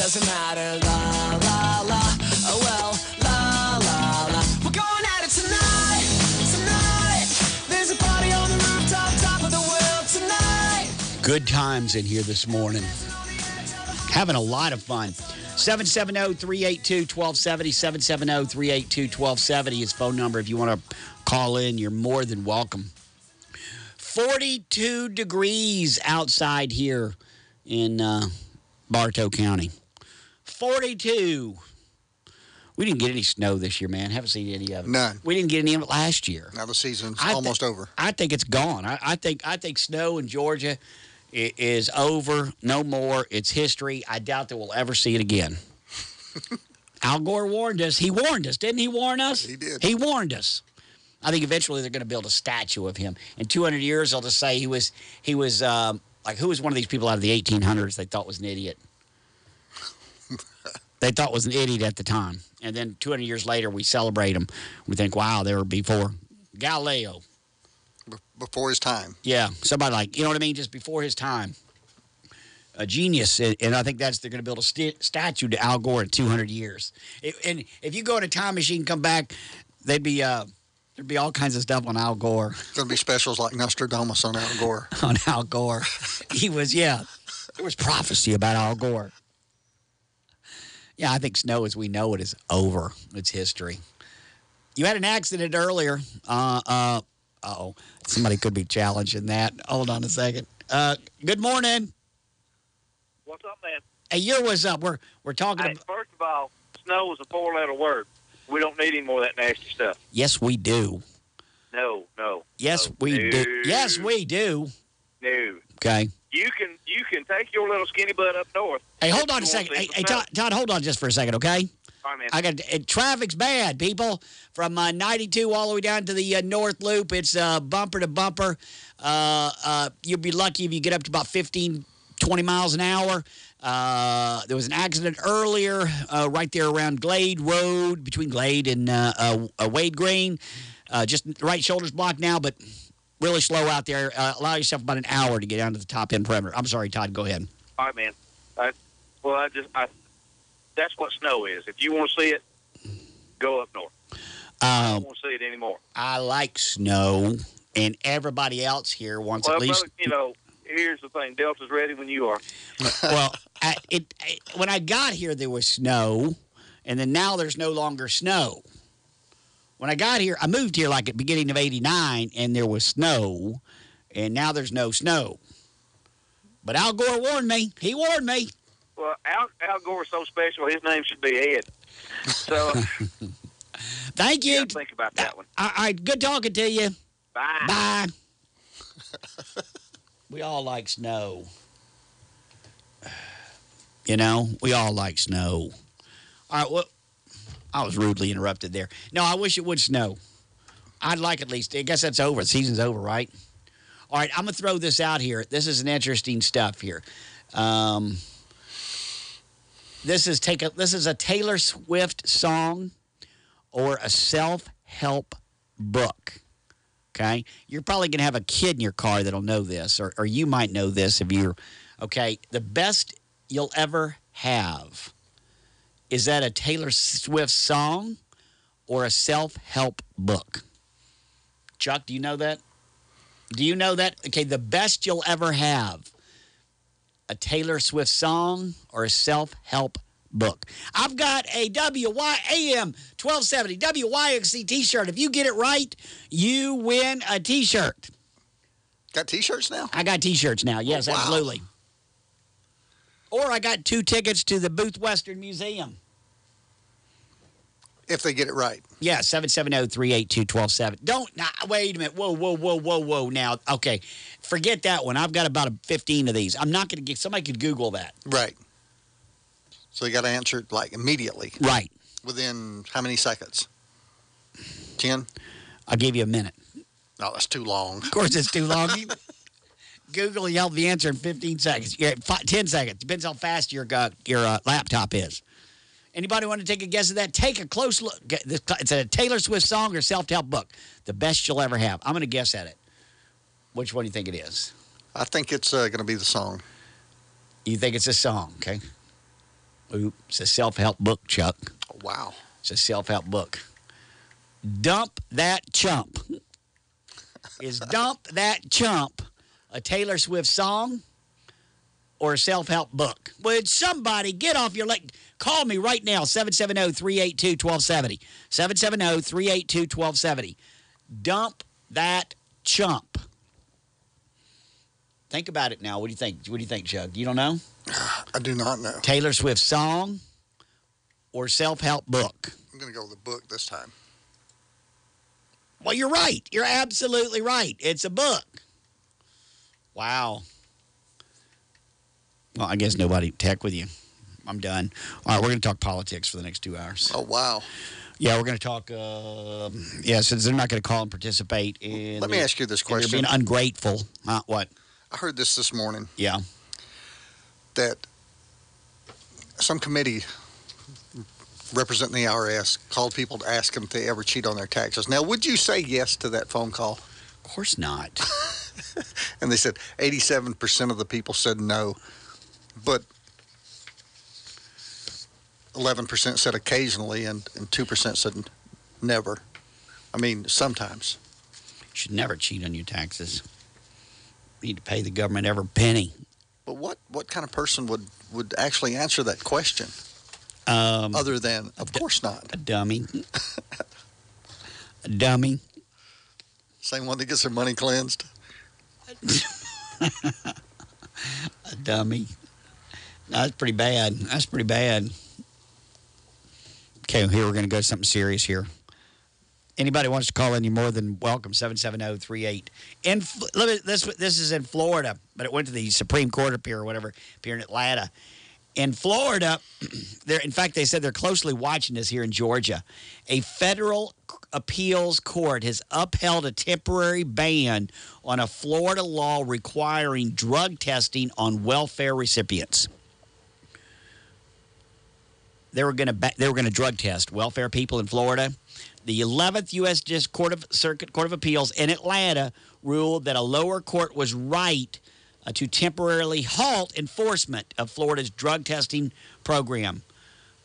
doesn't matter. La, la, la. Oh, well, la, la, la. We're going at it tonight, tonight. There's a party on the rooftop, top of the world tonight. Good times in here this morning. Having a lot of fun. 770 382 1270. 770 382 1270 is phone number. If you want to call in, you're more than welcome. 42 degrees outside here in uh, Bartow County. 42. We didn't get any snow this year, man. Haven't seen any of it. None. We didn't get any of it last year. Now the season's I almost over. I think it's gone. I, I think I think snow in Georgia is over. No more. It's history. I doubt that we'll ever see it again. Al Gore warned us. He warned us, didn't he? Warn us. He did. He warned us. I think eventually they're going to build a statue of him. In 200 years, they'll just say he was he was um, like who was one of these people out of the 1800s they thought was an idiot. They thought was an idiot at the time, and then 200 years later we celebrate him. We think, wow, they were before Galileo. Before his time. Yeah, somebody like you know what I mean, just before his time. A genius, and I think that's they're going to build a sti statue to Al Gore in 200 years. It, and if you go in a time machine, come back, they'd be uh, there'd be all kinds of stuff on Al Gore. Going to be specials like Nostradamus on Al Gore. On Al Gore, he was yeah, there was prophecy about Al Gore. Yeah, I think snow as we know it is over. It's history. You had an accident earlier. Uh, uh, oh, somebody could be challenging that. Hold on a second. Uh, good morning. What's up, man? Hey, your was up. We're we're talking. Hey, about, first of all, snow is a four-letter word. We don't need any more of that nasty stuff. yes, we do. No, no. Yes, no, we no, do. Yes, we do. No. Okay. You can you can take your little skinny butt up north. Hey, hold on a second. Hey, hey Todd, Todd, hold on just for a second, okay? All right, man. I got uh, traffic's bad, people. From uh, 92 all the way down to the uh, North Loop, it's uh, bumper to bumper. Uh, uh, you'll be lucky if you get up to about 15, 20 miles an hour. Uh, there was an accident earlier uh, right there around Glade Road, between Glade and uh, uh, uh, Wade Green. Uh, just right shoulder's blocked now, but really slow out there. Uh, allow yourself about an hour to get down to the top end perimeter. I'm sorry, Todd. Go ahead. All right, man. I, well, I just I, that's what snow is. If you want to see it, go up north. I Um, don't want to see it anymore. I like snow, and everybody else here wants Well, at least. brother, you know, here's the thing: Delta's ready when you are. well, I, it, I, when I got here, there was snow, and then now there's no longer snow. When I got here, I moved here like at beginning of '89, and there was snow, and now there's no snow. But Al Gore warned me. He warned me. Well, Al, Al Gore's so special. His name should be Ed. So Thank you gotta think about that one. All right, good talking to you. Bye. Bye. we all like snow. You know, we all like snow. All right, well, I was rudely interrupted there. No, I wish it would snow. I'd like at least, I guess that's over. The season's over, right? All right, I'm going to throw this out here. This is an interesting stuff here. Um, this is take a this is a Taylor Swift song or a self-help book. Okay. You're probably going to have a kid in your car that'll know this, or, or you might know this if you're, okay. The best you'll ever have. Is that a Taylor Swift song or a self help book? Chuck, do you know that? Do you know that? Okay, the best you'll ever have. A Taylor Swift song or a self help book. I've got a WYAM 1270 WYXC t shirt. If you get it right, you win a t shirt. Got T-shirts now? I got t shirts now. Yes, oh, wow. absolutely. Or I got two tickets to the Booth Western Museum. If they get it right. Yeah, 770 382 1270. Don't, nah, wait a minute. Whoa, whoa, whoa, whoa, whoa. Now, okay, forget that one. I've got about a 15 of these. I'm not going to get, somebody could Google that. Right. So you got to answer it like immediately. Right. Within how many seconds? 10? I'll give you a minute. No, that's too long. Of course, it's too long. Google yelled the answer in 15 seconds. Yeah, fi 10 seconds. Depends how fast your, uh, your uh, laptop is. Anybody want to take a guess at that? Take a close look. It's a Taylor Swift song or self help book. The best you'll ever have. I'm going to guess at it. Which one do you think it is? I think it's uh, going to be the song. You think it's a song, okay? Oop, it's a self help book, Chuck. Wow. It's a self help book. Dump That Chump. Is Dump That Chump a Taylor Swift song or a self help book? Would somebody get off your leg? Call me right now, 770 382 1270. 770 382 1270. Dump That Chump. Think about it now. What do you think? What do you think, Chuck? You don't know? I do not know. Taylor Swift song or self help book? I'm going to go with the book this time. Well, you're right. You're absolutely right. It's a book. Wow. Well, I guess nobody tech with you. I'm done. All right, we're going to talk politics for the next two hours. Oh, wow. Yeah, we're going to talk. Uh, yeah, since they're not going to call and participate in. Let me ask you this They're question. being ungrateful. Huh? What? I heard this this morning Yeah. that some committee representing the IRS called people to ask them if they ever cheat on their taxes. Now, would you say yes to that phone call? Of course not. And they said 87% of the people said no, but 11% said occasionally, and, and 2% said never. I mean, sometimes. You should never cheat on your taxes. You need to pay the government every penny. But what, what kind of person would, would actually answer that question Um, other than, of course not? a dummy. a dummy. Same one that gets their money cleansed? A dummy. That's pretty bad. That's pretty bad. Okay, here we're going to go to something serious here. Anybody wants to call in, you're more than welcome. 77038. In, this, this is in Florida, but it went to the Supreme Court up here or whatever, up here in Atlanta. In Florida, they're, in fact, they said they're closely watching this here in Georgia. A federal appeals court has upheld a temporary ban on a Florida law requiring drug testing on welfare recipients. They were going to they were going to drug test welfare people in Florida. The 11th U.S. Just Court of Circuit Court of Appeals in Atlanta ruled that a lower court was right uh, to temporarily halt enforcement of Florida's drug testing program.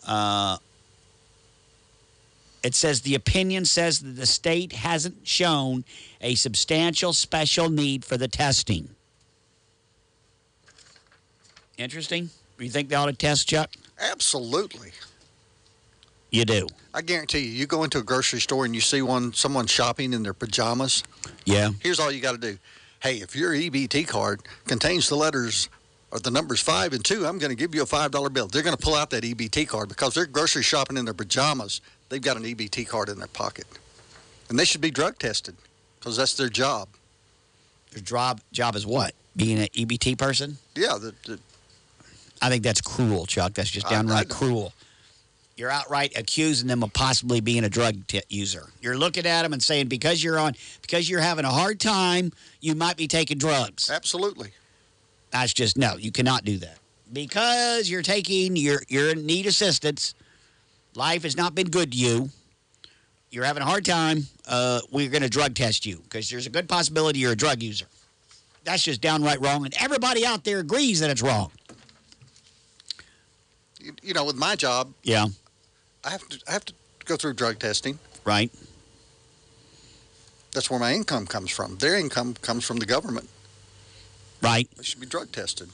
Uh, it says the opinion says that the state hasn't shown a substantial special need for the testing. Interesting. Do You think they ought to test, Chuck? Absolutely. You do. I guarantee you, you go into a grocery store and you see one someone shopping in their pajamas. Yeah. Here's all you got to do. Hey, if your EBT card contains the letters or the numbers five and two, I'm going to give you a five dollar bill. They're going to pull out that EBT card because they're grocery shopping in their pajamas. They've got an EBT card in their pocket, and they should be drug tested because that's their job. Your job job is what? Being an EBT person? Yeah, the, the, I think that's cruel, Chuck. That's just downright cruel. You're outright accusing them of possibly being a drug t- user. You're looking at them and saying because you're on because you're having a hard time, you might be taking drugs. absolutely. That's just no, you cannot do that. Because you're taking you're you're in need assistance. Life has not been good to you. You're having a hard time. Uh, we're going to drug test you because there's a good possibility you're a drug user. That's just downright wrong, and everybody out there agrees that it's wrong. You, know, with my job, Yeah, I have to I have to go through drug testing. right. That's where my income comes from. Their income comes from the government. Right. They should be drug tested.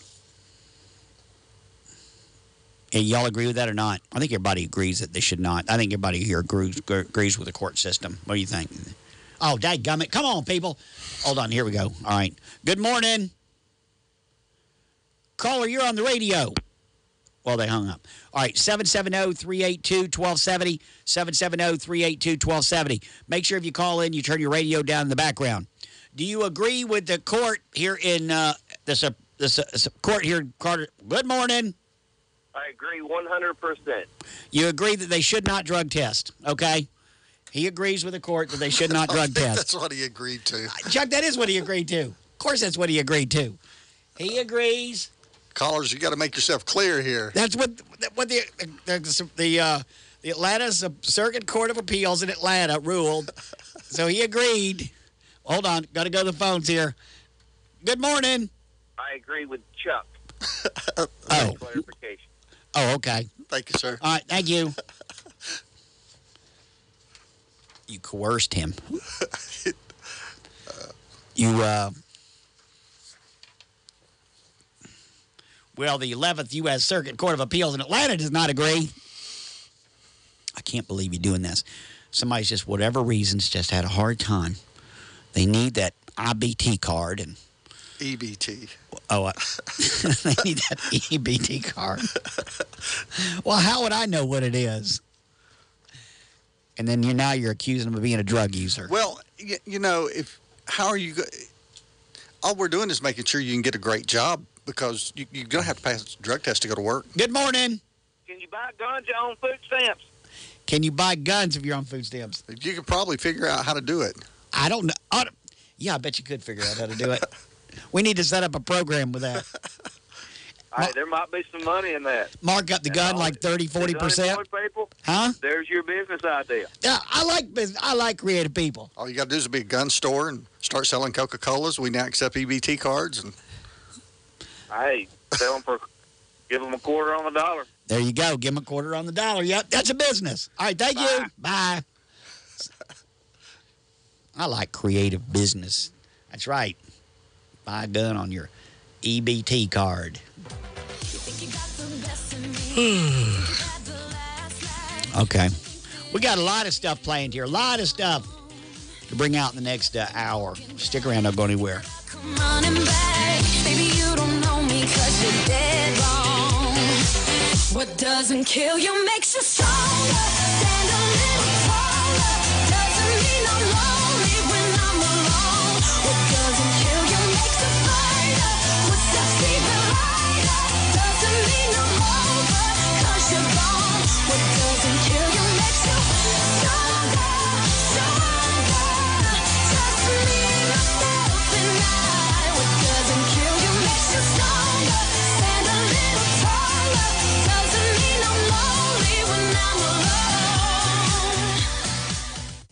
And y'all agree with that or not? I think everybody agrees that they should not. I think everybody here agrees, agrees with the court system. What do you think? Oh, dadgummit. Come on, people. Hold on. Here we go. All right. Good morning. Caller, you're on the radio. Well, they hung up. All right, 770 382 1270. 770 382 1270. Make sure if you call in, you turn your radio down in the background. Do you agree with the court here in uh, the, Sup- the Su- Su- court here in Carter? Good morning. I agree 100%. You agree that they should not drug test, okay? He agrees with the court that they should not I drug think test. That's what he agreed to. Chuck, that is what he agreed to. Of course, that's what he agreed to. He agrees. Callers, you got to make yourself clear here. That's what what the the the, uh, the Atlanta Circuit Court of Appeals in Atlanta ruled. So he agreed. Hold on, got to go to the phones here. Good morning. I agree with Chuck. Oh, Clarification. Oh, okay. Thank you, sir. All right, thank you. you coerced him. you, uh. Well, the 11th U.S. Circuit Court of Appeals in Atlanta does not agree. I can't believe you're doing this. Somebody's just, whatever reasons, just had a hard time. They need that IBT card and. EBT. Oh, uh, they need that EBT card. well, how would I know what it is? And then you now you're accusing them of being a drug user. Well, you, you know, if how are you? All we're doing is making sure you can get a great job because you, you're going to have to pass a drug test to go to work. Good morning. Can you buy guns on food stamps? Can you buy guns if you're on food stamps? You can probably figure out how to do it. I don't know. I uh, don't- yeah, I bet you could figure out how to do it. we need to set up a program with that. Hey, there might be some money in that. Mark up the And gun like 30, 40%. unemployed People, Huh? there's your business idea. Yeah, I like business. I like creative people. All you got to do is be a gun store and start selling Coca Colas. We now accept EBT cards, and Hey, sell them for, give them a quarter on the dollar. There you go. Give them a quarter on the dollar. Yep, that's a business. All right, thank you. Bye. I like creative business. That's right. Buy a gun on your EBT card. okay. We got a lot of stuff planned here. A lot of stuff to bring out in the next uh, hour. Stick around, don't go anywhere. Don't know me cause you're dead wrong. What doesn't kill you makes you stronger. Stand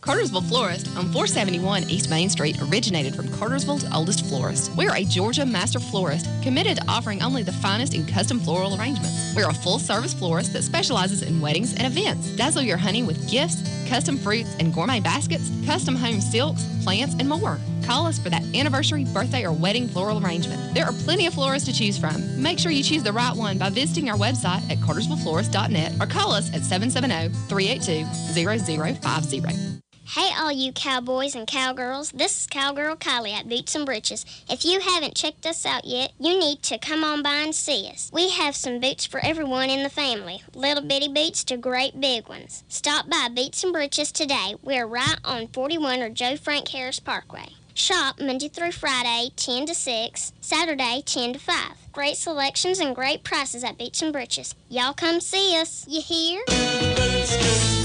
Cartersville Florist on 471 East Main Street originated from Cartersville's oldest florist. We're a Georgia master florist committed to offering only the finest in custom floral arrangements. We're a full service florist that specializes in weddings and events. Dazzle your honey with gifts, custom fruits and gourmet baskets, custom home silks, plants, and more. Call us for that anniversary, birthday, or wedding floral arrangement. There are plenty of florists to choose from. Make sure you choose the right one by visiting our website at cartersvilleflorist.net or call us at 770 382 0050. Hey, all you cowboys and cowgirls. This is Cowgirl Kylie at Boots and Breeches. If you haven't checked us out yet, you need to come on by and see us. We have some boots for everyone in the family, little bitty boots to great big ones. Stop by Boots and Breeches today. We're right on 41 or Joe Frank Harris Parkway. Shop Monday through Friday, 10 to 6, Saturday, 10 to 5. Great selections and great prices at Boots and Breeches. Y'all come see us. You hear?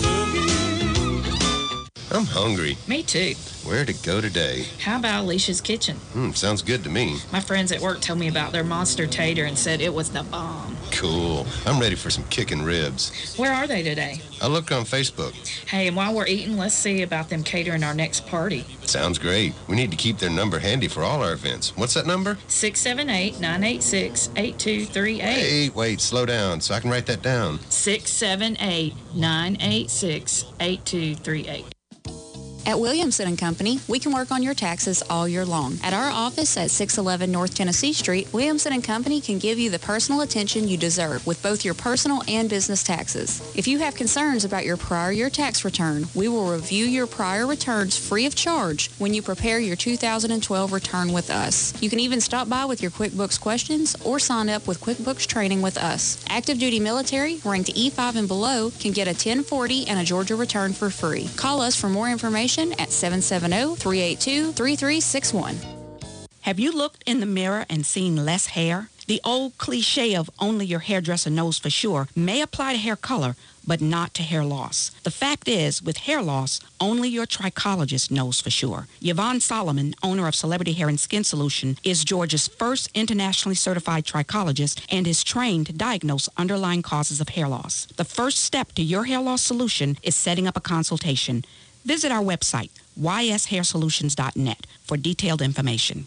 I'm hungry. Me too. Where to go today? How about Alicia's Kitchen? Hmm, sounds good to me. My friends at work told me about their monster tater and said it was the bomb. Cool. I'm ready for some kicking ribs. Where are they today? I looked on Facebook. Hey, and while we're eating, let's see about them catering our next party. Sounds great. We need to keep their number handy for all our events. What's that number? 678 986 8238. Hey, wait, slow down so I can write that down. 678 986 8238. At Williamson and Company, we can work on your taxes all year long. At our office at 611 North Tennessee Street, Williamson and Company can give you the personal attention you deserve with both your personal and business taxes. If you have concerns about your prior year tax return, we will review your prior returns free of charge when you prepare your 2012 return with us. You can even stop by with your QuickBooks questions or sign up with QuickBooks training with us. Active duty military ranked E5 and below can get a 1040 and a Georgia return for free. Call us for more information at 770-382-3361. Have you looked in the mirror and seen less hair? The old cliche of only your hairdresser knows for sure may apply to hair color, but not to hair loss. The fact is, with hair loss, only your trichologist knows for sure. Yvonne Solomon, owner of Celebrity Hair and Skin Solution, is Georgia's first internationally certified trichologist and is trained to diagnose underlying causes of hair loss. The first step to your hair loss solution is setting up a consultation. Visit our website, yshairsolutions.net, for detailed information.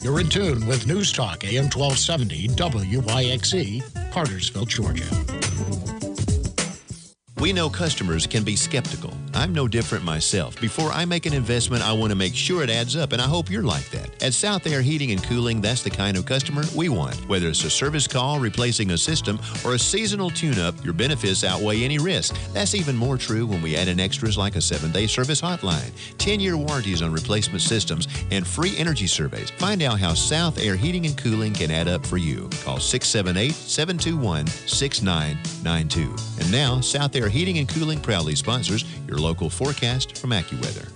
You're in tune with News Talk AM 1270 WYXC, Cartersville, Georgia. We know customers can be skeptical. I'm no different myself. Before I make an investment, I want to make sure it adds up, and I hope you're like that. At South Air Heating and Cooling, that's the kind of customer we want. Whether it's a service call, replacing a system, or a seasonal tune up, your benefits outweigh any risk. That's even more true when we add in extras like a seven day service hotline, 10 year warranties on replacement systems, and free energy surveys. Find out how South Air Heating and Cooling can add up for you. Call 678 721 6992. And now, South Air Heating and Cooling proudly sponsors your local forecast from AccuWeather.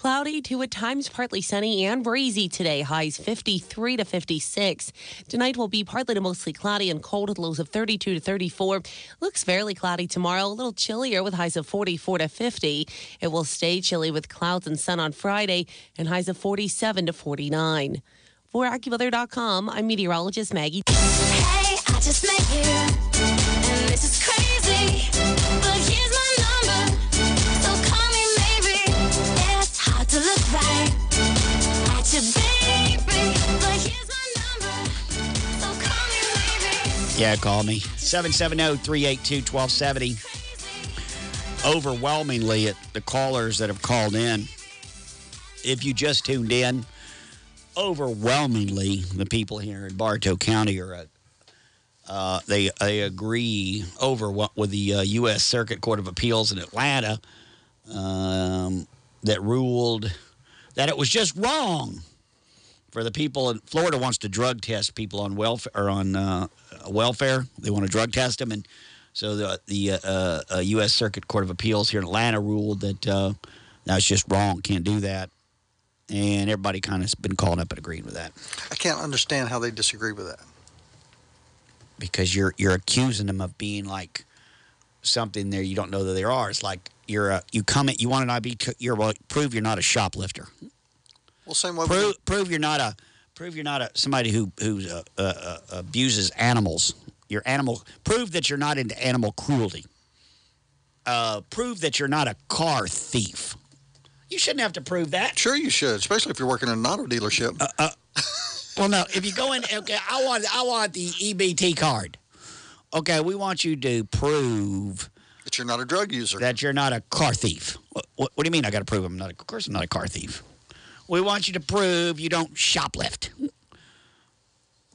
Cloudy to at times partly sunny and breezy today. Highs 53 to 56. Tonight will be partly to mostly cloudy and cold with lows of 32 to 34. Looks fairly cloudy tomorrow, a little chillier with highs of 44 to 50. It will stay chilly with clouds and sun on Friday and highs of 47 to 49. For AccuWeather.com, I'm meteorologist Maggie. Just met you, at. Yeah, call me. 770 382 1270. Overwhelmingly, it, the callers that have called in, if you just tuned in, overwhelmingly, the people here in Bartow County are at. Uh, they, they agree over what with the uh, U.S. Circuit Court of Appeals in Atlanta um, that ruled that it was just wrong for the people in Florida wants to drug test people on welfare or on uh, welfare. They want to drug test them, and so the the uh, uh, U.S. Circuit Court of Appeals here in Atlanta ruled that uh, that's just wrong. Can't do that, and everybody kind of has been calling up and agreeing with that I can't understand how they disagree with that. Because you're you're accusing them of being like something there you don't know that they are. It's like you're a, you come in, you want to not be you're well, prove you're not a shoplifter. Well, same way. Prove, prove you're not a prove you're not a somebody who who uh, uh, uh, abuses animals. Your animal prove that you're not into animal cruelty. Uh, prove that you're not a car thief. You shouldn't have to prove that. Sure, you should, especially if you're working in an auto dealership. Well, no. If you go in, okay, I want I want the EBT card. Okay, we want you to prove that you're not a drug user. That you're not a car thief. What, what, what do you mean? I got to prove I'm not. A, of course, I'm not a car thief. We want you to prove you don't shoplift.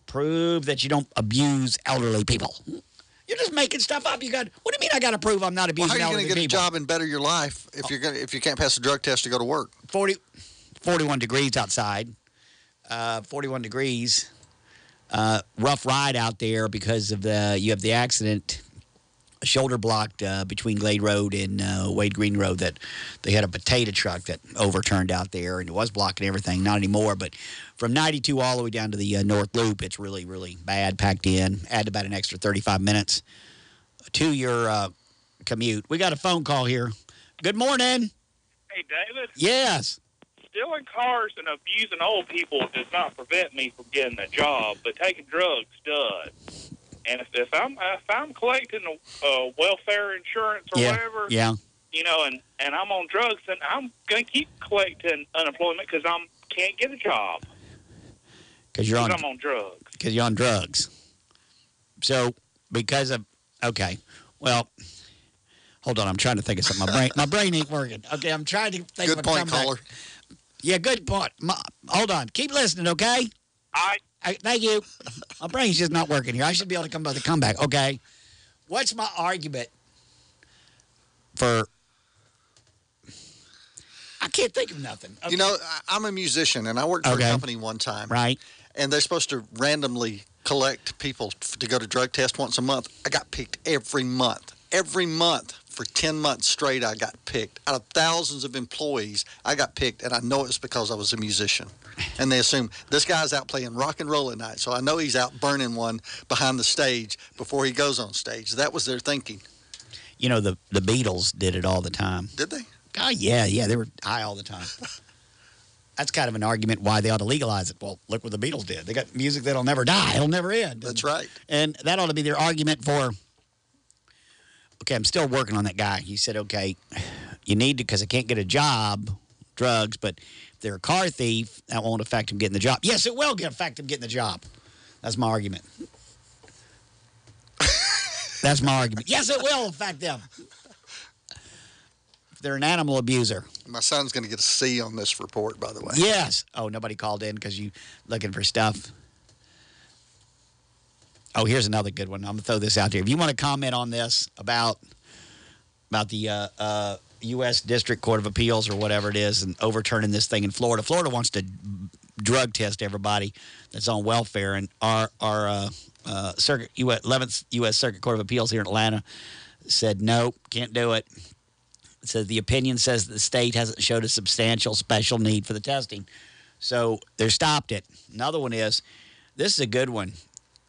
Prove that you don't abuse elderly people. You're just making stuff up. You got. What do you mean? I got to prove I'm not abusing. Well, how are you going to get a job and better your life if you're going if you can't pass a drug test to go to work? 40, 41 degrees outside. Uh, 41 degrees. Uh, rough ride out there because of the you have the accident. Shoulder blocked uh, between Glade Road and uh, Wade Green Road. That they had a potato truck that overturned out there, and it was blocking everything. Not anymore, but from 92 all the way down to the uh, North Loop, it's really, really bad. Packed in. Add about an extra 35 minutes to your uh, commute. We got a phone call here. Good morning. Hey, David. Yes. Stealing cars and abusing old people does not prevent me from getting a job, but taking drugs does. And if, if I'm if I'm collecting uh, welfare insurance or Yeah. whatever, Yeah. you know, and and I'm on drugs, then I'm gonna keep collecting unemployment because I'm can't get a job Because you're on. I'm on drugs. because you're on drugs. So because of okay, well, hold on. I'm trying to think of something. My brain, my brain ain't working. Okay, I'm trying to think. Good of a point, comeback. caller. Yeah, good point. My, hold on. Keep listening, okay? I, thank you. My brain's just not working here. I should be able to come by the comeback. Okay. What's my argument for? I can't think of nothing. You know, I- I'm a musician and I worked for Okay. a company one time. Right. And they're supposed to randomly collect people to go to drug test once a month. I got picked every month. Every month for 10 months straight, I got picked. Out of thousands of employees, I got picked, and I know it's because I was a musician. And they assume this guy's out playing rock and roll at night, so I know he's out burning one behind the stage before he goes on stage. That was their thinking. You know, the, the Beatles did it all the time. Did they? Oh, yeah, yeah. They were high all the time. That's kind of an argument why they ought to legalize it. Well, look what the Beatles did. They got music that'll never die, it'll never end. That's right. And that ought to be their argument for. Okay, I'm still working on that guy. He said, okay, you need to, because I can't get a job, drugs, but if they're a car thief, that won't affect him getting the job. Yes, it will affect him getting the job. That's my argument. That's my argument. Yes, it will affect them. If they're an animal abuser. My son's going to get a C on this report, by the way. Yes. Oh, nobody called in because you looking for stuff. Oh, here's another good one. I'm gonna throw this out there. If you want to comment on this about about the uh, uh, U.S. District Court of Appeals or whatever it is, and overturning this thing in Florida. Florida wants to drug test everybody that's on welfare, and our our uh, uh, circuit U.S. 11th U.S. Circuit Court of Appeals here in Atlanta said no, can't do it. It says the opinion says the state hasn't showed a substantial special need for the testing. So they stopped it. Another one is this is a good one,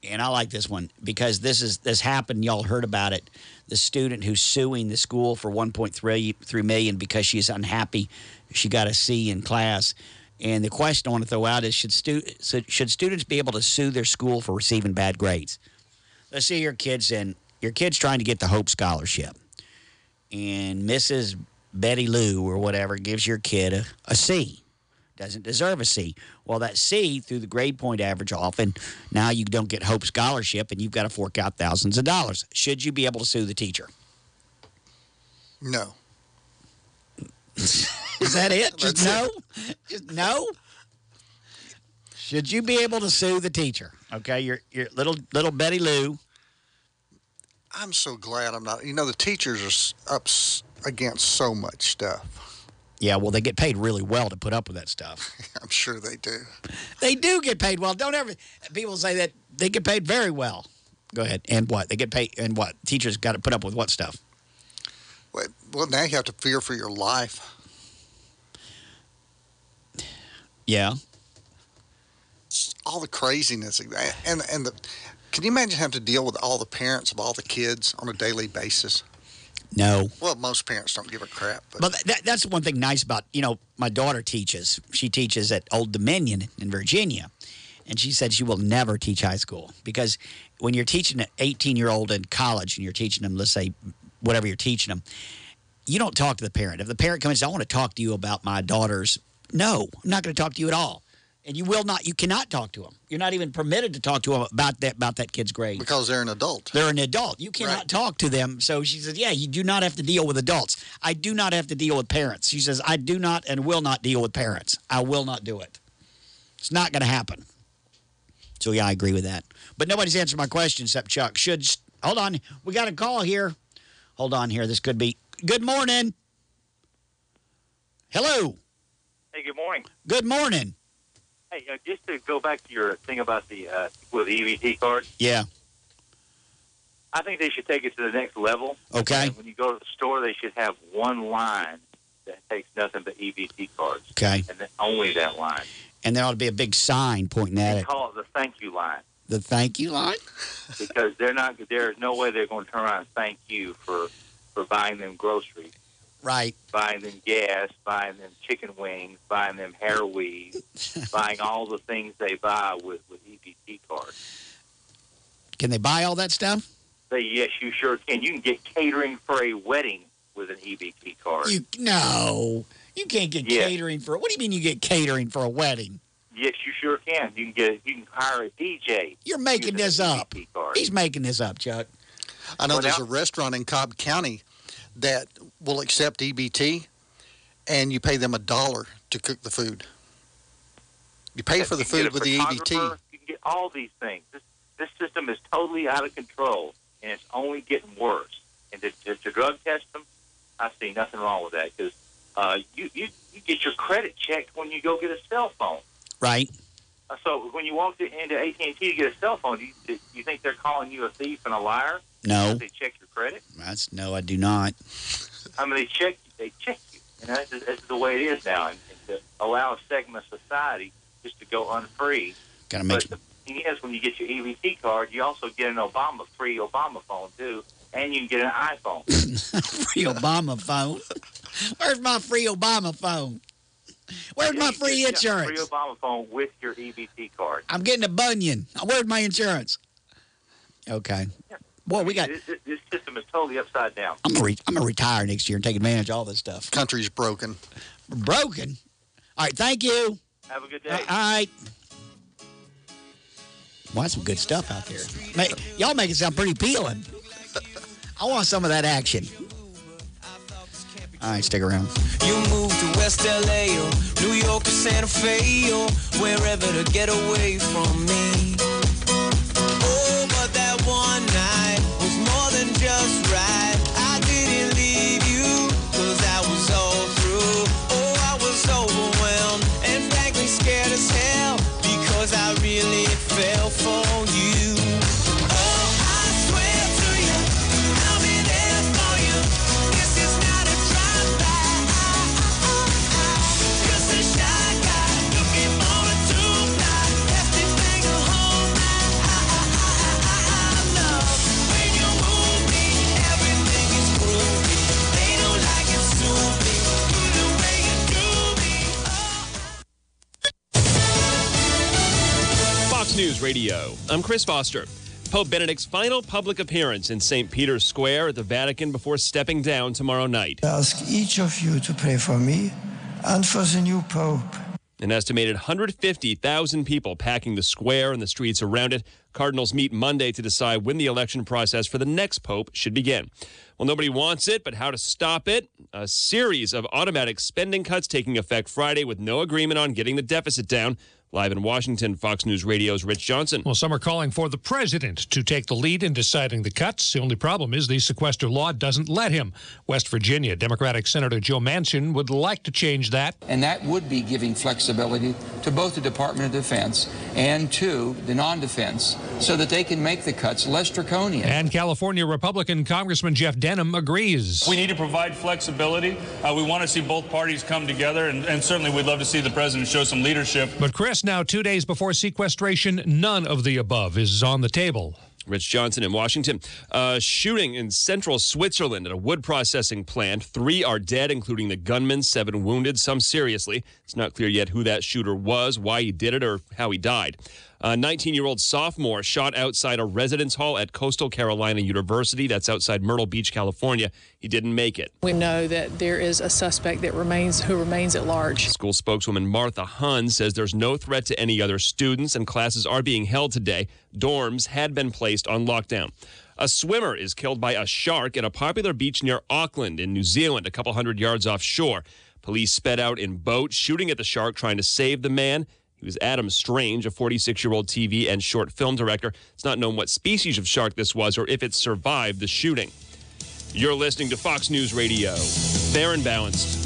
and I like this one because this is this happened. Y'all heard about it. The student who's suing the school for 1.3 3 million because she's unhappy. She got a C in class. And the question I want to throw out is should, stu- should students be able to sue their school for receiving bad grades? Let's say your kid's in, your kid's trying to get the Hope Scholarship and Mrs. Betty Lou or whatever gives your kid a, a C. Doesn't deserve a C. Well, that C through the grade point average off, and now you don't get Hope Scholarship, and you've got to fork out thousands of dollars. Should you be able to sue the teacher? No. Is that it? Just no? Just no? Should you be able to sue the teacher? Okay, your your little little Betty Lou. I'm so glad I'm not. You know, the teachers are up against so much stuff. Yeah, well, they get paid really well to put up with that stuff. I'm sure they do. They do get paid well. Don't ever people say that they get paid very well. Go ahead. And what? They get paid and what? Teachers got to put up with what stuff? Well, well, now you have to fear for your life. Yeah. all the craziness and and the can you imagine having to deal with all the parents of all the kids on a daily basis No. well most parents don't give a crap but But that, that's one thing nice about, you know, my daughter teaches. She teaches at Old Dominion in Virginia. And she said she will never teach high school because when you're teaching an 18 year old in college and you're teaching them, let's say, whatever you're teaching them, you don't talk to the parent. If the parent comes and says, I want to talk to you about my daughter's, no, I'm not going to talk to you at all. And you will not, you cannot talk to them. You're not even permitted to talk to them about that, about that kid's grade. because they're an adult They're an adult. You cannot talk to them. So she says, Yeah, you do not have to deal with adults. I do not have to deal with parents. She says, I do not and will not deal with parents. I will not do it. It's not going to happen. So, yeah, I agree with that. But nobody's answered my question except Chuck. Should, hold on. We got a call here. Hold on here. This could be. Good morning. Hello. Hey, good morning. Good morning. Hey, uh, just to go back to your thing about the uh, with the EBT card, Yeah. I think they should take it to the next level. Okay. When you go to the store, they should have one line that takes nothing but EBT cards, Okay. and then only that line. And there ought to be a big sign pointing at They it. call it the thank you line The thank you line? because they're not. There's no way they're going to turn around and thank you for for buying them groceries, Right. buying them gas, buying them chicken wings, buying them hair weave, buying all the things they buy with with EBT cards. Can they buy all that stuff? Say yes, you sure can. You can get catering for a wedding with an EBT card. You no, you can't get Yeah. catering for. What do you mean you get catering for a wedding? yes, you sure can. You can get. You can hire a DJ. You're making this up. He's making this up, Chuck. i know Well, there's now- a restaurant in cobb county that will accept ebt and you pay them a dollar to cook the food you pay for the You can get food with the E ebt. You can get all these things. This this system is totally out of control, and it's only getting worse. And to, to, to drug test them, I see nothing wrong with that because uh, you, you you get your credit checked when you go get a cell phone. Right. Uh, so when you walk to, into AT and T to get a cell phone, do you, do you think they're calling you a thief and a liar? No. They check your credit. That's no, I do not. I mean, they check they check you, and that's, that's the way it is now. And, and to allow a segment of society just to go unfree. Gotta make But the thing is, when you get your EBT card, you also get an Obama free Obama phone too, and you can get an iPhone. free Obama phone. Where's my free Obama phone? Where's my free Yeah, insurance? Free Obama phone with your EBT card. I'm getting a bunion. Where's my insurance? Okay. Boy, we got. This, this- this system is totally upside down. I'm gonna, re- retire next year and take advantage of all this stuff. Country's broken. Broken. All right. Thank you. Have a good uh, day. All right. Well, that's some good stuff out there. Y'all make it sound pretty appealing. I want some of that action. All right, stick around. You moved to West LA or oh, New York or Santa Fe or wherever to get away from me. Fox News Radio. I'm Chris Foster. Pope Benedict's final public appearance in St. Peter's Square at the Vatican before stepping down tomorrow night. I ask each of you to pray for me and for the new Pope. An estimated 150,000 people packing the square and the streets around it. Cardinals meet Monday to decide when the election process for the next pope should begin. Well, nobody wants it, but how to stop it? A series of automatic spending cuts taking effect Friday with no agreement on getting the deficit down. Live in Washington, Fox News Radio's Rich Johnson. Well, some are calling for the president to take the lead in deciding the cuts. The only problem is the sequester law doesn't let him. West Virginia Democratic Senator Joe Manchin would like to change that. And that would be giving flexibility to both the Department of Defense and to the non defense so that they can make the cuts less draconian. And California Republican Congressman Jeff Denham agrees. We need to provide flexibility. Uh, we want to see both parties come together, and, and certainly we'd love to see the president show some leadership. But Chris, now two days before sequestration, none of the above is on the table. Rich Johnson in Washington. Uh, shooting in central Switzerland at a wood processing plant. Three are dead, including the gunman, seven wounded, some seriously. It's not clear yet who that shooter was, why he did it, or how he died. A 19 year old sophomore shot outside a residence hall at Coastal Carolina University. That's outside Myrtle Beach, California. He didn't make it. We know that there is a suspect that remains who remains at large. School spokeswoman Martha Hun says there's no threat to any other students and classes are being held today. Dorms had been placed on lockdown. A swimmer is killed by a shark at a popular beach near Auckland in New Zealand, a couple hundred yards offshore. Police sped out in boats, shooting at the shark, trying to save the man. He was Adam Strange, a 46 year old TV and short film director. It's not known what species of shark this was or if it survived the shooting. You're listening to Fox News Radio. Fair and balanced.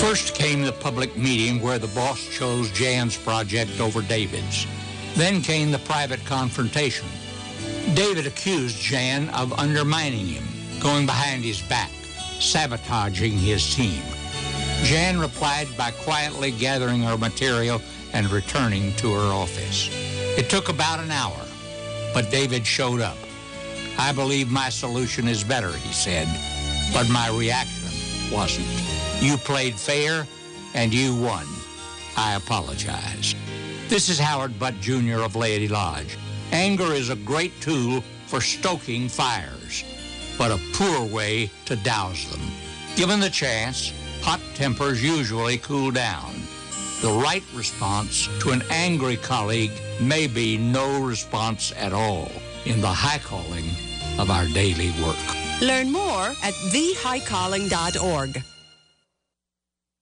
First came the public meeting where the boss chose Jan's project over David's. Then came the private confrontation. David accused Jan of undermining him, going behind his back, sabotaging his team. Jan replied by quietly gathering her material and returning to her office. It took about an hour, but David showed up. I believe my solution is better, he said, but my reaction wasn't. You played fair, and you won. I apologize. This is Howard Butt Jr. of Laity Lodge. Anger is a great tool for stoking fires, but a poor way to douse them. Given the chance, hot tempers usually cool down. The right response to an angry colleague may be no response at all in the high calling of our daily work. Learn more at thehighcalling.org.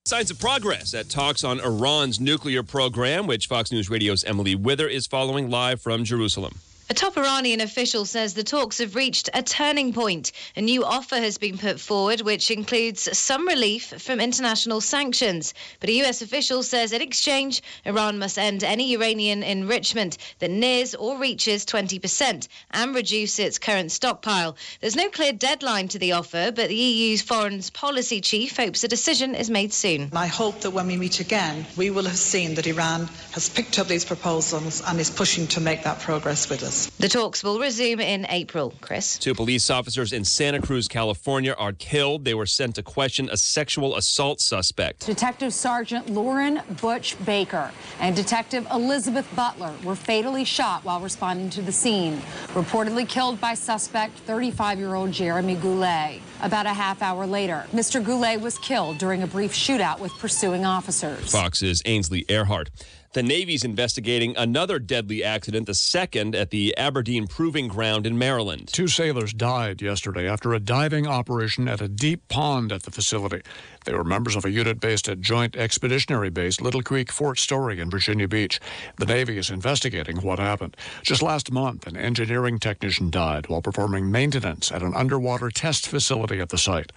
Signs of progress at talks on Iran's nuclear program, which Fox News Radio's Emily Wither is following live from Jerusalem. A top Iranian official says the talks have reached a turning point. A new offer has been put forward, which includes some relief from international sanctions. But a U.S. official says in exchange, Iran must end any Iranian enrichment that nears or reaches 20% and reduce its current stockpile. There's no clear deadline to the offer, but the EU's foreign policy chief hopes a decision is made soon. I hope that when we meet again, we will have seen that Iran has picked up these proposals and is pushing to make that progress with us. The talks will resume in April. Chris. Two police officers in Santa Cruz, California are killed. They were sent to question a sexual assault suspect. Detective Sergeant Loran Butch Baker and Detective Elizabeth Butler were fatally shot while responding to the scene, reportedly killed by suspect 35 year old Jeremy Goulet. About a half hour later, Mr. Goulet was killed during a brief shootout with pursuing officers. Fox's Ainsley Earhardt. The Navy's investigating another deadly accident, the second at the Aberdeen Proving Ground in Maryland. Two sailors died yesterday after a diving operation at a deep pond at the facility. They were members of a unit based at Joint Expeditionary Base Little Creek Fort Story in Virginia Beach. The Navy is investigating what happened. Just last month, an engineering technician died while performing maintenance at an underwater test facility at the site.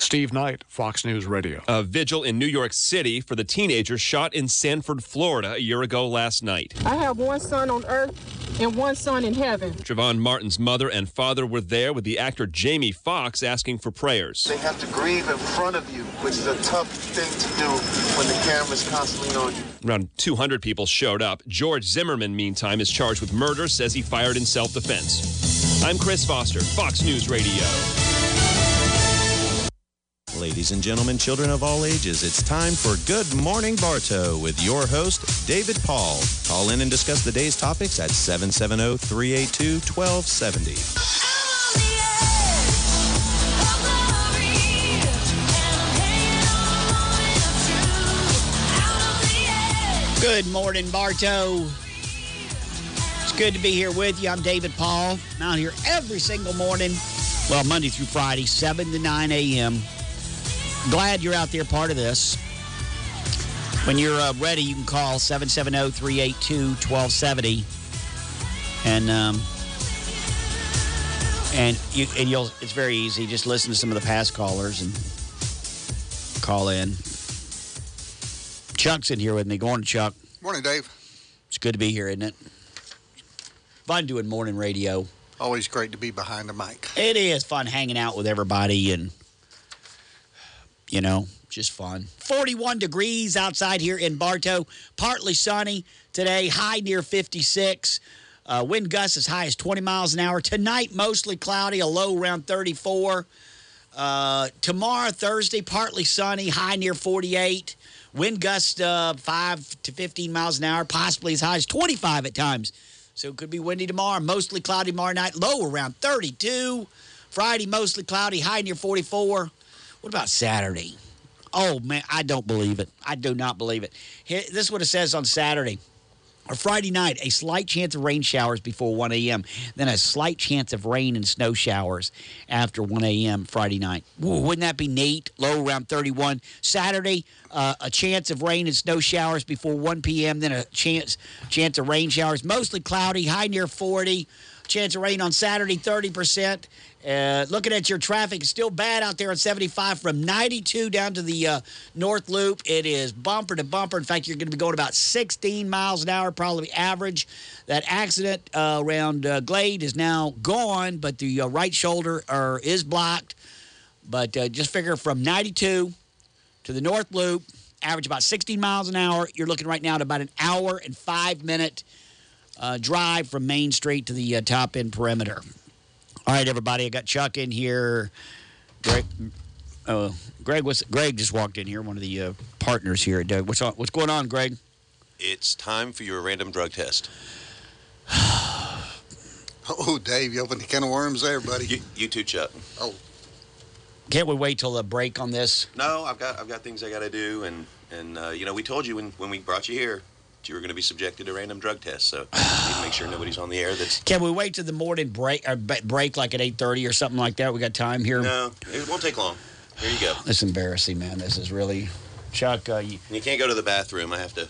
Steve Knight, Fox News Radio. A vigil in New York City for the teenager shot in Sanford, Florida a year ago last night. I have one son on earth and one son in heaven. Trayvon Martin's mother and father were there with the actor Jamie Foxx asking for prayers. They have to grieve in front of you, which is a tough thing to do when the camera's constantly on you. Around 200 people showed up. George Zimmerman, meantime, is charged with murder, says he fired in self defense. I'm Chris Foster, Fox News Radio. Ladies and gentlemen, children of all ages, it's time for Good Morning Bartow with your host, David Paul. Call in and discuss the day's topics at 770 382 1270. Good morning, Bartow. It's good to be here with you. I'm David Paul. I'm out here every single morning. Well, Monday through Friday, 7 to 9 a.m. Glad you're out there part of this. When you're uh, ready, you can call 770 382 1270. And, um, and, you, and you'll, it's very easy. Just listen to some of the past callers and call in. Chuck's in here with me. Go on, Chuck. Morning, Dave. It's good to be here, isn't it? Fun doing morning radio. Always great to be behind the mic. It is fun hanging out with everybody and, you know, just fun. 41 degrees outside here in Bartow. Partly sunny today, high near 56. Uh, wind gusts as high as 20 miles an hour. Tonight, mostly cloudy, a low around 34. Uh, tomorrow, Thursday, partly sunny, high near 48. Wind gusts uh, 5 to 15 miles an hour, possibly as high as 25 at times. So it could be windy tomorrow. Mostly cloudy tomorrow night, low around 32. Friday, mostly cloudy, high near 44. What about Saturday? Oh, man, I don't believe it. I do not believe it. This is what it says on Saturday. Or Friday night, a slight chance of rain showers before 1 a.m., then a slight chance of rain and snow showers after 1 a.m. Friday night. Ooh, wouldn't that be neat? Low around 31. Saturday, uh, a chance of rain and snow showers before 1 p.m., then a chance, chance of rain showers. Mostly cloudy, high near 40. Chance of rain on Saturday, 30%. Uh, looking at your traffic, still bad out there on 75 from 92 down to the uh, North Loop. It is bumper to bumper. In fact, you're going to be going about 16 miles an hour, probably average. That accident uh, around uh, Glade is now gone, but the uh, right shoulder are, is blocked. But uh, just figure from 92 to the North Loop, average about 16 miles an hour. You're looking right now at about an hour and five minute drive from Main Street to the top end perimeter. All right, everybody, I got Chuck in here. Greg, uh, Greg, was, Greg just walked in here, one of the uh, partners here. at Doug. What's, on, what's going on, Greg? It's time for your random drug test. Oh, Dave, you opened a can of worms there, buddy. You, you too, Chuck. Oh, Can't we wait till the break on this? No, I've got I've got things I got to do, and and uh, you know we told you when when we brought you here that you were going to be subjected to random drug tests, so we need to make sure nobody's on the air. That's Can we wait till the morning break, or break like at 8.30 or something like that? We got time here? no, it won't take long. Here you go. That's embarrassing, man. This is really. Chuck, uh, you, You can't go to the bathroom. I have to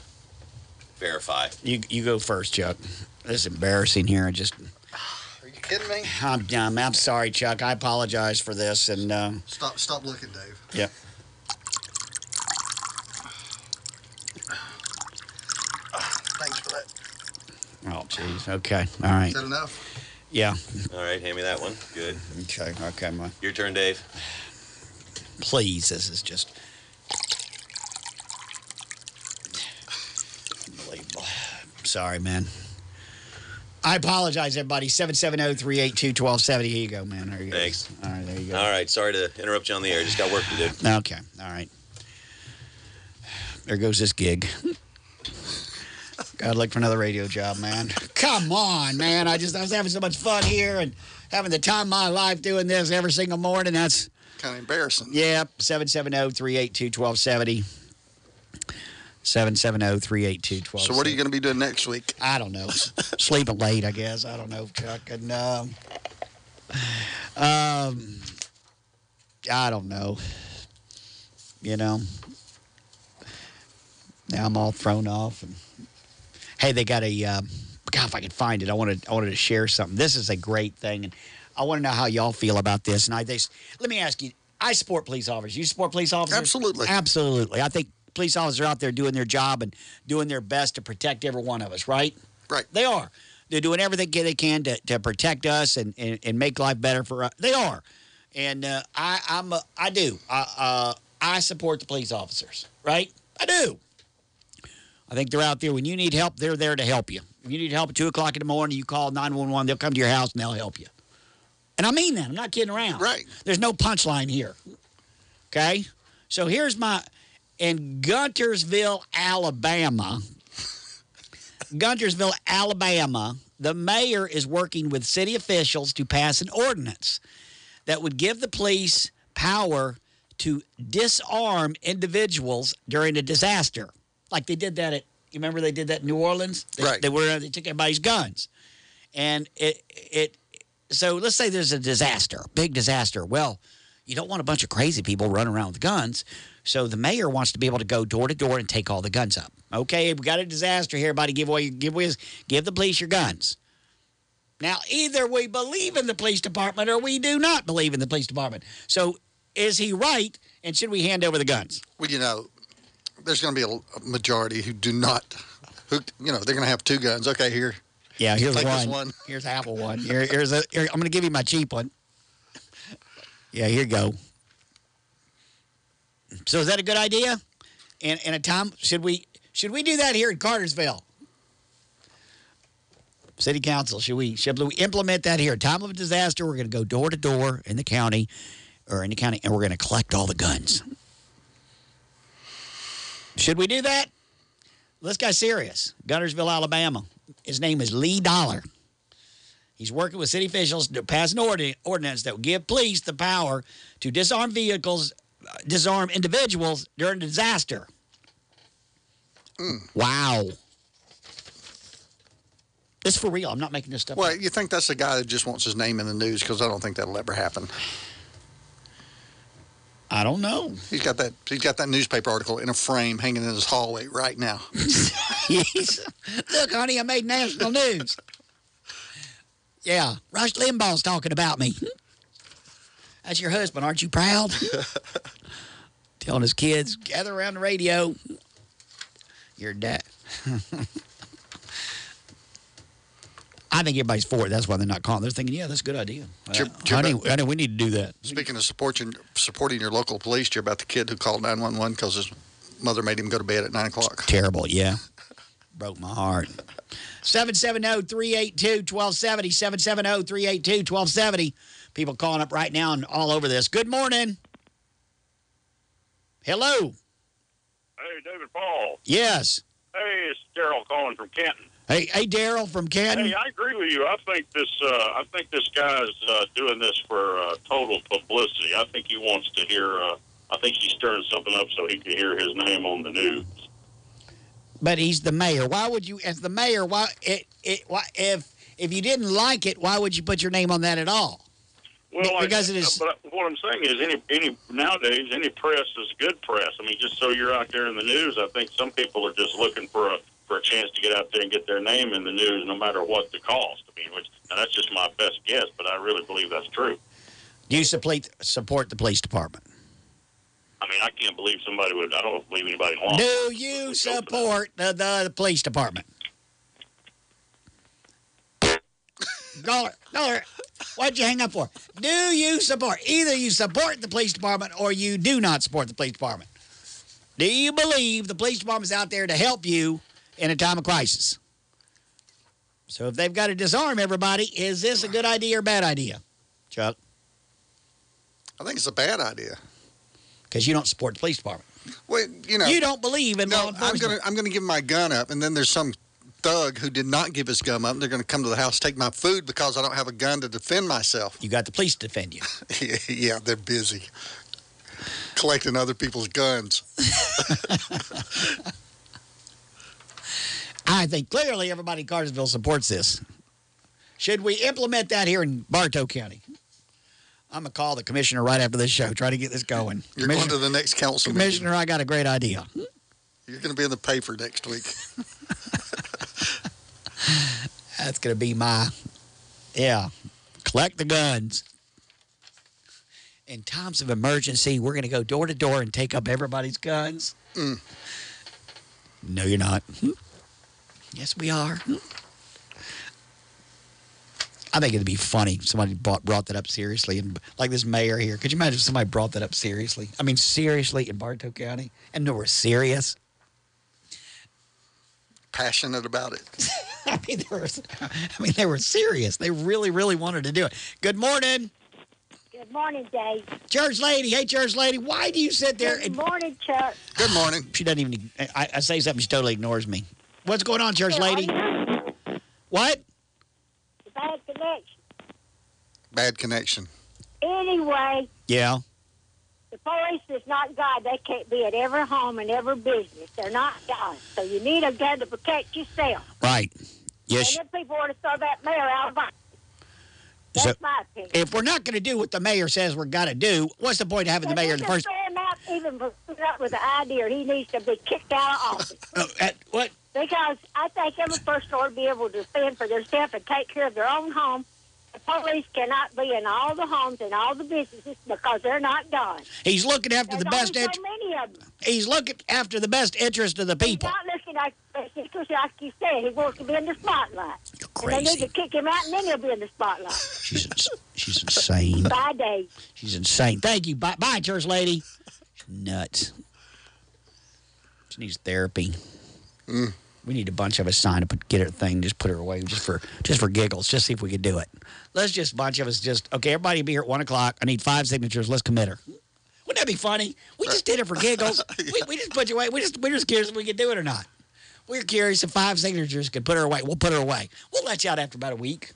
verify. you, you go first, Chuck. This is embarrassing here. I just. Are you kidding me? I'm, I'm, I'm sorry, Chuck. I apologize for this. And uh, Stop, stop looking, Dave. Yep. Thanks for that. Oh, jeez. Okay. All right. Is that enough? Yeah. All right, hand me that one. Good. Okay. Okay, my. Your turn, Dave. Please, this is just unbelievable. Sorry, man. I apologize, everybody. 770 382 1270. Here you go, man. There you go. Thanks. All right, there you go. All right, sorry to interrupt you on the air. Just got work to do. Okay. All right. There goes this gig. Gotta look for another radio job, man. Come on, man. I just I was having so much fun here and having the time of my life doing this every single morning. That's kind of embarrassing. Yep. 770 382 1270. 770 382 1270. So, what are you going to be doing next week? I don't know. Sleeping late, I guess. I don't know, Chuck. And, um, um, I don't know. You know, now I'm all thrown off. And hey, they got a. Um, God, if I could find it, I wanted I wanted to share something. This is a great thing, and I want to know how y'all feel about this. And I, they, let me ask you. I support police officers. You support police officers? Absolutely. Absolutely. I think police officers are out there doing their job and doing their best to protect every one of us, right? Right. They are. They're doing everything they can to, to protect us and, and, and make life better for us. They are. And uh, I, I'm a, I do. I, uh, I support the police officers, right? I do. I think they're out there. When you need help, they're there to help you. If you need help at 2 o'clock in the morning, you call 911, they'll come to your house and they'll help you. And I mean that. I'm not kidding around. Right. There's no punchline here. Okay? So here's my. In Guntersville, Alabama, Guntersville, Alabama, the mayor is working with city officials to pass an ordinance that would give the police power to disarm individuals during a disaster. Like they did that at, you remember they did that in New Orleans? They, Right. They, were, they took everybody's guns. And it, it, so let's say there's a disaster, big disaster. Well, you don't want a bunch of crazy people running around with guns. So the mayor wants to be able to go door to door and take all the guns up. Okay, we got a disaster here, everybody. Give away, give away, give the police your guns. Now, either we believe in the police department or we do not believe in the police department. So, is he right? And should we hand over the guns? Well, you know, there's going to be a, majority who do not, who, you know, they're going to have two guns. Okay, here. Yeah, here's one. one. Here's Apple one. Here, here's a. Here, I'm going to give you my cheap one. Yeah, here you go. So is that a good idea? And and a time should we should we do that here in Cartersville? City Council, should we should we implement that here? Time of a disaster, we're going to go door to door in the county, or in the county, and we're going to collect all the guns. Should we do that? This guy's serious. Guntersville, Alabama. His name is Leigh Dollar. He's working with city officials to pass an ordi- ordinance that will give police the power to disarm vehicles, uh, disarm individuals during a disaster. Wow. It's for real. I'm not making this stuff Well, up. Well, you think that's the guy that just wants his name in the news because I don't think that'll ever happen. I don't know. He's got that. He's got that newspaper article in a frame hanging in his hallway right now. Look, honey, I made national news. Yeah, Rush Limbaugh's talking about me. That's your husband. Aren't you proud? Telling his kids, gather around the radio. Your dad. I think everybody's for it. That's why they're not calling. They're thinking, yeah, that's a good idea. Did you- Uh, did honey, about- honey, we need to do that. Speaking of supporting supporting your local police, you're about the kid who called 911 because his mother made him go to bed at nine o'clock. Terrible, yeah. Broke my heart. 770 382 1270. 770 382 1270. People calling up right now and all over this. Good morning. Hello. Hey, David Paul. Yes. Hey, it's Daryl calling from Canton. Hey, hey, Daryl from Canton. Hey, I agree with you. I think this. Uh, I think this guy's uh, doing this for uh, total publicity. I think he wants to hear. Uh, I think he's stirring something up so he can hear his name on the news. But he's the mayor. Why would you, as the mayor, why, it, it, why, if, if you didn't like it, why would you put your name on that at all? Well, I- because it is- But what I'm saying is, any any nowadays, any press is good press. I mean, just so you're out there in the news, I think some people are just looking for a for a chance to get out there and get their name in the news, no matter what the cost. I mean, which now that's just my best guess, but I really believe that's true. Do you support support the police department? I mean, I can't believe somebody would. I don't believe anybody law. Do you support the, the, the police department? Dollar, dollar. What'd you hang up for? Do you support? Either you support the police department or you do not support the police department. Do you believe the police department's out there to help you in a time of crisis? So if they've got to disarm everybody, is this a good idea or bad idea? Chuck? I think it's a bad idea. Because you don't support the police department. Well, you know, You don't believe in no, law I'm enforcement. gonna I'm gonna give my gun up, and then there's some thug who did not give his gun up. and They're gonna come to the house, take my food because I don't have a gun to defend myself. You got the police to defend you. yeah, they're busy collecting other people's guns. I think clearly everybody in Cartersville supports this. Should we implement that here in Bartow County? I'm going to call the commissioner right after this show, try to get this going. You're going to the next council meeting. Commissioner, I got a great idea. You're going to be in the paper next week. That's going to be my, yeah, collect the guns. In times of emergency, we're going to go door to door and take up everybody's guns. Mm. No, you're not. Yes, we are. Hmm. I think it'd be funny if somebody brought, brought that up seriously. And like this mayor here, could you imagine if somebody brought that up seriously? I mean, seriously in Bartow County? And they were serious? Passionate about it. I mean, they were, I mean, they were serious. They really, really wanted to do it. Good morning, Good morning, Dave. church lady. Hey, church lady, why do you sit there Good and. morning, Chuck. Good morning. She doesn't even. I, I say something, she totally ignores me. What's going on, church lady? What? Bad connection. Bad connection. Anyway, Yeah. the police is not God. They can't be at every home and every business. They're not God. So you need a gun to protect yourself. Right. Yes. And then people want to throw that mayor out of office. That's So, my opinion. if we're not going to do what the mayor says we're got to do, what's the point of having the mayor in the first? throw him out even for up with the idea he needs to be kicked out of office. Uh, at- what? Because I think every person ought to be able to defend for themselves and take care of their own home. The police cannot be in all the homes and all the businesses because they're not God. He's looking after There's the best. only int- so many of them. he's looking after the best interest of the people. He's not looking like, because like you said, he wants to be in the spotlight. You're crazy. And they need to kick him out, and then he'll be in the spotlight. She's ins- she's insane. Bye, Dave. She's insane. Thank you. Bye, bye church lady. She's nuts. She needs therapy. Mm. We need a bunch of us sign to put, get her thing, just put her away, just for just for giggles, just see if we could do it. Let's just a bunch of us just okay. Everybody be here at one o'clock. I need five signatures. Let's commit her. Wouldn't that be funny? We just did it for giggles. we, we just put you away. We just we're just curious if we could do it or not. We're curious if five signatures could put her away. We'll put her away. We'll let you out after about a week.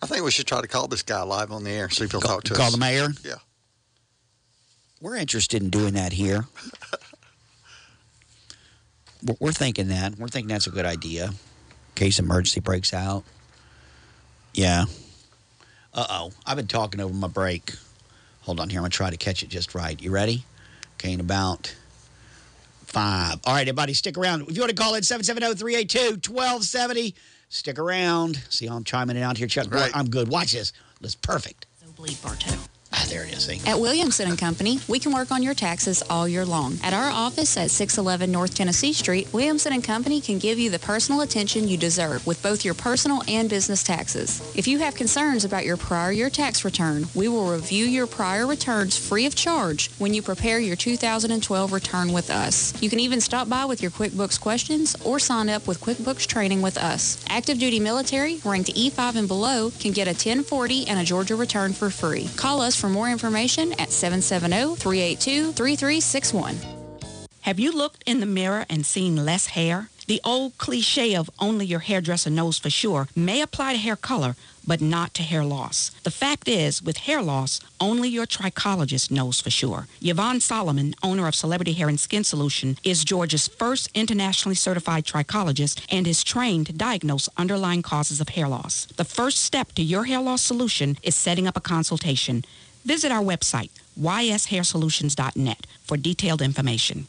I think we should try to call this guy live on the air, see if he'll talk to us. Call the mayor. Yeah. We're interested in doing that here. We're- We're thinking that. We're thinking that's a good idea. In case emergency breaks out. Yeah. Uh oh. I've been talking over my break. Hold on here. I'm going to try to catch it just right. You ready? Okay, in about five. All right, everybody, stick around. If you want to call in 770 382 1270, stick around. See how I'm chiming it out here, Chuck? Right. I'm good. Watch this. That's perfect. Bleed Bartow. Ah, there it is. At Williamson and Company, we can work on your taxes all year long. At our office at 611 North Tennessee Street, Williamson and Company can give you the personal attention you deserve with both your personal and business taxes. If you have concerns about your prior year tax return, we will review your prior returns free of charge when you prepare your 2012 return with us. You can even stop by with your QuickBooks questions or sign up with QuickBooks training with us. Active duty military ranked E5 and below can get a 1040 and a Georgia return for free. Call us for more information at 770-382-3361. Have you looked in the mirror and seen less hair? The old cliche of only your hairdresser knows for sure may apply to hair color, but not to hair loss. The fact is, with hair loss, only your trichologist knows for sure. Yvonne Solomon, owner of Celebrity Hair and Skin Solution, is Georgia's first internationally certified trichologist and is trained to diagnose underlying causes of hair loss. The first step to your hair loss solution is setting up a consultation. Visit our website, ysHairSolutions.net, for detailed information.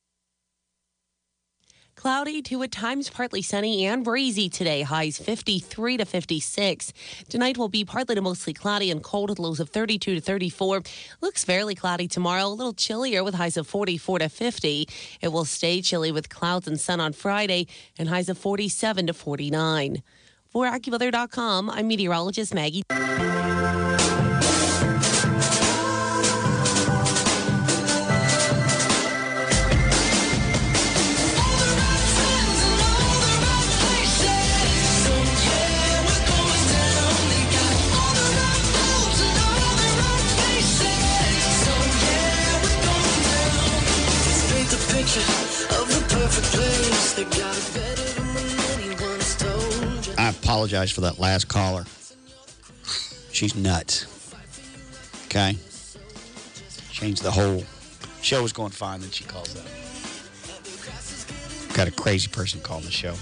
Cloudy to at times partly sunny and breezy today. Highs 53 to 56. Tonight will be partly to mostly cloudy and cold with lows of 32 to 34. Looks fairly cloudy tomorrow, a little chillier with highs of 44 to 50. It will stay chilly with clouds and sun on Friday and highs of 47 to 49. For AccuWeather.com, I'm meteorologist Maggie. Apologize for that last caller. She's nuts. Okay? Changed the whole show was going fine, then she calls up. Got a crazy person calling the show.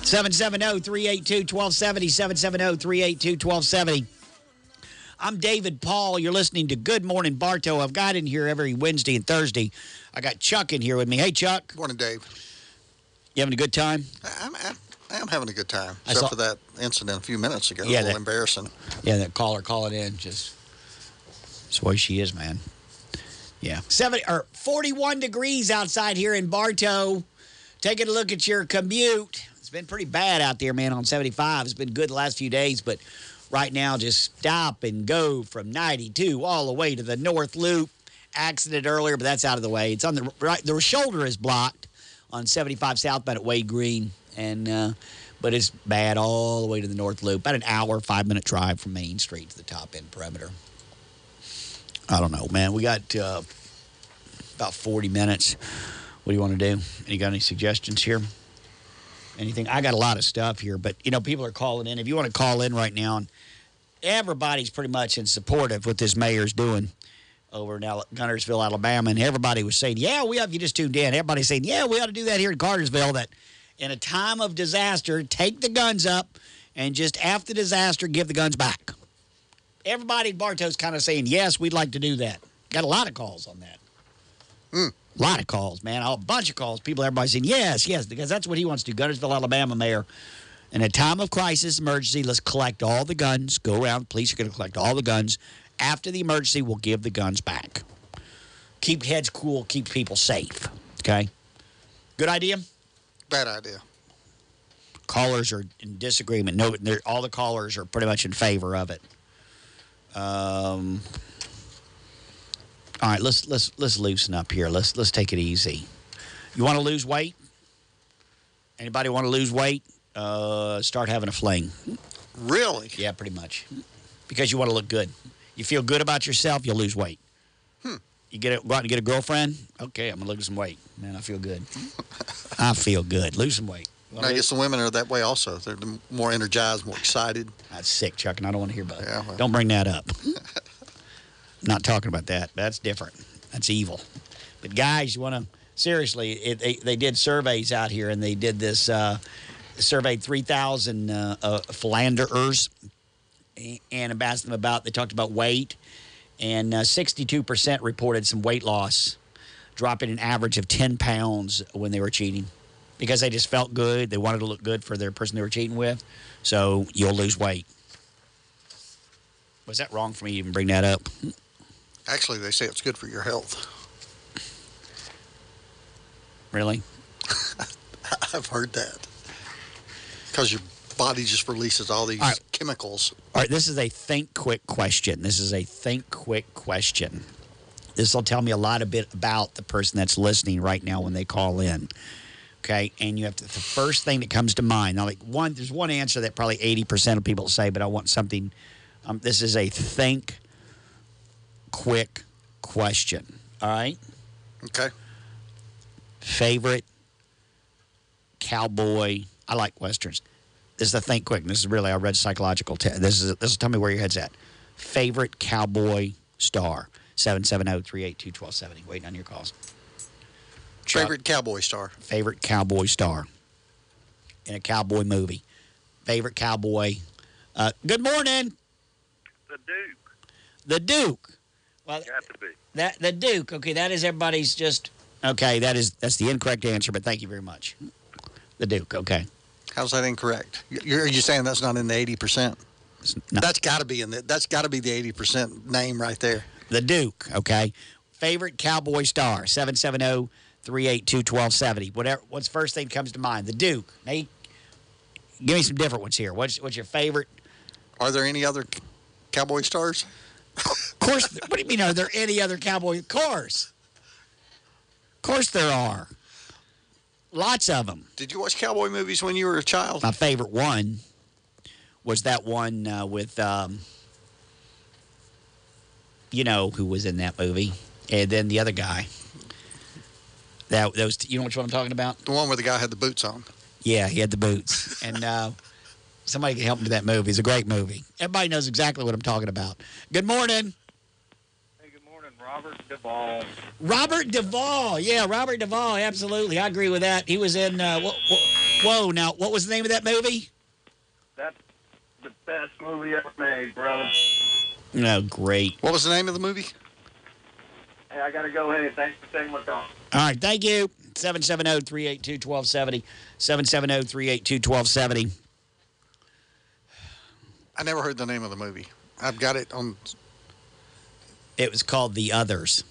770 382 1270. 770 382 1270. I'm David Paul. You're listening to Good Morning Bartow. I've got in here every Wednesday and Thursday. I got Chuck in here with me. Hey, Chuck. Morning, Dave. You having a good time? I'm, I'm, I'm having a good time, I except for that incident a few minutes ago. Yeah, a little that- embarrassing. Yeah, that caller calling in just that's the way she is, man. Yeah. Seven or 41 degrees outside here in Bartow. Taking a look at your commute. It's been pretty bad out there, man, on 75. It's been good the last few days, but right now just stop and go from 92 all the way to the North Loop. Accident earlier, but that's out of the way. It's on the right. The shoulder is blocked on 75 southbound at Wade Green, and uh, but it's bad all the way to the North Loop. About an hour, five minute drive from Main Street to the top end perimeter. I don't know, man. We got uh, about 40 minutes. What do you want to do? Any got any suggestions here? Anything? I got a lot of stuff here, but you know, people are calling in. If you want to call in right now, and everybody's pretty much in support of what this mayor's doing over in Gunnersville, Alabama, and everybody was saying, "Yeah, we have." You just tuned in. Everybody's saying, "Yeah, we ought to do that here in Cartersville." That in a time of disaster, take the guns up, and just after disaster, give the guns back. Everybody in Bartow's kind of saying, "Yes, we'd like to do that." Got a lot of calls on that. A lot of calls, man. A bunch of calls. People, everybody saying, yes, yes, because that's what he wants to do. Gunnersville, Alabama mayor. In a time of crisis, emergency, let's collect all the guns. Go around. Police are going to collect all the guns. After the emergency, we'll give the guns back. Keep heads cool, keep people safe. Okay? Good idea? Bad idea. Callers are in disagreement. No, all the callers are pretty much in favor of it. Um, all right, let's let's let's loosen up here. Let's let's take it easy. You want to lose weight? Anybody want to lose weight? Uh, start having a fling. Really? Yeah, pretty much. Because you want to look good. You feel good about yourself, you'll lose weight. You get a, go out and get a girlfriend. Okay, I'm gonna lose some weight. Man, I feel good. I feel good. Lose some weight. I guess the women are that way also. They're more energized, more excited. That's sick, Chuck, and I don't want to hear about it. Yeah, well. Don't bring that up. Not talking about that. That's different. That's evil. But guys, you want to seriously? It, they they did surveys out here, and they did this. Uh, surveyed three thousand uh, uh, philanderers, and asked them about. They talked about weight, and uh, sixty-two percent reported some weight loss, dropping an average of ten pounds when they were cheating, because they just felt good. They wanted to look good for their person they were cheating with. So you'll lose weight. Was that wrong for me to even bring that up? Actually, they say it's good for your health. Really? I've heard that. Because your body just releases all these All right. chemicals. All right, this is a think quick question. This is a think quick question. This will tell me a lot a bit about the person that's listening right now when they call in. Okay, and you have to, the first thing that comes to mind. Now, like one, there's one answer that probably 80% of people say, but I want something. Um, this is a think quick question. All right, Okay. favorite cowboy. I like westerns. This is a think quick. This is really I read psychological. Te- this is this will tell me where your head's at. Favorite cowboy star. 770-382-1270. Waiting on your calls. Chuck, Favorite cowboy star. favorite cowboy star in a cowboy movie. Favorite cowboy. Uh, good morning, The Duke. the Duke. Well, Got to be. that the Duke. Okay, that is everybody's just okay. That is that's the incorrect answer, but thank you very much. The Duke. Okay. How's that incorrect? You're, are you saying that's not in the 80%? That's got to be in the, that's got to be the 80% name right there. The Duke, okay? Favorite cowboy star, oh, 770 382 1270. Whatever, what's the first thing that comes to mind? The Duke. Now, you, give me some different ones here. What's, what's your favorite? Are there any other cowboy stars? Of course. what do you mean, are there any other cowboy? Of course. Of course there are. Lots of them. Did you watch cowboy movies when you were a child? My favorite one was that one uh, with, um, you know, who was in that movie, and then the other guy. That those, you know which one I'm talking about? The one where the guy had the boots on. Yeah, he had the boots, and uh, somebody can help me with that movie. It's a great movie. Everybody knows exactly what I'm talking about. Good morning, Hey, good morning, Robert Duvall. Robert Duvall. Yeah, Robert Duvall. Absolutely, I agree with that. He was in. Uh, whoa, whoa, now what was the name of that movie? That's the best movie ever made, brother. No, great. What was the name of the movie? Hey, I got to go ahead. Thanks for taking my call. All right, thank you. 770 382 1270. 770 382 1270. I never heard the name of the movie. I've got it on It was called The Others.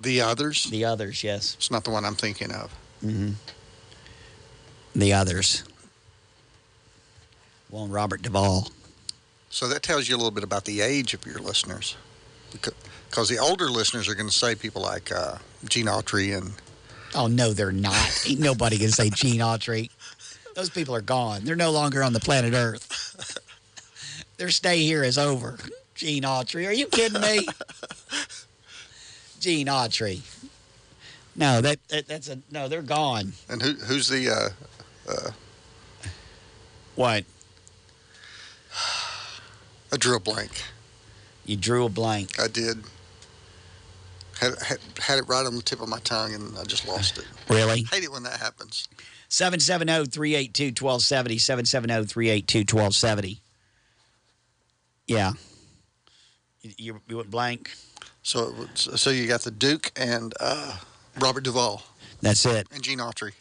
The Others? The Others, yes. It's not the one I'm thinking of. Mm-hmm. The Others. Well, Robert Duvall. So that tells you a little bit about the age of your listeners. Because the older listeners are going to say people like uh, Gene Autry and. Oh, no, they're not. Ain't nobody can say Gene Autry. Those people are gone. They're no longer on the planet Earth. Their stay here is over. Gene Autry. Are you kidding me? Gene Autry. No, that, that that's a no. They're gone. And who who's the. Uh, uh, What? I drew a blank. You drew a blank. I did. Had, had, had it right on the tip of my tongue and I just lost it. Really? Hate it when that happens. 770 382 1270. 770 382 1270. Yeah. You, you, you went blank? So, so you got the Duke and uh, Robert Duvall That's it. and Gene Autry.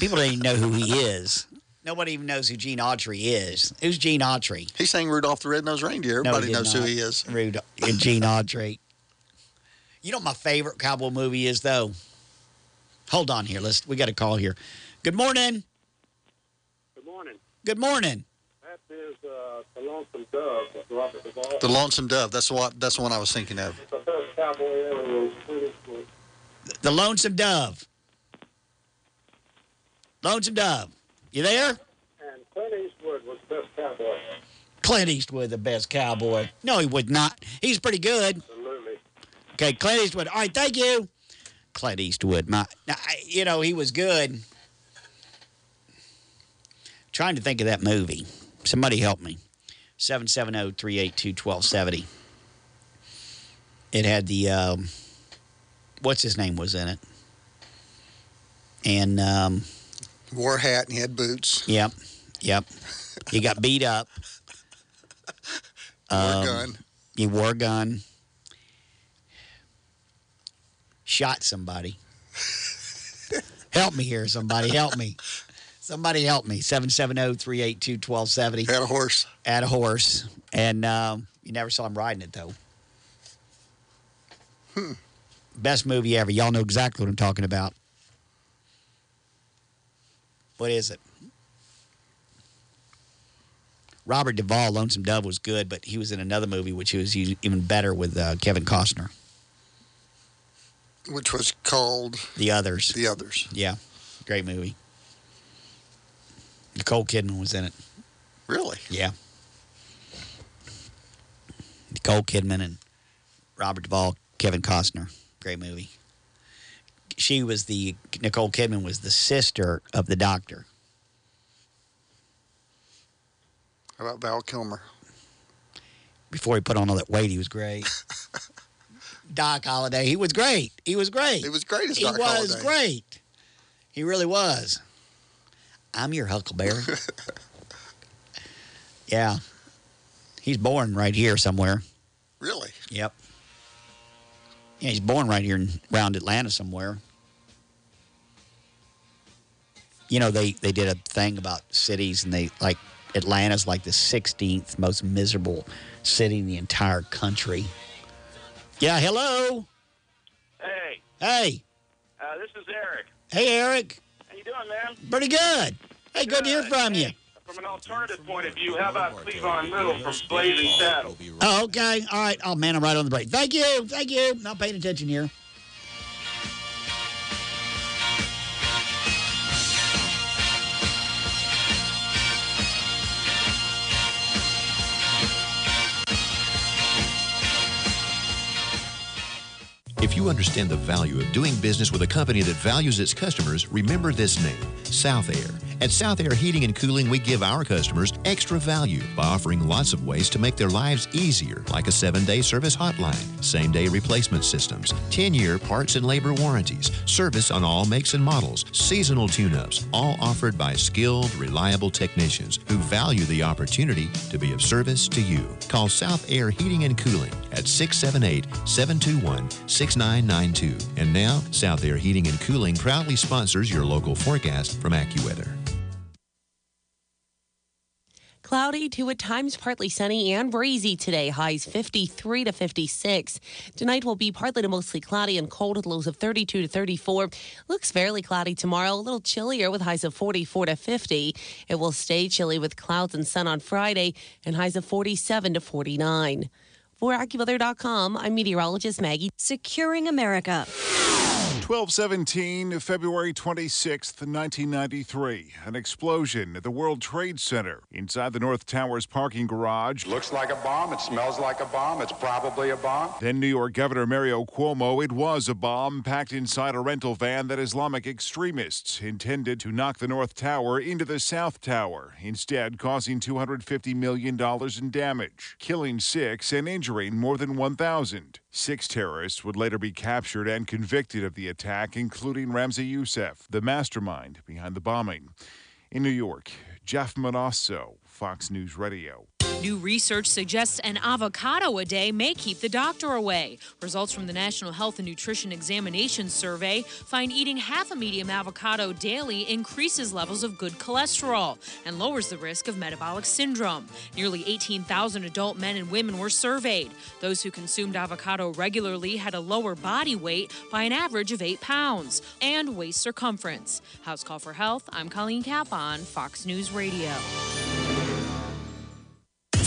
People don't even know who he is. Nobody even knows who Gene Autry is. Who's Gene Autry? He sang Rudolph the Red-Nosed Reindeer. No, Everybody he did knows who he is. Rudolph, and Gene Autry. You know what my favorite cowboy movie is, though? Hold on here. Let's. We got a call here. Good morning. Good morning. Good morning. That is The Lonesome Dove with Robert Duvall. The Lonesome Dove. That's what. That's the one I was thinking of. The best cowboy ever was Clint The Lonesome Dove. Lonesome Dove. You there? And Clint Eastwood was the best cowboy. Clint Eastwood, the best cowboy. No, he would not. He's pretty good. Absolutely. Okay, Clint Eastwood. All right, thank you. Clint Eastwood. My, now, you know, he was good. Trying to think of that movie. Somebody help me. 770 382 1270. It had the, um, what's his name was in it? And, um, Wore a hat and he had boots. Yep. Yep. He got beat up. Wore a Um, gun. He wore a gun. Shot somebody. help me here, somebody. Help me. Somebody help me. 770 382 1270. Had a horse. Had a horse. And um, you never saw him riding it, though. Hmm. Best movie ever. Y'all know exactly what I'm talking about. What is it? Robert Duvall, Lonesome Dove was good, but he was in another movie which was even better with uh, Kevin Costner. Which was called The Others. The Others. Yeah, great movie. Nicole Kidman was in it. Really? Yeah. Nicole Kidman and Robert Duvall, Kevin Costner. Great movie. She was the, Nicole Kidman was the sister of the doctor. How about Val Kilmer? Before he put on all that weight, he was great. Doc Holliday, he was great. He was great. He was great as He was Holliday. great. He really was. I'm your Huckleberry. yeah. He's born right here somewhere. Really? Yep. Yeah, he's born right here in, around Atlanta somewhere. You know, they, they did a thing about cities, and they like Atlanta's like the 16th most miserable city in the entire country. Yeah, hello. Hey, Hey. uh, this is Eric. Hey, Eric. Doing, man? Pretty good. Hey, good to hear from you. From an alternative point of view, how about Cleavon Little from Blazing Saddles? Oh, okay. All right. Oh, man, I'm right on the break. Thank you. Thank you. Not paying attention here. You understand the value of doing business with a company that values its customers, remember this name, South Air. At South Air Heating and Cooling, we give our customers extra value by offering lots of ways to make their lives easier, like a seven day service hotline, same day replacement systems, 10 year parts and labor warranties, service on all makes and models, seasonal tune ups, all offered by skilled, reliable technicians who value the opportunity to be of service to you. Call South Air Heating and Cooling at 678 721 6992. And now, South Air Heating and Cooling proudly sponsors your local forecast from AccuWeather. Cloudy to at times partly sunny and breezy today. Highs 53 to 56. Tonight will be partly to mostly cloudy and cold with lows of 32 to 34. Looks fairly cloudy tomorrow, a little chillier with highs of 44 to 50. It will stay chilly with clouds and sun on Friday and highs of 47 to 49. For AccuWeather.com, I'm meteorologist Maggie. Securing America. 1217, February 26th, 1993. An explosion at the World Trade Center inside the North Tower's parking garage. Looks like a bomb. It smells like a bomb. It's probably a bomb. Then New York Governor Mario Cuomo, it was a bomb packed inside a rental van that Islamic extremists intended to knock the North Tower into the South Tower, instead causing $250 million in damage, killing six and injuring more than 1,000. Six terrorists would later be captured and convicted of the attack, including Ramzi Youssef, the mastermind behind the bombing. In New York, Jeff Monosso, Fox News Radio. New research suggests an avocado a day may keep the doctor away. Results from the National Health and Nutrition Examination Survey find eating half a medium avocado daily increases levels of good cholesterol and lowers the risk of metabolic syndrome. Nearly 18,000 adult men and women were surveyed. Those who consumed avocado regularly had a lower body weight by an average of 8 pounds and waist circumference. House Call for Health, I'm Colleen Cappon, on Fox News Radio.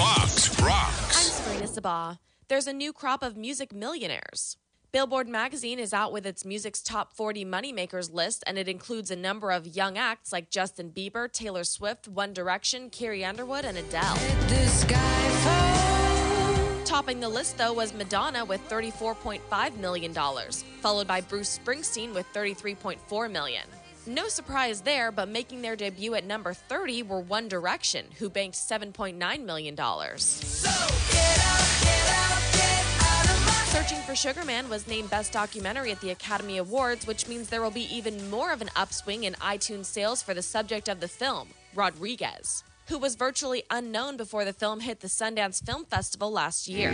Fox I'm rocks. Sabrina Sabah. There's a new crop of music millionaires. Billboard magazine is out with its music's top 40 moneymakers list, and it includes a number of young acts like Justin Bieber, Taylor Swift, One Direction, Carrie Underwood, and Adele. Topping the list, though, was Madonna with $34.5 million, followed by Bruce Springsteen with $33.4 million. No surprise there, but making their debut at number 30 were One Direction, who banked $7.9 million. Searching for Sugar Man was named Best Documentary at the Academy Awards, which means there will be even more of an upswing in iTunes sales for the subject of the film, Rodriguez, who was virtually unknown before the film hit the Sundance Film Festival last year.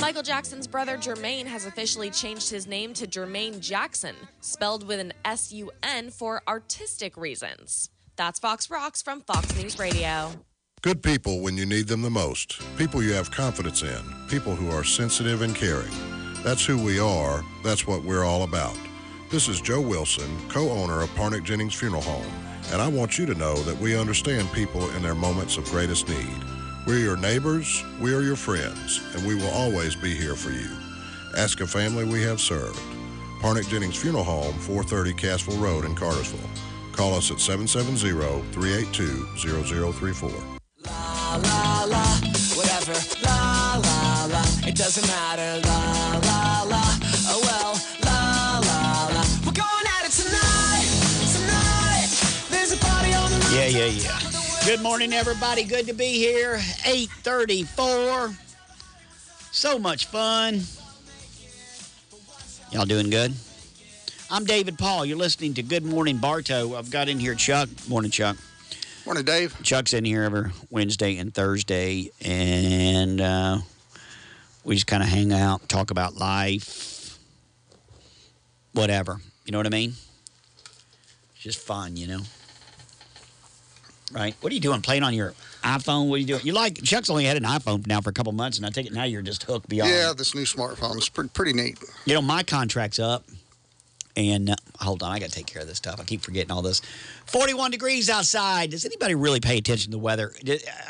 Michael Jackson's brother Jermaine has officially changed his name to Jermaine Jacksun, spelled with an S U N for artistic reasons. That's Fox Rocks from Fox News Radio. Good people when you need them the most. People you have confidence in. People who are sensitive and caring. That's who we are. That's what we're all about. This is Joe Wilson, co owner of Parnick Jennings Funeral Home, and I want you to know that we understand people in their moments of greatest need. We're your neighbors, we are your friends, and we will always be here for you. Ask a family we have served. Parnick Jennings Funeral Home, 430 Cassville Road in Cartersville. Call us at 770 382 0034. La la la, whatever. La la la, it doesn't matter. La Yeah, yeah. Good morning, everybody. Good to be here. 834. So much fun. Y'all doing good? I'm David Paul. You're listening to Good Morning Bartow. I've got in here Chuck. Morning, Chuck. Morning, Dave. Chuck's in here every Wednesday and Thursday, and uh, we just kind of hang out, talk about life, whatever. You know what I mean? It's just fun, you know? Right? What are you doing? Playing on your iPhone? What are you doing? You like, Chuck's only had an iPhone now for a couple months, and I take it now you're just hooked beyond. Yeah, this new smartphone is pretty, pretty neat. You know, my contract's up. And uh, hold on, I got to take care of this stuff. I keep forgetting all this. 41 degrees outside. Does anybody really pay attention to the weather?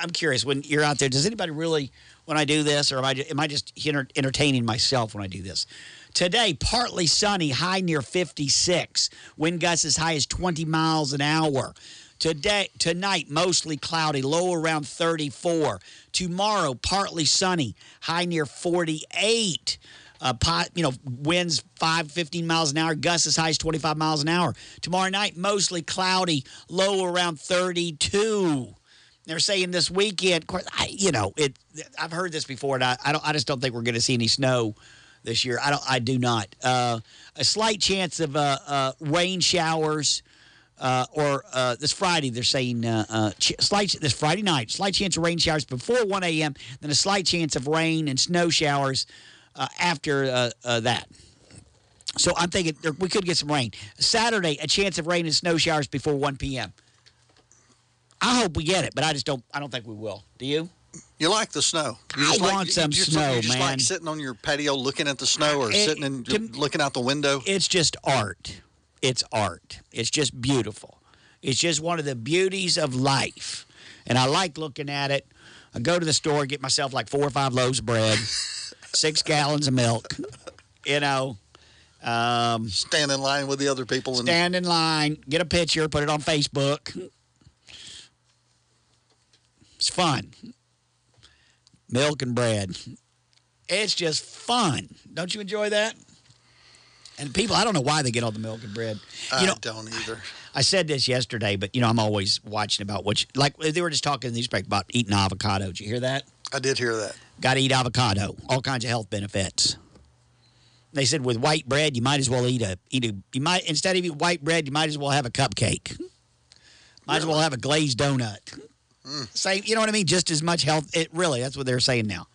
I'm curious, when you're out there, does anybody really, when I do this, or am I, am I just enter- entertaining myself when I do this? Today, partly sunny, high near 56. Wind gusts as high as 20 miles an hour. Today, tonight, mostly cloudy, low around 34. Tomorrow, partly sunny, high near 48. Uh, pot, you know, winds 5, 15 miles an hour, gusts as high as 25 miles an hour. Tomorrow night, mostly cloudy, low around 32. They're saying this weekend, of course, I, you know, it. I've heard this before, and I, I don't. I just don't think we're going to see any snow this year. I don't. I do not. Uh, a slight chance of uh, uh, rain showers. Uh, or uh, this Friday, they're saying uh, uh, ch- slight this Friday night, slight chance of rain showers before 1 a.m. Then a slight chance of rain and snow showers uh, after uh, uh, that. So I'm thinking there, we could get some rain. Saturday, a chance of rain and snow showers before 1 p.m. I hope we get it, but I just don't. I don't think we will. Do you? You like the snow? You I just like, want some snow, you just man. like sitting on your patio looking at the snow, or It- sitting and looking out the window. It's just art. It's art. It's just beautiful. It's just one of the beauties of life. And I like looking at it. I go to the store, get myself like four or five loaves of bread, six gallons of milk, you know. Um, stand in line with the other people. And, stand in line, get a picture, put it on Facebook. It's fun. Milk and bread. It's just fun. Don't you enjoy that? And people, I don't know why they get all the milk and bread. I know, don't either. I said this yesterday, but you know, I'm always watching about what, you, like they were just talking in the newspaper about eating avocado. Did you hear that? I did hear that. Got to eat avocado. All kinds of health benefits. They said with white bread, you might as well eat a eat a. You might instead of eating white bread, you might as well have a cupcake. Might as well have a glazed donut. Mm. Same, you know what I mean? Just as much health. It really, that's what they're saying now.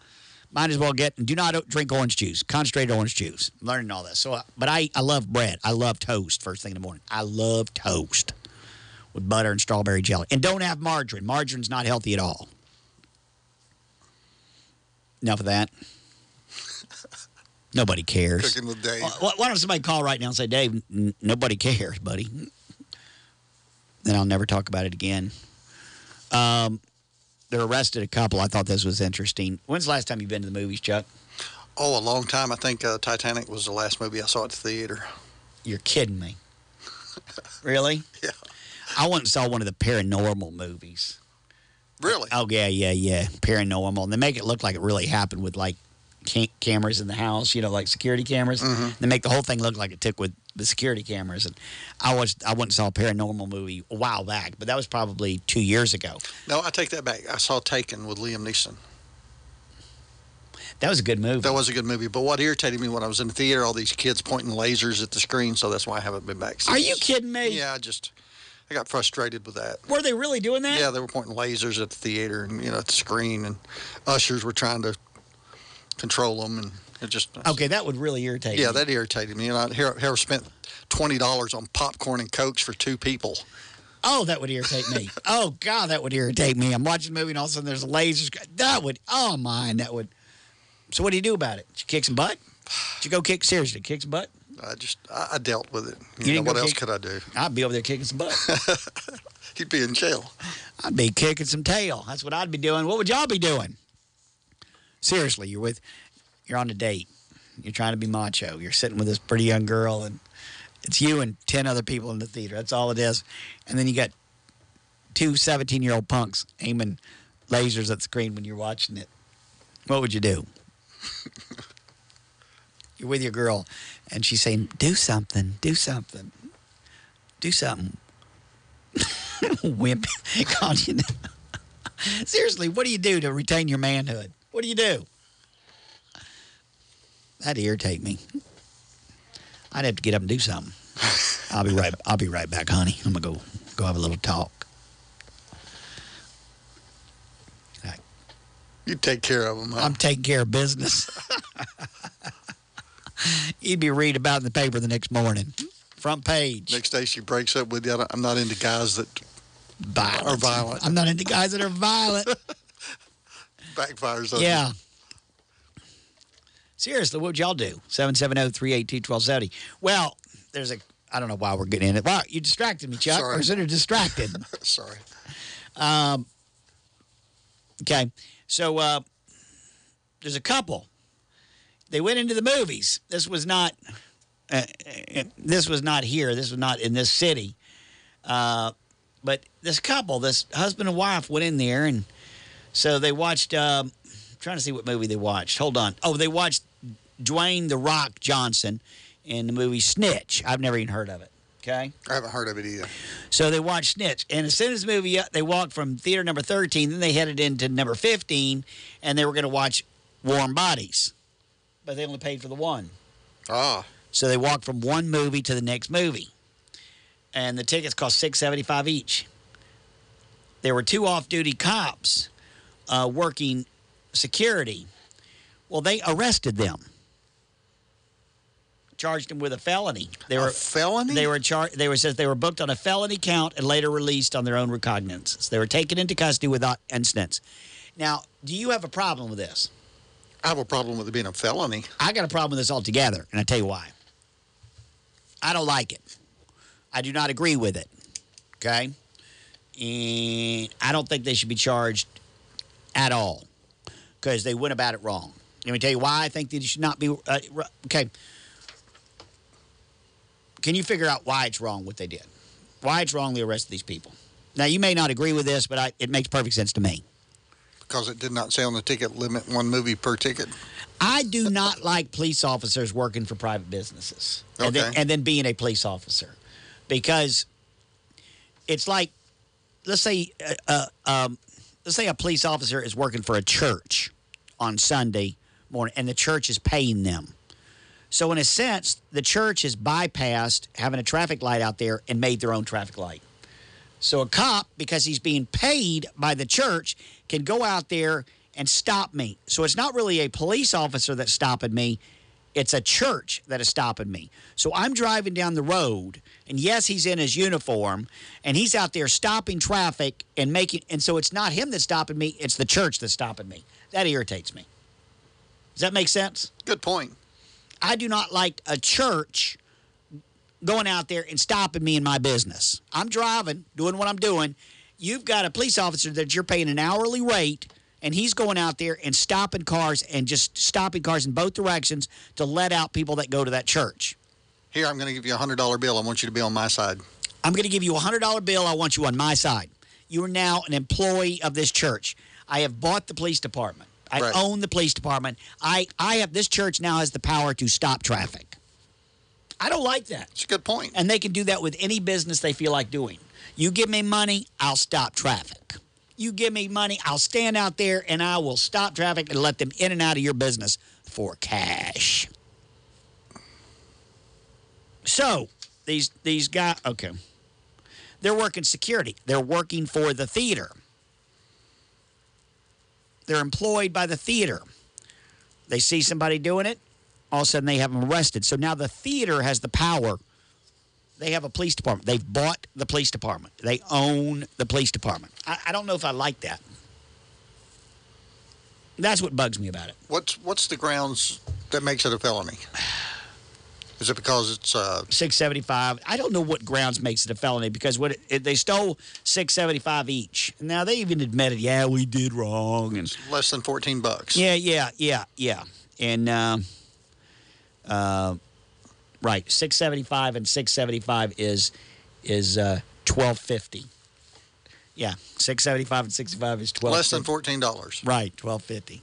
Might as well get. Do not drink orange juice. Concentrated orange juice. I'm learning all this. So, uh, but I I love bread. I love toast first thing in the morning. I love toast with butter and strawberry jelly. And don't have margarine. Margarine's not healthy at all. Enough of that. Nobody cares. Cooking with Dave. Why why don't somebody call right now and say, Dave, nobody cares, buddy? Then I'll never talk about it again. Um, they arrested a couple. I thought this was interesting. When's the last time you've been to the movies, Chuck? Oh, a long time. I think uh, Titanic was the last movie I saw at the theater. You're kidding me. really? Yeah. I went and saw one of the paranormal movies. Really? Oh, yeah, yeah, yeah. Paranormal. And they make it look like it really happened with like cameras in the house, you know, like security cameras. Mm-hmm. They make the whole thing look like it took with the security cameras. And I was I went and saw a paranormal movie a while back, but that was probably two years ago. No, I take that back. I saw Taken with Liam Neeson. That was a good movie. That was a good movie. But what irritated me when I was in the theater, all these kids pointing lasers at the screen, so that's why I haven't been back. Since. Are you kidding me? Yeah, I just I got frustrated with that. Were they really doing that? Yeah, they were pointing lasers at the theater and you know at the screen, and ushers were trying to control them, and it just Okay, that would really irritate me. yeah, me. that irritated me. And I here, here spent twenty dollars on popcorn and cokes for two people. Oh, that would irritate me. oh God, that would irritate me. I'm watching a movie and all of a sudden there's lasers. That would. Oh my, that would. So what do you do about it? Did you kick some butt? Did you go kick seriously? Kick some butt? I just I, I dealt with it. You You, know what else kick- could I do? I'd be over there kicking some butt. He'd be in jail. I'd be kicking some tail. That's what I'd be doing. What would y'all be doing? Seriously, you're with, you're on a date. You're trying to be macho. You're sitting with this pretty young girl, and it's you and 10 other people in the theater. That's all it is. And then you got two 17 year old punks aiming lasers at the screen when you're watching it. What would you do? you're with your girl, and she's saying, Do something, do something, do something. Wimp. You. Seriously, what do you do to retain your manhood? What do you do? That'd irritate me. I'd have to get up and do something. I'll be right. I'll be right back, honey. I'm gonna go go have a little talk. You take care of them. Huh? I'm taking care of business. You'd be reading about in the paper the next morning, front page. Next day she breaks up with you. I'm not into guys that are violent. I'm not into guys that are violent. Backfires on you. Yeah. Seriously, what would y'all do? 770 382 1270. Well, there's a, I don't know why we're getting in it. Wow, you distracted me, Chuck. Sorry. Of distracted. Sorry. Um, okay. So uh, there's a couple. They went into the movies. This was not. Uh, uh, this was not here. This was not in this city. Uh, but this couple, this husband and wife, went in there, and so they watched. Um, trying to see what movie they watched. Hold on. Oh, they watched Dwayne the Rock Johnson in the movie Snitch. I've never even heard of it. Okay. I haven't heard of it either. So they watched Snitch. And as soon as the movie, uh, they walked from theater number 13, then they headed into number 15, and they were going to watch Warm Bodies. But they only paid for the one. Ah. So they walked from one movie to the next movie. And the tickets cost six seventy five each. There were two off duty cops uh, working security. Well, they arrested them. Charged them with a felony. They were felony. They were charged. They were says they were booked on a felony count and later released on their own recognizance. They were taken into custody without incidents. Now, do you have a problem with this? I have a problem with it being a felony. I got a problem with this altogether, and I tell you why. I don't like it. I do not agree with it. Okay? And I don't think they should be charged at all because they went about it wrong. Let me tell you why I think they should not be. Uh, okay. Can you figure out why it's wrong what they did? Why it's wrong they arrested these people? Now, you may not agree with this, but I, it makes perfect sense to me. Because it did not say on the ticket limit one movie per ticket. I do not like police officers working for private businesses and, then, and then being a police officer because it's like, let's say, uh, uh, um, let's say a police officer is working for a church on Sunday morning and the church is paying them. So, in a sense, the church has bypassed having a traffic light out there and made their own traffic light. So a cop, because he's being paid by the church, can go out there and stop me. So it's not really a police officer that's stopping me. It's a church that is stopping me. So I'm driving down the road, and yes, he's in his uniform, and he's out there stopping traffic and making. And so it's not him that's stopping me; it's the church that's stopping me. That irritates me. Does that make sense? Good point. I do not like a church going out there and stopping me in my business. I'm driving, doing what I'm doing. You've got a police officer that you're paying an hourly rate, and he's going out there and stopping cars and just stopping cars in both directions to let out people that go to that church. Here, I'm going to give you a hundred dollar bill. I want you to be on my side. I'm going to give you a $100 bill. I want you on my side. You are now an employee of this church. I have bought the police department. I Right. own the police department. I, I have this church now has the power to stop traffic. I don't like that. It's a good point. And they can do that with any business they feel like doing. You give me money, I'll stop traffic. You give me money, I'll stand out there and I will stop traffic and let them in and out of your business for cash. So, these these guys, okay. They're working security. They're working for the theater. They're employed by the theater. They see somebody doing it, all of a sudden they have them arrested. So now the theater has the power. They have a police department. They've bought the police department. They own the police department. I, I don't know if I like that. That's what bugs me about it. What's what's the grounds that makes it a felony? Is it because it's uh, 675? I don't know what grounds makes it a felony because what it, it- they stole 675 each. Now they even admitted, yeah, we did wrong and less than 14 bucks? Yeah, yeah, yeah, yeah. And um uh, right, 675 and 675 is is uh 1250. Yeah, 675 and 65 is 12 Less than $14. Right, 1250.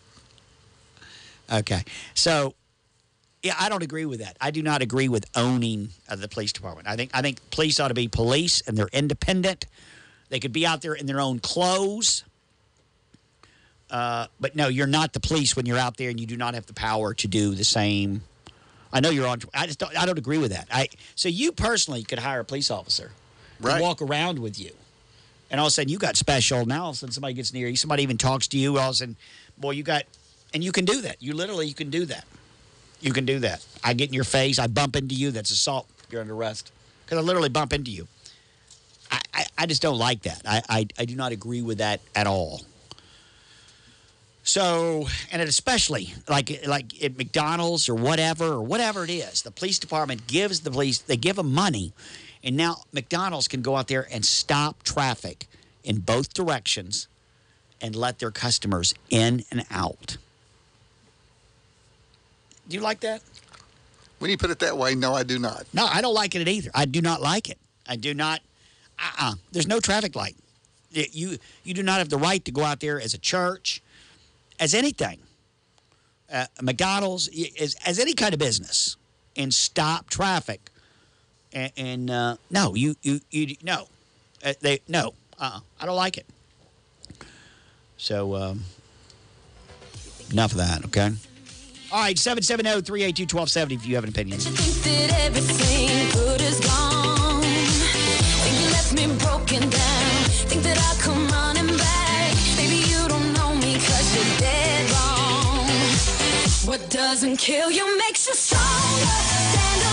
Okay. So yeah, I don't agree with that. I do not agree with owning uh, the police department. I think I think police ought to be police and they're independent. They could be out there in their own clothes. Uh, but no, you're not the police when you're out there and you do not have the power to do the same. I know you're on. I just don't, I don't agree with that. I so you personally could hire a police officer, and walk around with you, and all of a sudden you got special. Now all of a sudden somebody gets near you, somebody even talks to you. All of a sudden, boy, you got, and you can do that. You literally you can do that. You can do that. I get in your face. I bump into you. That's assault. You're under arrest because I literally bump into you. I, I, I just don't like that. I, I, I do not agree with that at all. So, and it especially like like at McDonald's or whatever or whatever it is, the police department gives the police they give them money, and now McDonald's can go out there and stop traffic in both directions, and let their customers in and out. Do you like that? When you put it that way, no, I do not. No, I don't like it either. I do not like it. I do not. Uh uh There's no traffic light. You, you do not have the right to go out there as a church, as anything, uh, McDonald's, as, as any kind of business, and stop traffic. And, and uh, no, you, you, you, no. Uh, they, no. Uh-uh. I don't like it. So, um, enough of that, okay? All right, 770 382 1270 if you have an opinion. Think that I'll come running back. What doesn't kill you makes you stronger.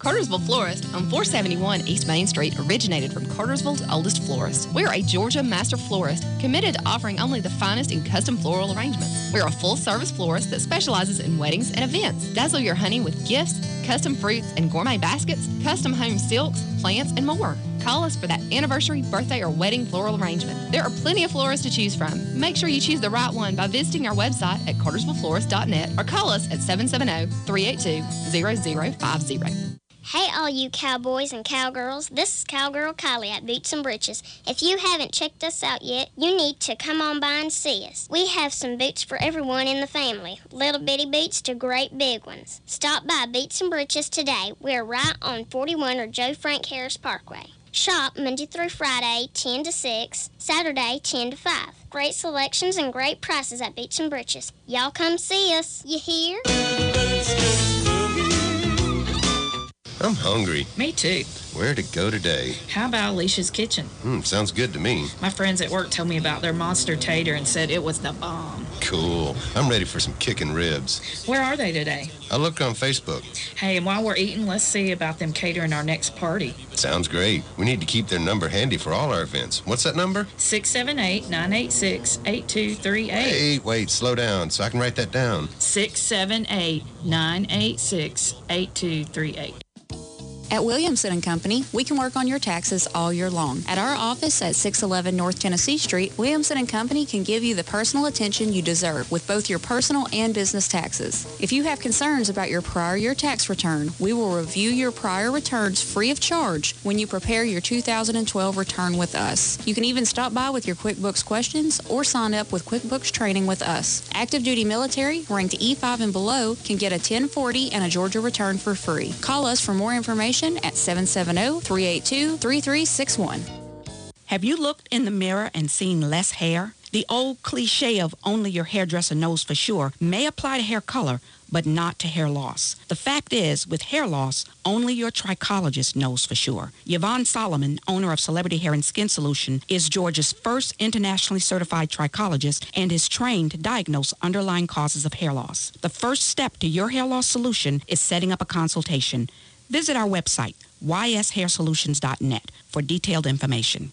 Cartersville Florist on 471 East Main Street originated from Cartersville's oldest florist. We're a Georgia master florist committed to offering only the finest in custom floral arrangements. We're a full service florist that specializes in weddings and events. Dazzle your honey with gifts, custom fruits and gourmet baskets, custom home silks, plants, and more. Call us for that anniversary, birthday, or wedding floral arrangement. There are plenty of florists to choose from. Make sure you choose the right one by visiting our website at cartersvilleflorist.net or call us at oh, 770 382 0050. Hey, all you cowboys and cowgirls. This is Cowgirl Kylie at Boots and Britches. If you haven't checked us out yet, you need to come on by and see us. We have some boots for everyone in the family, little bitty boots to great big ones. Stop by Boots and Britches today. We're right on 41 or Joe Frank Harris Parkway. Shop Monday through Friday, 10 to 6, Saturday, 10 to 5. Great selections and great prices at Beach and Britches. Y'all come see us. You hear? I'm hungry. Me too. Where to go today? How about Alicia's Kitchen? Hmm, sounds good to me. My friends at work told me about their monster tater and said it was the bomb. Cool. I'm ready for some kicking ribs. Where are they today? I looked on Facebook. Hey, and while we're eating, let's see about them catering our next party. Sounds great. We need to keep their number handy for all our events. What's that number? 678 986 8238. Hey, wait, slow down so I can write that down. 678 986 8238. At Williamson and Company, we can work on your taxes all year long. At our office at 611 North Tennessee Street, Williamson and Company can give you the personal attention you deserve with both your personal and business taxes. If you have concerns about your prior year tax return, we will review your prior returns free of charge when you prepare your 2012 return with us. You can even stop by with your QuickBooks questions or sign up with QuickBooks training with us. Active duty military ranked E5 and below can get a 1040 and a Georgia return for free. Call us for more information at 770-382-3361. Have you looked in the mirror and seen less hair? The old cliche of only your hairdresser knows for sure may apply to hair color, but not to hair loss. The fact is, with hair loss, only your trichologist knows for sure. Yvonne Solomon, owner of Celebrity Hair and Skin Solution, is Georgia's first internationally certified trichologist and is trained to diagnose underlying causes of hair loss. The first step to your hair loss solution is setting up a consultation. Visit our website, ysHairSolutions.net, for detailed information.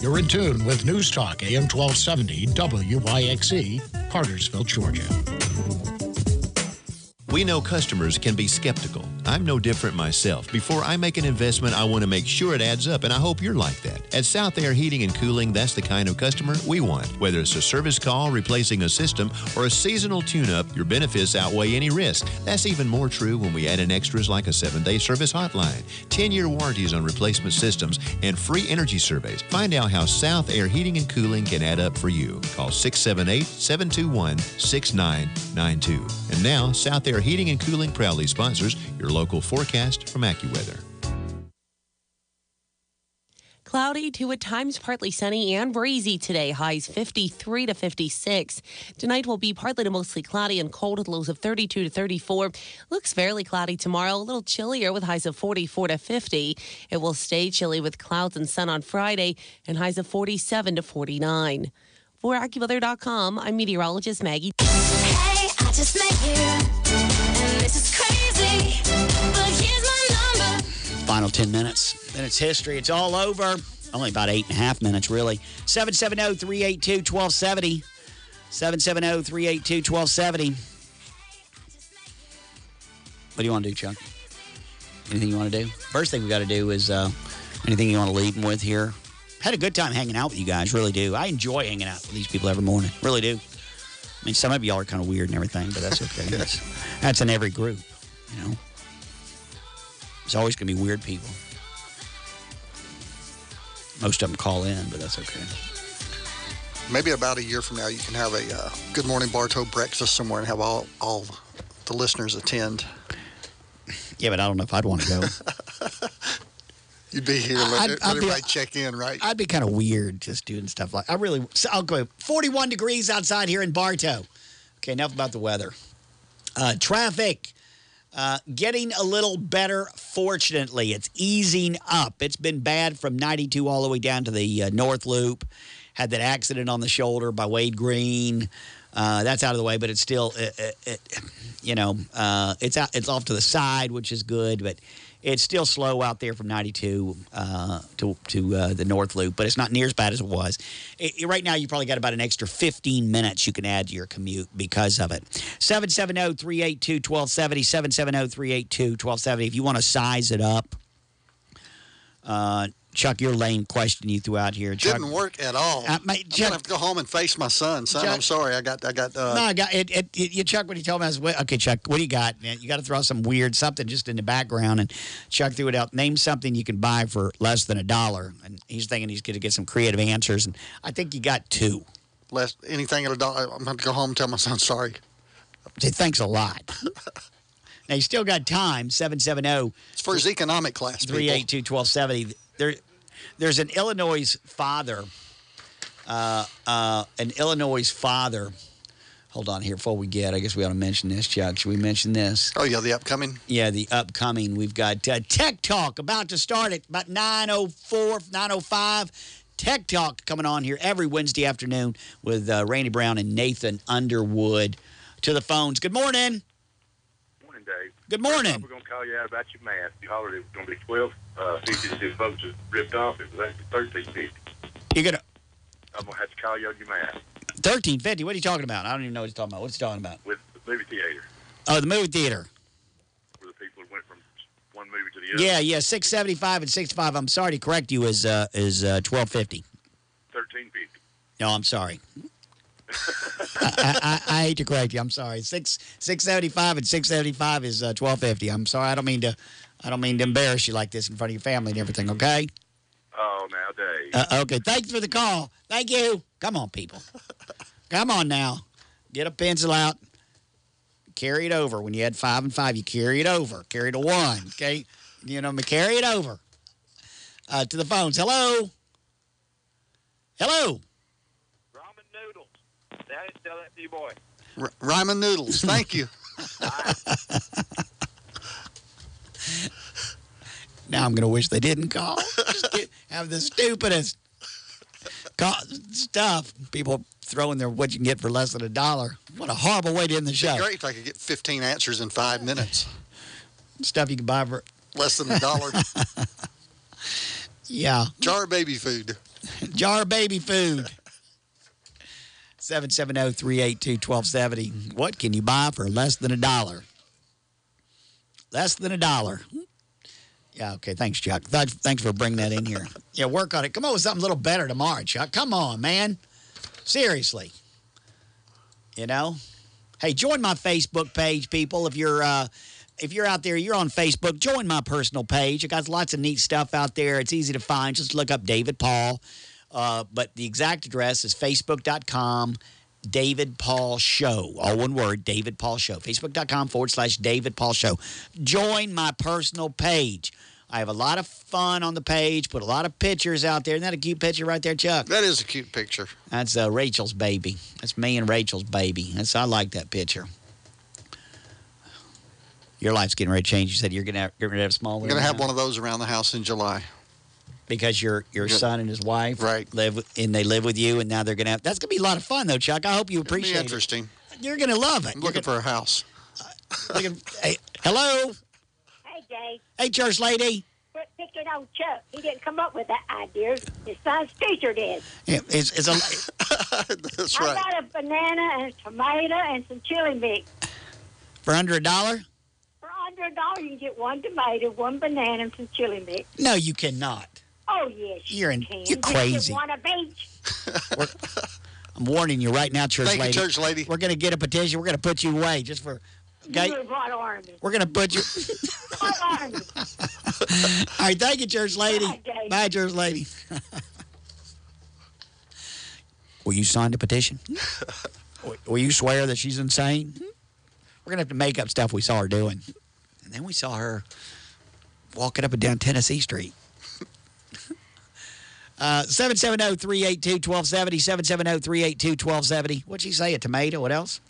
You're in tune with News Talk AM 1270 WYXC, Cartersville, Georgia. We know customers can be skeptical. I'm no different myself. Before I make an investment, I want to make sure it adds up, and I hope you're like that. At South Air Heating and Cooling, that's the kind of customer we want. Whether it's a service call, replacing a system, or a seasonal tune up, your benefits outweigh any risk. That's even more true when we add in extras like a seven day service hotline, 10 year warranties on replacement systems, and free energy surveys. Find out how South Air Heating and Cooling can add up for you. Call 678 721 6992. And now, South Air Heating and Cooling proudly sponsors your local forecast from AccuWeather. Cloudy to at times partly sunny and breezy today. Highs 53 to 56. Tonight will be partly to mostly cloudy and cold with lows of 32 to 34. Looks fairly cloudy tomorrow, a little chillier with highs of 44 to 50. It will stay chilly with clouds and sun on Friday and highs of 47 to 49. For AccuWeather.com, I'm meteorologist Maggie. Hey, Final 10 minutes. Then it's history. It's all over. Only about eight and a half minutes, really. 770 382 1270. 770 382 1270. What do you want to do, Chuck? Anything you want to do? First thing we got to do is uh, anything you want to leave them with here? Had a good time hanging out with you guys, really do. I enjoy hanging out with these people every morning, really do. I mean, some of y'all are kind of weird and everything, but that's okay. that's, that's in every group, you know. There's always going to be weird people. Most of them call in, but that's okay. Maybe about a year from now, you can have a uh, Good Morning Bartow breakfast somewhere and have all, all the listeners attend. Yeah, but I don't know if I'd want to go. You'd be here, let, I'd- let I'd be- everybody check in, right? I'd be kind of weird just doing stuff like I really. So I'll go 41 degrees outside here in Bartow. Okay, enough about the weather. Uh, traffic uh, getting a little better. Fortunately, it's easing up. It's been bad from 92 all the way down to the uh, North Loop. Had that accident on the shoulder by Wade Green. Uh, that's out of the way, but it's still, it, it, it, you know, uh, it's out, it's off to the side, which is good, but it's still slow out there from 92 uh, to to uh, the North Loop, but it's not near as bad as it was. It- right now, you probably got about an extra 15 minutes you can add to your commute because of it. 770 382 1270, 770 382 1270. If you want to size it up, uh, Chuck, your lame question you threw out here. Chuck, Didn't work at all. Uh, I'm gonna have to go home and face my son. Son, Chuck- I'm sorry. I got, I got. Uh, no, I got it, it, it. You Chuck, what he told me I was okay. Chuck, what do you got? Man, you got to throw some weird something just in the background. And Chuck threw it out. Name something you can buy for less than a dollar. And he's thinking he's going to get some creative answers. And I think you got two. less anything at a dollar. I'm going to go home and tell my son sorry. Say thanks a lot. now you still got time. oh, 770 It's for his economic class. people. 382 1270. There, there's an Illinois father, uh, uh, an Illinois father. Hold on here before we get. I guess we ought to mention this, Chuck. Should we mention this? Oh yeah, the upcoming. Yeah, the upcoming. We've got uh, Tech Talk about to start at about 904, 905. Tech Talk coming on here every Wednesday afternoon with uh, Randy Brown and Nathan Underwood to the phones. Good morning. Morning, Dave. Good morning. We're going to call you out about your math. You hollered it was going to be 12 uh, 52 folks was ripped off. It was actually 1350. You're going to I'm going to have to call you on your math 1350. What are you talking about? I don't even know what he's talking about. What's he talking about? with the movie theater Oh, the movie theater. where the people went from one movie to the other. Yeah, yeah, 675 and 65. I'm sorry to correct you, is uh, is uh, 1250. 1350. No, I'm sorry. I, I, I hate to correct you. I'm sorry. Six six seventy five and six seventy five is uh, twelve fifty. I'm sorry. I don't mean to. I don't mean to embarrass you like this in front of your family and everything. Okay. Oh, now, Dave. Uh, okay. Thanks for the call. Thank you. Come on, people. Come on now. Get a pencil out. Carry it over. When you had five and five, you carry it over. Carry to one. Okay. You know, carry it over. Uh, to the phones. Hello. Hello. Ramen noodles. Daddy, tell that to your boy. R- ramen noodles. Thank you. Now I'm going to wish they didn't call. Just get- have the stupidest stuff. People throwing their what you can get for less than a dollar. What a horrible way to end the It'd be show. great if I could get 15 answers in five minutes. Stuff you can buy for less than a dollar. Yeah. Jar of baby food. Jar of baby food. 770 382 1270. What can you buy for less than a dollar? Less than a dollar. Yeah, okay. Thanks, Chuck. Th- Thanks for bringing that in here. Yeah, work on it. Come on with something a little better tomorrow, Chuck. Come on, man. Seriously. You know? Hey, join my Facebook page, people. If you're uh, if you're out there, you're on Facebook, join my personal page. I got lots of neat stuff out there. It's easy to find. Just look up David Paul. Uh, but the exact address is facebook.com David Paul Show. All one word, David Paul Show. Facebook.com forward slash David Paul Show. Join my personal page. I have a lot of fun on the page, put a lot of pictures out there. Isn't that a cute picture right there, Chuck? That is a cute picture. That's uh, Rachel's baby. That's me and Rachel's baby. That's I like that picture. Your life's getting ready to change. You said you're gonna have, you're gonna have a small. I'm going to have one of those around the house in July. Because your your Yeah. son and his wife Right. live and they live with you, and now they're gonna have. That's gonna be a lot of fun though, Chuck. I hope you appreciate. It'll be interesting. it. You're gonna love it. I'm looking for a house. Looking- hey, hello, Hey, Dave. hey, church lady. Quit picking on Chuck. He didn't come up with that idea. His son's teacher did. Yeah, It's, it's a, That's I right. got a banana and a tomato and some chili mix. for under a dollar. For under a dollar, you can get one tomato, one banana, and some chili mix. No, you cannot. Oh, yes, You're in- you You're Just get crazy. one of each. I'm warning you right now, church Thank you, lady. church lady. We're gonna get a petition. We're gonna put you away just for. Okay, You live what army? we're gonna put you. All right, thank you, church lady. Bye, Bye, church lady. Will you sign the petition? Will- Will you swear that she's insane? We're gonna have to make up stuff we saw her doing, and then we saw her walking up and down Tennessee Street. Uh, 770 382 1270. 770 382 1270. What'd she say? A tomato? What else?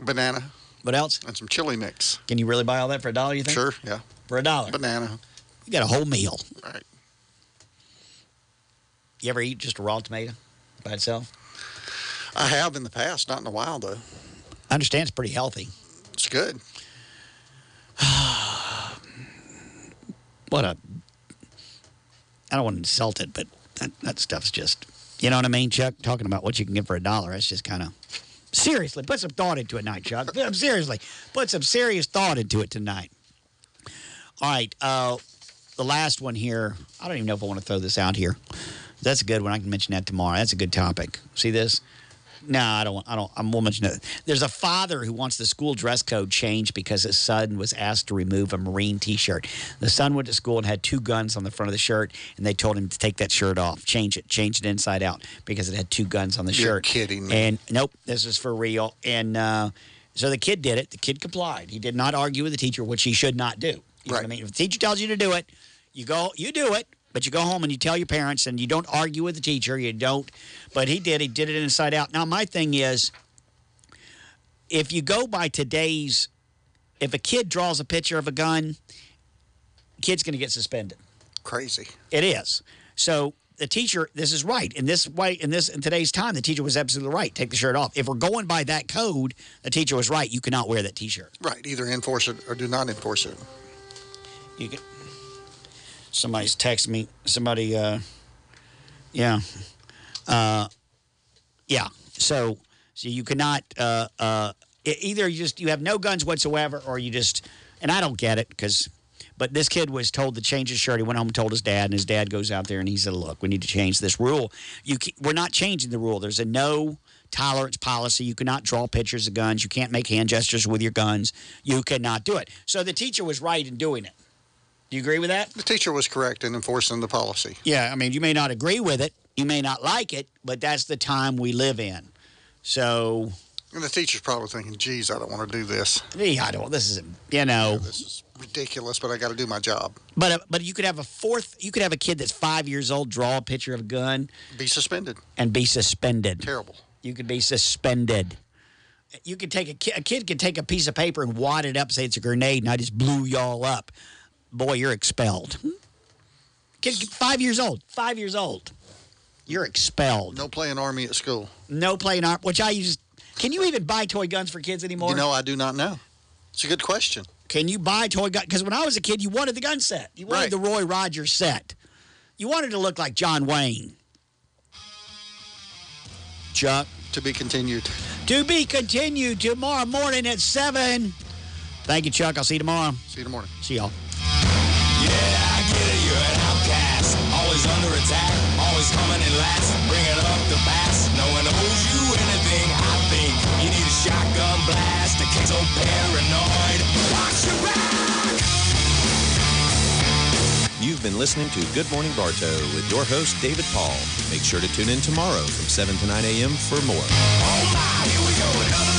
Banana What else? and some chili mix. Can you really buy all that for a dollar, you think? Sure, yeah. For a dollar. Banana. You got a whole meal. Right. You ever eat just a raw tomato by itself? I have in the past, not in a while, though. I understand it's pretty healthy. It's good. What a. I don't want to insult it, but that, that stuff's just. You know what I mean, Chuck? Talking about what you can get for a dollar. That's just kind of. Seriously, put some thought into it tonight, Chuck. Seriously, put some serious thought into it tonight. All right. Uh, the last one here. I don't even know if I want to throw this out here. That's a good one. I can mention that tomorrow. That's a good topic. See this? No, I don't. I don't. I'm will mention it. There's a father who wants the school dress code changed because his son was asked to remove a Marine T-shirt. The son went to school and had two guns on the front of the shirt, and they told him to take that shirt off, change it, change it inside out because it had two guns on the You're shirt. kidding me. And nope, this is for real. And uh, so the kid did it. The kid complied. He did not argue with the teacher, which he should not do. You know what I mean? If the teacher tells you to do it, you go, you do it. But you go home and you tell your parents, and you don't argue with the teacher. You don't. But he did. He did it inside out. Now my thing is, if you go by today's, if a kid draws a picture of a gun, kid's going to get suspended. Crazy. It is. So the teacher, this is right. In this way, in this in today's time, the teacher was absolutely right. Take the shirt off. If we're going by that code, the teacher was right. You cannot wear that T-shirt. Right. Either enforce it or do not enforce it. You can. Somebody's texting me. Somebody. Uh, yeah. Uh, yeah. So, so you cannot. Uh, uh, either you just you have no guns whatsoever, or you just. And I don't get it because. But this kid was told to change his shirt. He went home and told his dad, and his dad goes out there and he said, "Look, we need to change this rule. You, we're not changing the rule. There's a no tolerance policy. You cannot draw pictures of guns. You can't make hand gestures with your guns. You cannot do it." So the teacher was right in doing it. Do you agree with that? The teacher was correct in enforcing the policy. Yeah, I mean, you may not agree with it, you may not like it, but that's the time we live in. So, And the teacher's probably thinking, geez, I don't want to do this. yeah, I don't. This is, you know, This is ridiculous, but I got to do my job. but uh, but you could have a fourth. You could have a kid that's five years old draw a picture of a gun Be suspended. and be suspended. Terrible. You could be suspended. You could take a kid. A kid could take a piece of paper and wad it up, say it's a grenade, and I just blew y'all up. Boy, you're expelled. Kid, five years old. Five years old. You're expelled. No playing army at school. No playing Army, Which I use. Can you even buy toy guns for kids anymore? You know, I do not know. It's a good question. Can you buy toy guns? Because when I was a kid, you wanted the gun set. You wanted Right. the Roy Rogers set. You wanted to look like John Wayne. Chuck. To be continued. To be continued tomorrow morning at 7. Thank you, Chuck. I'll see you tomorrow. See you tomorrow. See y'all. I get it, you're an outcast. Always under attack, always coming in last. Bringing up the bass. No one owes you anything. I think you need a shotgun blast. A kid so paranoid. Watch your back. You've been listening to Good Morning Bartow with your host, David Paul. Make sure to tune in tomorrow from 7 to 9 a.m. for more. Oh my, here we go. Another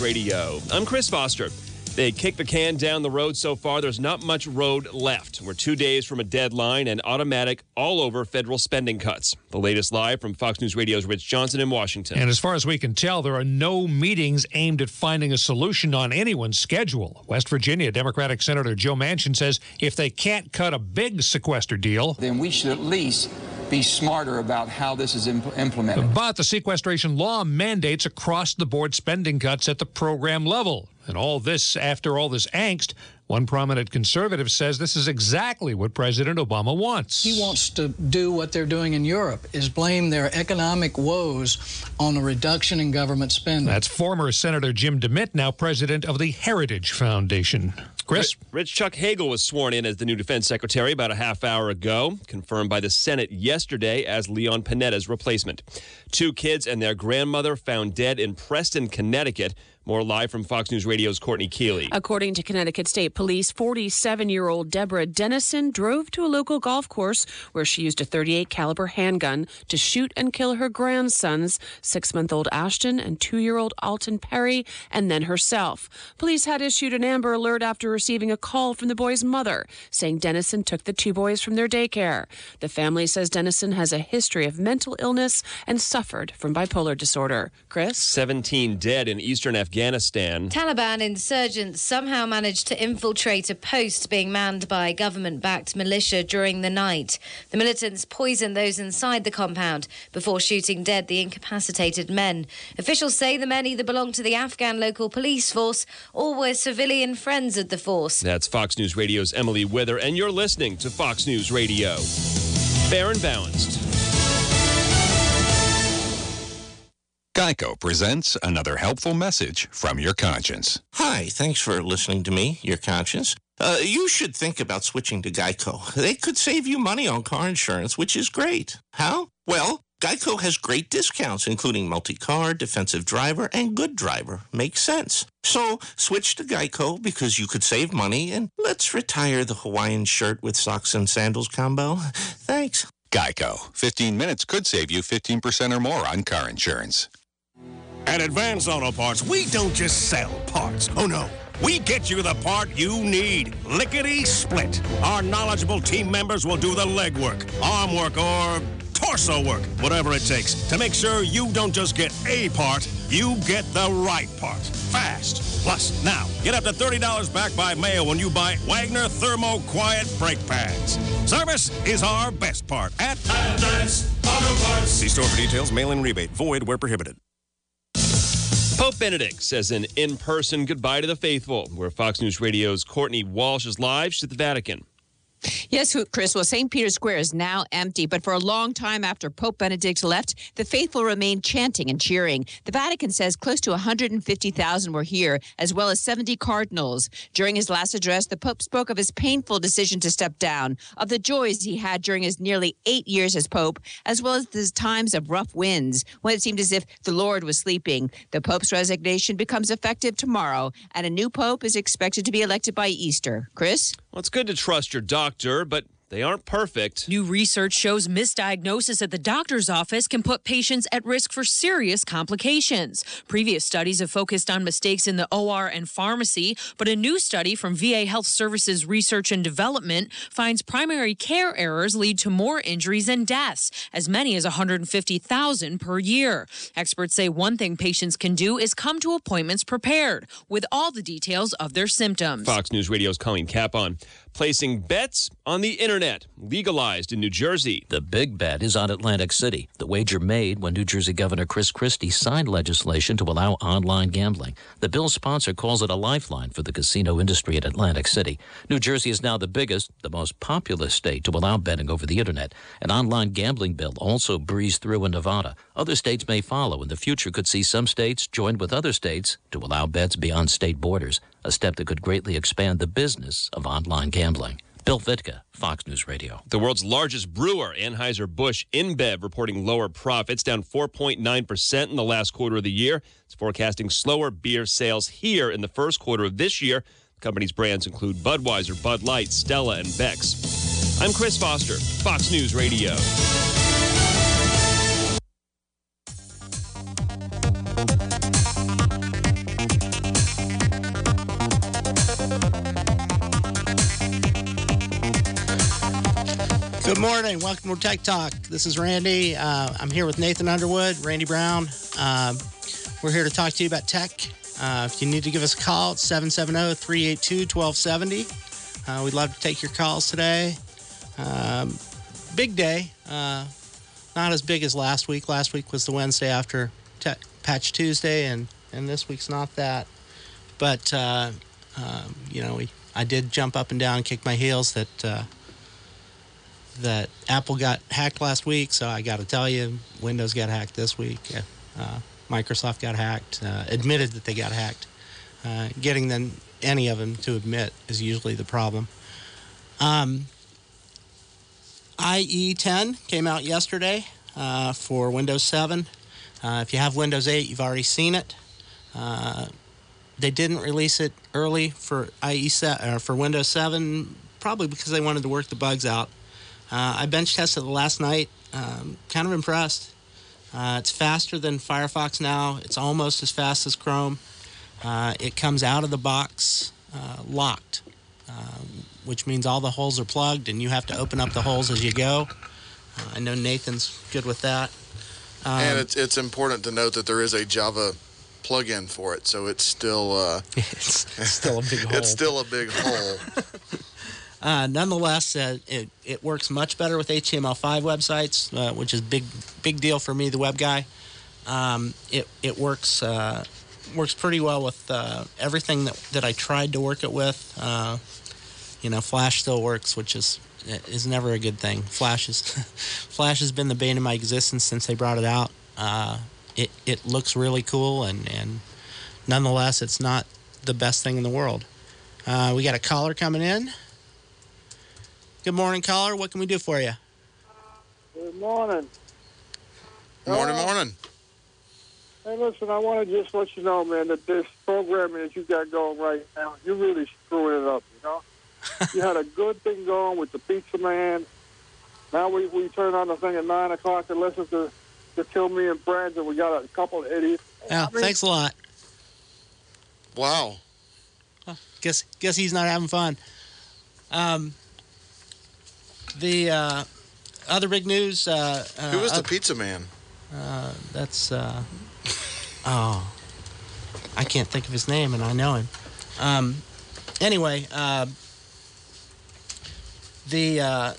Radio. I'm Chris Foster. They kicked the can down the road so far. There's not much road left. We're two days from a deadline and automatic all over federal spending cuts. The latest live from Fox News Radio's Rich Johnson in Washington. And as far as we can tell, there are no meetings aimed at finding a solution on anyone's schedule. West Virginia Democratic Senator Joe Manchin says if they can't cut a big sequester deal, then we should at least be smarter about how this is imp- implemented. but the sequestration law mandates across the board spending cuts at the program level. And all this after all this angst, one prominent conservative says this is exactly what President Obama wants. He wants to do what they're doing in Europe is blame their economic woes on a reduction in government spending. That's former Senator Jim DeMint, now president of the Heritage Foundation. Chris? Rich Chuck Hagel was sworn in as the new defense secretary about a half hour ago, confirmed by the Senate yesterday as Leon Panetta's replacement. Two kids and their grandmother found dead in Preston, Connecticut. More live from Fox News Radio's Courtney Kealy. According to Connecticut State Police, 47 year old Deborah Dennison drove to a local golf course where she used a 38 caliber handgun to shoot and kill her grandsons, six month old Ashton and two year old Alton Perry, and then herself. Police had issued an Amber Alert after receiving a call from the boy's mother saying Dennison took the two boys from their daycare. The family says Dennison has a history of mental illness and suffered from bipolar disorder. Chris? 17 dead in eastern Afghanistan. Taliban insurgents somehow managed to infiltrate a post being manned by government backed militia during the night. The militants poisoned those inside the compound before shooting dead the incapacitated men. Officials say the men either belonged to the Afghan local police force or were civilian friends of the force. That's Fox News Radio's Emily Wither, and you're listening to Fox News Radio. Fair and balanced. Geico presents another helpful message from your conscience. Hi, thanks for listening to me, your conscience. Uh, you should think about switching to Geico. They could save you money on car insurance, which is great. How? Well, Geico has great discounts, including multi-car, defensive driver, and good driver. Makes sense. So switch to Geico because you could save money, and let's retire the Hawaiian shirt with socks and sandals combo. Thanks. Geico. 15 minutes could save you 15% or more on car insurance. At Advance Auto Parts, we don't just sell parts. Oh no. We get you the part you need. Lickety split. Our knowledgeable team members will do the legwork, arm work, or torso work, whatever it takes, to make sure you don't just get a part, you get the right part fast. Plus, now, get up to $30 back by mail when you buy Wagner Thermo Quiet brake pads. Service is our best part at Advance Auto Parts. See store for details. Mail in rebate. Void where prohibited. Pope Benedict says an in person goodbye to the faithful, where Fox News Radio's Courtney Walsh is live. She's at the Vatican. Yes, Chris. Well, St. Peter's Square is now empty, but for a long time after Pope Benedict left, the faithful remained chanting and cheering. The Vatican says close to 150,000 were here, as well as 70 cardinals. During his last address, the Pope spoke of his painful decision to step down, of the joys he had during his nearly eight years as Pope, as well as the times of rough winds when it seemed as if the Lord was sleeping. The Pope's resignation becomes effective tomorrow, and a new Pope is expected to be elected by Easter. Chris? Well, it's good to trust your doctor, but they aren't perfect. New research shows misdiagnosis at the doctor's office can put patients at risk for serious complications. Previous studies have focused on mistakes in the OR and pharmacy, but a new study from VA Health Services Research and Development finds primary care errors lead to more injuries and deaths, as many as 150,000 per year. Experts say one thing patients can do is come to appointments prepared with all the details of their symptoms. Fox News Radio's Colleen Cappon placing bets on the internet, legalized in New Jersey. The big bet is on Atlantic City. The wager made when New Jersey Governor Chris Christie signed legislation to allow online gambling. The bill's sponsor calls it a lifeline for the casino industry in Atlantic City. New Jersey is now the biggest, the most populous state to allow betting over the internet. An online gambling bill also breezed through in Nevada. Other states may follow, and the future could see some states joined with other states to allow bets beyond state borders, a step that could greatly expand the business of online gambling. Bill Vitka, Fox News Radio. The world's largest brewer, Anheuser-Busch InBev, reporting lower profits, down 4.9% in the last quarter of the year. It's forecasting slower beer sales here in the first quarter of this year. The company's brands include Budweiser, Bud Light, Stella, and Beck's. I'm Chris Foster, Fox News Radio. Good morning. Welcome to Tech Talk. This is Randy. Uh, I'm here with Nathan Underwood, Randy Brown. Uh, we're here to talk to you about tech. Uh, if you need to give us a call, it's 770 382 1270. Uh, we'd love to take your calls today. Um, big day. Uh, not as big as last week. Last week was the Wednesday after Tech Patch Tuesday, and, and this week's not that. But, uh, um, you know, we, I did jump up and down and kick my heels that that Apple got hacked last week, so I got to tell you, Windows got hacked this week. Uh, Microsoft got hacked, uh, admitted that they got hacked. Uh, getting them, any of them to admit is usually the problem. Um, IE 10 came out yesterday uh, for Windows 7. Uh, if you have Windows 8, you've already seen it. Uh, they didn't release it early for IE 7, or for Windows 7, probably because they wanted to work the bugs out. Uh, I bench tested it last night. Um, kind of impressed. Uh, it's faster than Firefox now. It's almost as fast as Chrome. Uh, it comes out of the box locked, um, which means all the holes are plugged and you have to open up the holes as you go. I know Nathan's good with that. Um, and it's, it's important to note that there is a Java plugin for it, so it's still uh, it's still a big hole. it's still a big hole. Uh, nonetheless, uh, it, it works much better with HTML5 websites, uh, which is big big deal for me, the web guy. Um, it it works uh, works pretty well with uh, everything that, that I tried to work it with. Uh, you know, Flash still works, which is is never a good thing. Flash is Flash has been the bane of my existence since they brought it out. it it looks really cool, and and nonetheless, it's not the best thing in the world. we got a caller coming in. Good morning, caller. What can we do for you? Good morning. Morning, Uh, morning. Hey, listen, I want to just let you know, man, that this programming that you got going right now, you're really screwing it up, you know? you had a good thing going with the Pizza Man. Now we, we turn on the thing at 9 o'clock and listen to, to Kilmeade and Friends, and we got a couple of idiots. Yeah, I mean, thanks a lot. Wow. Guess guess he's not having fun. Um, the uh, other big news. Uh, uh, Who was the pizza man? Uh, that's uh, Oh, I can't think of his name, and I know him. Um, anyway, uh, the uh, uh,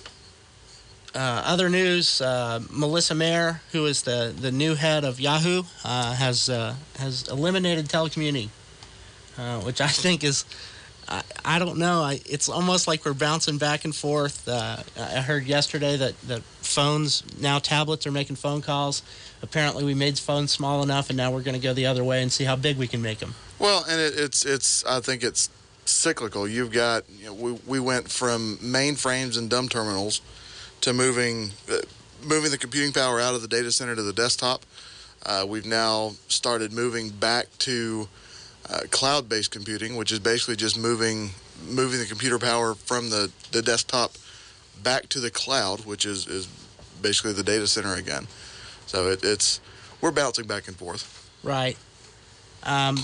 other news: uh, Melissa Mayer, who is the, the new head of Yahoo, uh, has uh, has eliminated telecommuting, uh, which I think is. I, I don't know. I, it's almost like we're bouncing back and forth. Uh, I heard yesterday that, that phones, now tablets are making phone calls. Apparently, we made phones small enough, and now we're going to go the other way and see how big we can make them. Well, and it, it's it's I think it's cyclical. You've got you know, we we went from mainframes and dumb terminals to moving uh, moving the computing power out of the data center to the desktop. Uh, we've now started moving back to uh, cloud-based computing, which is basically just moving moving the computer power from the, the desktop back to the cloud, which is, is basically the data center again. So it, it's we're bouncing back and forth. Right. Um,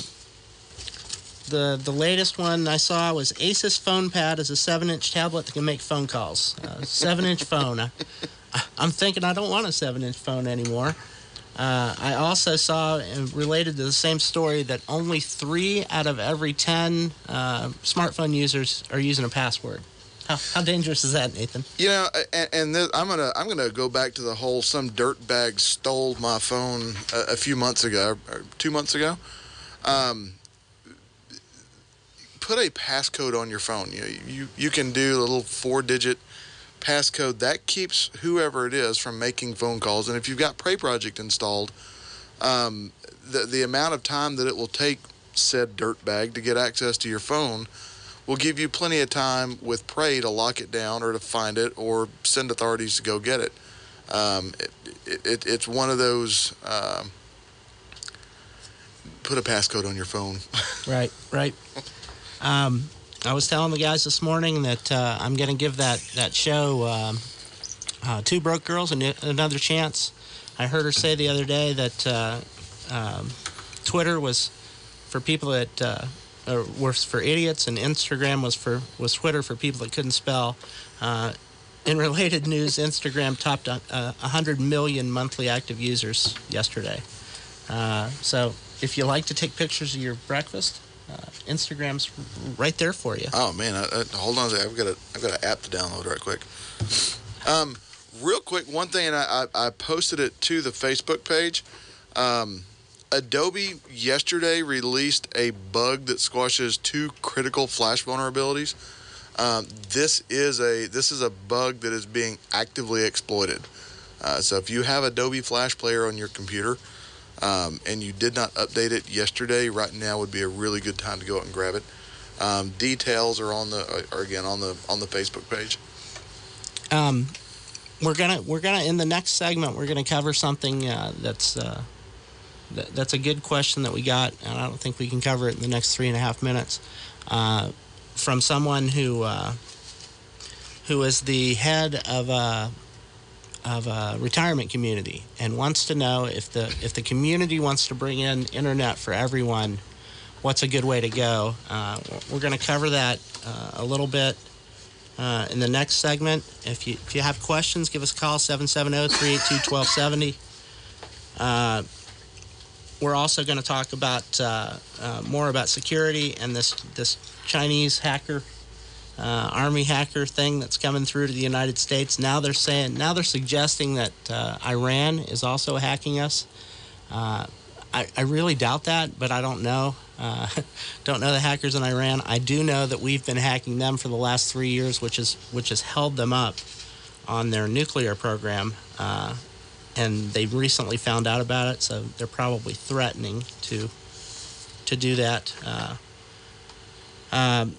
the the latest one I saw was Asus Fonepad is a seven inch tablet that can make phone calls. Uh, seven inch phone. I, I'm thinking I don't want a seven inch phone anymore. Uh, I also saw, uh, related to the same story, that only three out of every 10 uh, smartphone users are using a password. How, how dangerous is that, Nathan? You know, and, and this, I'm gonna I'm gonna go back to the whole some dirtbag stole my phone a, a few months ago, or two months ago. Um, put a passcode on your phone. You, you you can do a little four digit passcode that keeps whoever it is from making phone calls. And if you've got Prey Project installed, um, the the amount of time that it will take said dirtbag to get access to your phone will give you plenty of time with Prey to lock it down or to find it or send authorities to go get it. Um, it, it, it it's one of those. Um, put a passcode on your phone. right, right. Um, I was telling the guys this morning that uh, I'm going to give that that show um, uh, Two Broke Girls an- another chance. I heard her say the other day that uh, um, Twitter was for people that uh, or for idiots, and Instagram was for was Twitter for people that couldn't spell. Uh, in related news, Instagram topped a, a 100 million monthly active users yesterday. Uh, so if you like to take pictures of your breakfast, uh, Instagram's right there for you. Oh man, I, I, hold on a second. I've got a I've got an app to download right quick. Um, real quick, one thing, and I, I, I posted it to the Facebook page. Um, Adobe yesterday released a bug that squashes two critical Flash vulnerabilities. Um, this is a this is a bug that is being actively exploited. Uh, so if you have Adobe Flash Player on your computer um, and you did not update it yesterday, right now would be a really good time to go out and grab it. Um, details are on the are again on the on the Facebook page. Um, we're gonna we're gonna in the next segment we're gonna cover something uh, that's uh, th- that's a good question that we got, and I don't think we can cover it in the next three and a half minutes. Uh, from someone who uh, who is the head of a of a retirement community and wants to know if the if the community wants to bring in internet for everyone, what's a good way to go? Uh, we're going to cover that uh, a little bit uh, in the next segment. If you if you have questions, give us a call 770-382-1270. Uh, we're also going to talk about more about security and this this Chinese hacker, uh, army hacker thing that's coming through to the United States. Now they're saying, now they're suggesting that uh, Iran is also hacking us. Uh, I, I really doubt that, but I don't know. Uh, don't know the hackers in Iran. I do know that we've been hacking them for the last three years, which is which has held them up on their nuclear program. Uh, and they've recently found out about it, so they're probably threatening to to do that. Uh, um,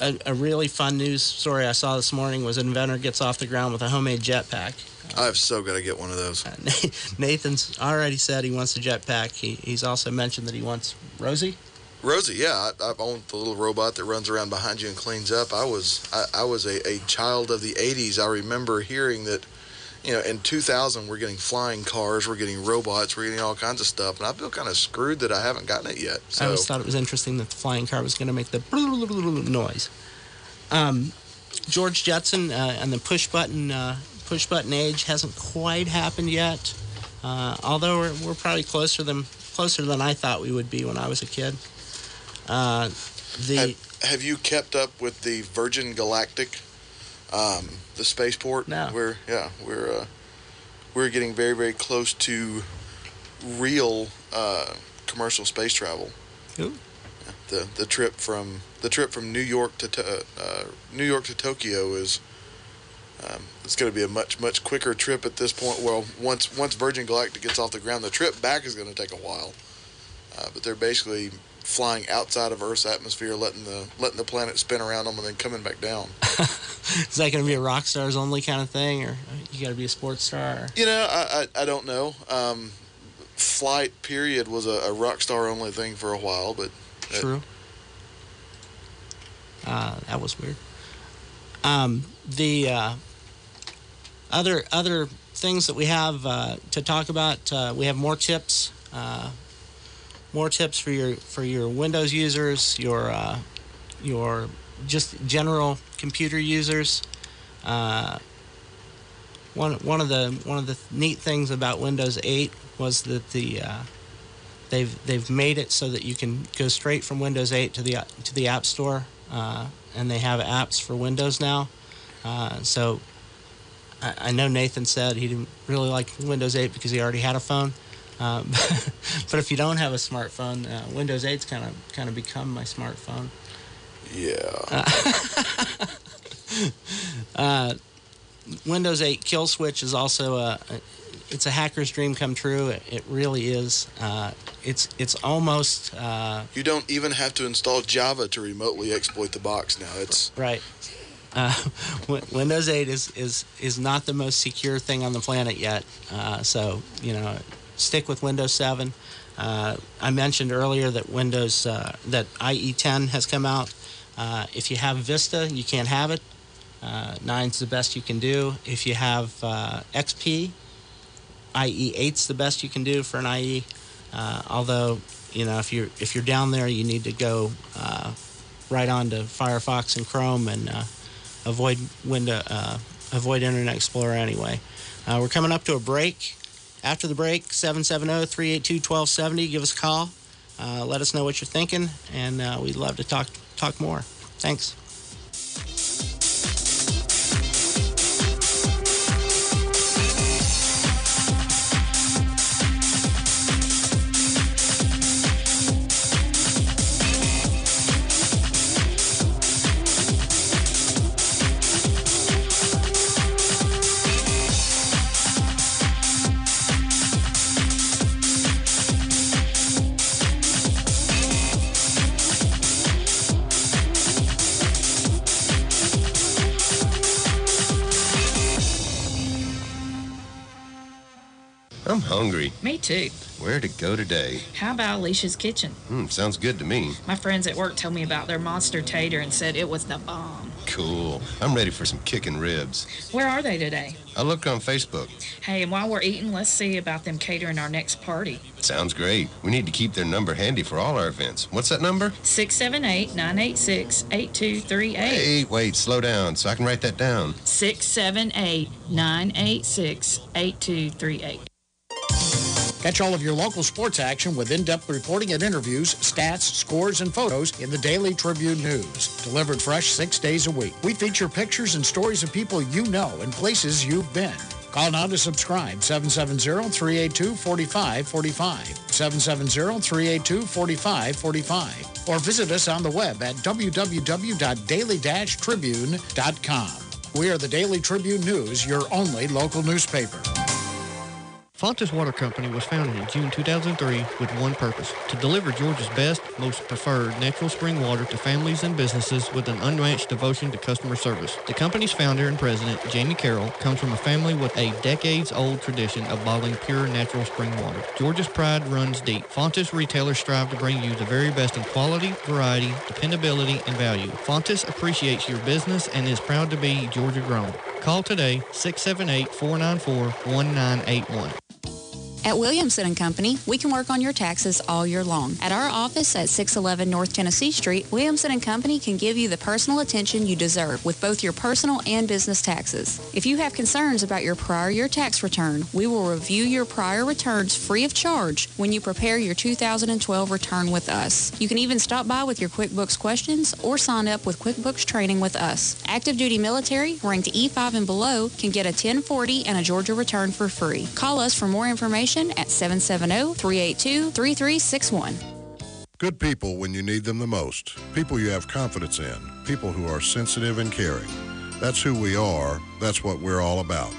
a, a really fun news story I saw this morning was an inventor gets off the ground with a homemade jetpack. I've so got to get one of those. Uh, Nathan's already said he wants a jetpack. He, he's also mentioned that he wants Rosie. Rosie, yeah, I, I own the little robot that runs around behind you and cleans up. I was I, I was a, a child of the '80s. I remember hearing that, you know, in 2000 we're getting flying cars, we're getting robots, we're getting all kinds of stuff, and I feel kind of screwed that I haven't gotten it yet. So I always thought it was interesting that the flying car was going to make the noise. Um, George Jetson uh, and the push button uh, push button age hasn't quite happened yet. Uh, although we're, we're probably closer than closer than I thought we would be when I was a kid. Uh, the have, have you kept up with the Virgin Galactic, um, the spaceport? No. We're yeah, we're uh, we're getting very very close to real uh, commercial space travel. Ooh. Yeah, the the trip from the trip from New York to to- uh, New York to Tokyo is. Um, it's going to be a much much quicker trip at this point. Well, once once Virgin Galactic gets off the ground, the trip back is going to take a while. Uh, but they're basically flying outside of Earth's atmosphere, letting the letting the planet spin around them, and then coming back down. is that going to be a rock stars only kind of thing, or you got to be a sports star? Or? You know, I I, I don't know. Um, flight period was a, a rock star only thing for a while, but uh, True. Uh, that was weird. Um, the uh, other other things that we have uh, to talk about, uh, we have more tips, uh, more tips for your for your Windows users, your uh, your just general computer users. Uh, one one of the one of the neat things about Windows 8 was that the uh, they've they've made it so that you can go straight from Windows 8 to the to the App Store, uh, and they have apps for Windows now. Uh, so I, I know Nathan said he didn't really like Windows 8 because he already had a phone. Um, but if you don't have a smartphone, uh, Windows 8's kind of kind of become my smartphone. Yeah. Uh, Windows 8 Kill Switch is also a, a it's a hacker's dream come true. It, it really is. Uh, it's it's almost uh, you don't even have to install Java to remotely exploit the box now. It's right. Uh, Windows 8 is, is is not the most secure thing on the planet yet. Uh, so you know, stick with Windows 7. Uh, I mentioned earlier that Windows uh, that IE10 has come out. Uh, if you have Vista, you can't have it. Uh, nine's the best you can do. If you have uh, XP, IE8's the best you can do for an IE. Uh, although, you know, if you're if you're down there, you need to go uh, right on to Firefox and Chrome and avoid window avoid Internet Explorer anyway. We're coming up to a break. After the break, 770-382-1270. Give us a call. Uh, let us know what you're thinking, and uh, we'd love to talk talk more. Thanks. Hungry. Me too. Where to go today? How about Alicia's Kitchen? Hmm, sounds good to me. My friends at work told me about their monster tater and said it was the bomb. Cool. I'm ready for some kicking ribs. Where are they today? I looked on Facebook. Hey, and while we're eating, let's see about them catering our next party. Sounds great. We need to keep their number handy for all our events. What's that number? 678 986 8238. Hey, wait, slow down so I can write that down. 678 986 8238. Catch all of your local sports action with in-depth reporting and interviews, stats, scores, and photos in the Daily Tribune News. Delivered fresh six days a week. We feature pictures and stories of people you know and places you've been. Call now to subscribe 770-382-4545. 770-382-4545. Or visit us on the web at www.daily-tribune.com. We are the Daily Tribune News, your only local newspaper. Fontes Water Company was founded in June 2003 with one purpose to deliver Georgia's best, most preferred natural spring water to families and businesses with an unmatched devotion to customer service. The company's founder and president, Jamie Carroll, comes from a family with a decades old tradition of bottling pure natural spring water. Georgia's pride runs deep. Fontes retailers strive to bring you the very best in quality, variety, dependability, and value. Fontes appreciates your business and is proud to be Georgia grown. Call today 678 494 1981. At Williamson and Company, we can work on your taxes all year long. At our office at 611 North Tennessee Street, Williamson and Company can give you the personal attention you deserve with both your personal and business taxes. If you have concerns about your prior year tax return, we will review your prior returns free of charge when you prepare your 2012 return with us. You can even stop by with your QuickBooks questions or sign up with QuickBooks training with us. Active duty military, ranked E5 and below, can get a 1040 and a Georgia return for free. Call us for more information at 770-382-3361. Good people when you need them the most. People you have confidence in. People who are sensitive and caring. That's who we are. That's what we're all about.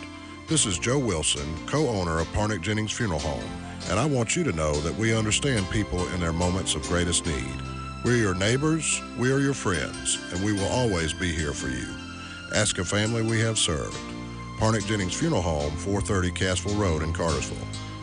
This is Joe Wilson, co-owner of Parnick Jennings Funeral Home, and I want you to know that we understand people in their moments of greatest need. We're your neighbors, we are your friends, and we will always be here for you. Ask a family we have served. Parnick Jennings Funeral Home, 430 Cassville Road in Cartersville.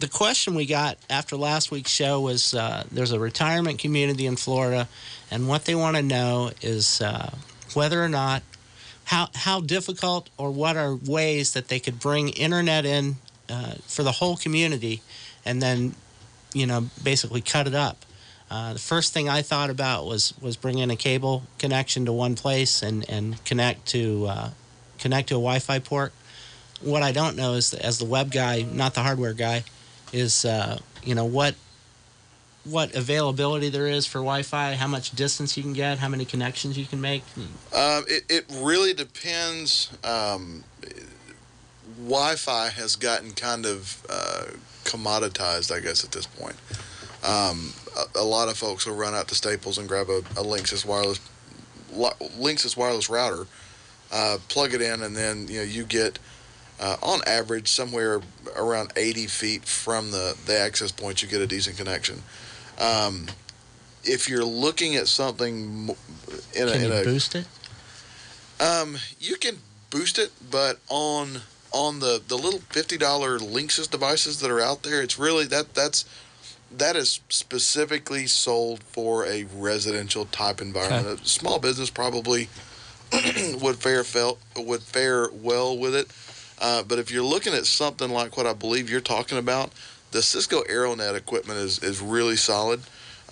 the question we got after last week's show was uh, there's a retirement community in Florida, and what they want to know is uh, whether or not how how difficult or what are ways that they could bring internet in uh, for the whole community, and then you know basically cut it up. Uh, the first thing I thought about was was bringing a cable connection to one place and and connect to uh, connect to a Wi-Fi port. What I don't know is, as the web guy, not the hardware guy, is uh, you know what what availability there is for Wi-Fi, how much distance you can get, how many connections you can make. Um, it, it really depends. Um, Wi-Fi has gotten kind of uh, commoditized, I guess, at this point. Um, a, a, lot of folks will run out to Staples and grab a, a Linksys wireless Linksys wireless router, uh, plug it in, and then you know you get uh, on average somewhere around 80 feet from the, the access point you get a decent connection. Um, if you're looking at something in a, can in you a, boost it? Um, you can boost it, but on on the, the little fifty dollar Linksys devices that are out there, it's really that that's that is specifically sold for a residential type environment. Okay. A small business probably would fare felt would fare well with it. Uh, but if you're looking at something like what I believe you're talking about, the Cisco Aironet equipment is, is really solid.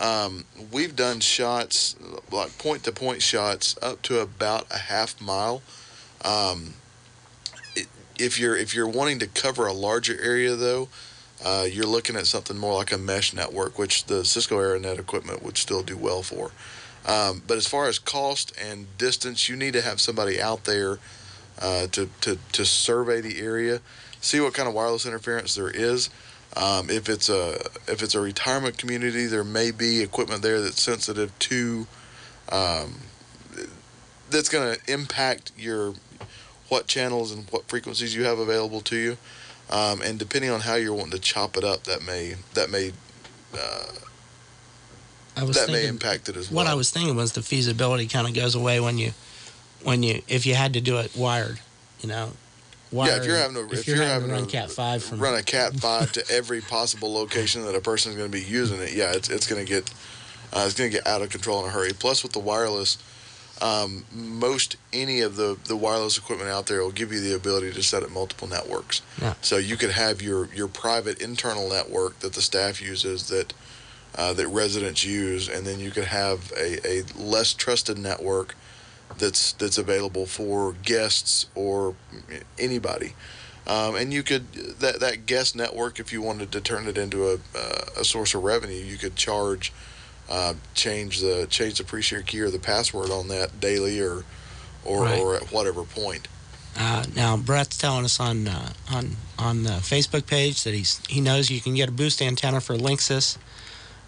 Um, we've done shots, like point to point shots, up to about a half mile. Um, it, if you're if you're wanting to cover a larger area, though, uh, you're looking at something more like a mesh network, which the Cisco Aironet equipment would still do well for. Um, but as far as cost and distance, you need to have somebody out there uh, to, to, to survey the area, see what kind of wireless interference there is. Um, if it's a if it's a retirement community, there may be equipment there that's sensitive to um, that's going to impact your what channels and what frequencies you have available to you. Um, and depending on how you're wanting to chop it up, that may that may uh, that thinking, may impact it as well. What I was thinking was the feasibility kind of goes away when you when you if you had to do it wired, you know. Wired, yeah, if you're having to if, if you're, you're, having, having to run Cat five from run a Cat five to every possible location that a person is going to be using it, yeah, it's it's going to get uh, it's going to get out of control in a hurry. Plus, with the wireless, um, most any of the the wireless equipment out there will give you the ability to set up multiple networks. Yeah. So you could have your your private internal network that the staff uses that. Uh, that residents use, and then you could have a, a less trusted network that's that's available for guests or anybody. Um, and you could that that guest network, if you wanted to turn it into a uh, a source of revenue, you could charge uh, change the change the pre-share key or the password on that daily or or, Right. or at whatever point. Uh, now Brett's telling us on uh, on on the Facebook page that he's he knows you can get a boost antenna for Linksys.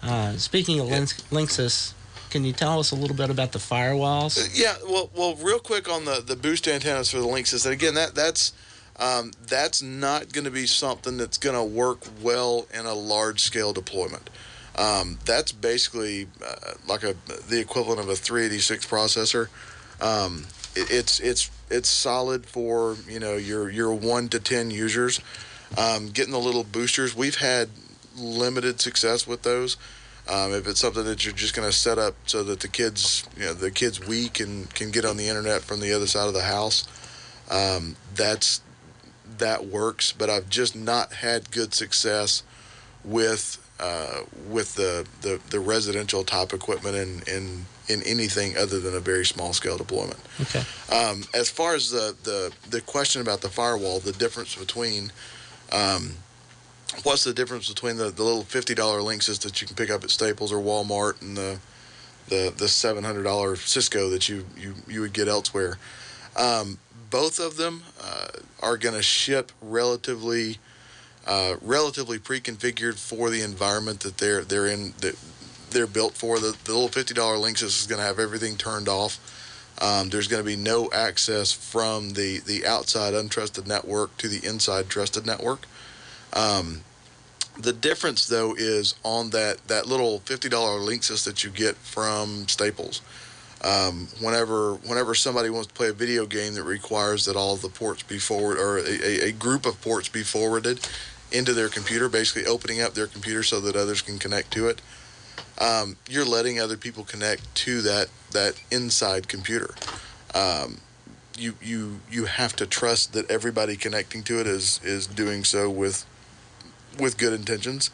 Uh, speaking of Links, Linksys, can you tell us a little bit about the firewalls? Yeah, well, well, real quick on the, the boost antennas for the Linksys, that again, that that's Um, that's not going to be something that's going to work well in a large scale deployment. Um, that's basically uh, like a the equivalent of a 386 processor. Um, it, it's it's it's solid for you know your your one to ten users. Um, getting the little boosters, we've had limited success with those. Um, if it's something that you're just going to set up so that the kids, you know, the kids we can can get on the internet from the other side of the house, um, that's that works. But I've just not had good success with uh, with the, the the residential type equipment in in in anything other than a very small scale deployment. Okay. Um, as far as the, the the question about the firewall, the difference between um, what's the difference between the, the little fifty dollar Linksys that you can pick up at Staples or Walmart and the the the seven hundred dollar Cisco that you, you you would get elsewhere? Um, both of them uh, are going to ship relatively uh, relatively pre-configured for the environment that they're they're in that they're built for. The, the little fifty dollar Linksys is going to have everything turned off. Um, there's going to be no access from the the outside untrusted network to the inside trusted network. Um, the difference though is on that that little fifty dollar Linksys that you get from Staples. Um, whenever whenever somebody wants to play a video game that requires that all the ports be forward or a, a group of ports be forwarded into their computer, basically opening up their computer so that others can connect to it. Um, you're letting other people connect to that that inside computer. Um, you you you have to trust that everybody connecting to it is is doing so with with good intentions.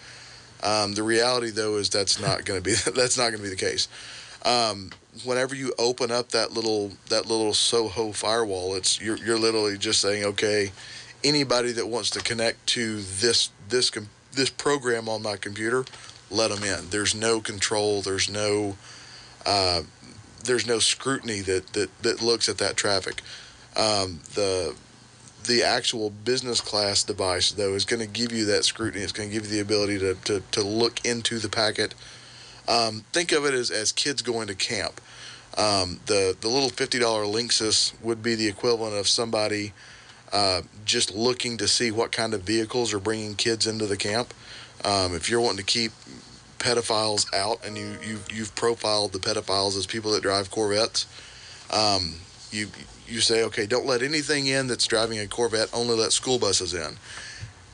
Um, the reality, though, is that's not going to be that's not going to be the case. Um, whenever you open up that little that little Soho firewall, it's you're you're literally just saying, okay, anybody that wants to connect to this this this program on my computer, let them in. There's no control. There's no uh, there's no scrutiny that that that looks at that traffic. Um, the the actual business class device though is going to give you that scrutiny. It's going to give you the ability to, to, to look into the packet. Um, think of it as, as kids going to camp. Um, the the little fifty dollar Linksys would be the equivalent of somebody uh, just looking to see what kind of vehicles are bringing kids into the camp. Um, if you're wanting to keep pedophiles out and you, you you've profiled the pedophiles as people that drive Corvettes, you you say okay, don't let anything in that's driving a Corvette. Only let school buses in.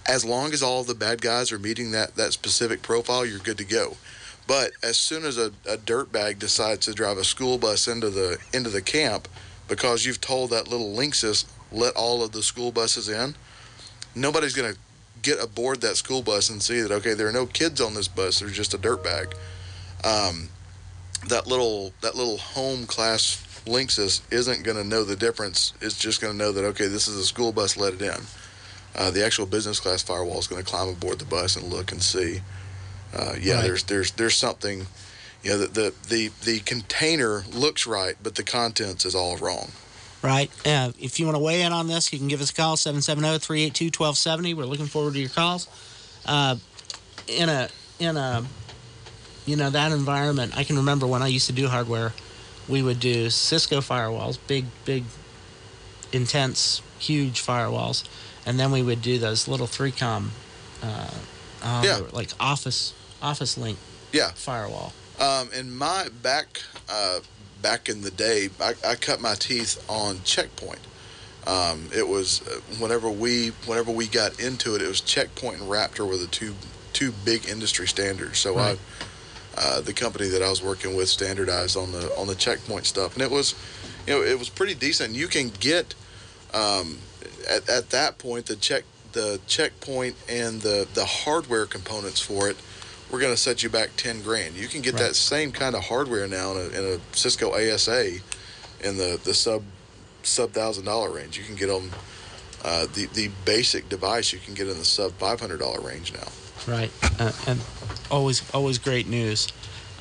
As long as all the bad guys are meeting that that specific profile, you're good to go. But as soon as a, a dirtbag decides to drive a school bus into the into the camp, because you've told that little Linksys let all of the school buses in, nobody's going to get aboard that school bus and see that okay, there are no kids on this bus. There's just a dirtbag. Um, that little that little home class Linksys isn't going to know the difference. It's just going to know that okay, this is a school bus. Let it in. Uh, the actual business class firewall is going to climb aboard the bus and look and see uh, yeah, Right. there's there's there's something. You know, the, the the the container looks right, but the contents is all wrong. Right. Uh, if you want to weigh in on this, you can give us a call 770-382-1270. We're looking forward to your calls. Uh, in a in a you know that environment, I can remember when I used to do hardware, we would do Cisco firewalls, big big intense huge firewalls, and then we would do those little 3com uh, uh, Yeah. like office office link Yeah. firewall. Um, in my back uh, back in the day, I, I cut my teeth on Checkpoint. Um, it was uh, whenever we whenever we got into it, it was Checkpoint and Raptor were the two two big industry standards. So Right. I, uh, the company that I was working with standardized on the on the Checkpoint stuff, and it was, you know, it was pretty decent. You can get um, at at that point the check the Checkpoint and the the hardware components for it we're going to set you back 10 grand. You can get that same kind of hardware now in a, in a Cisco ASA in the, the sub sub thousand dollar range. You can get them uh, the the basic device you can get in the sub five hundred dollar range now. Right, uh, and always always great news.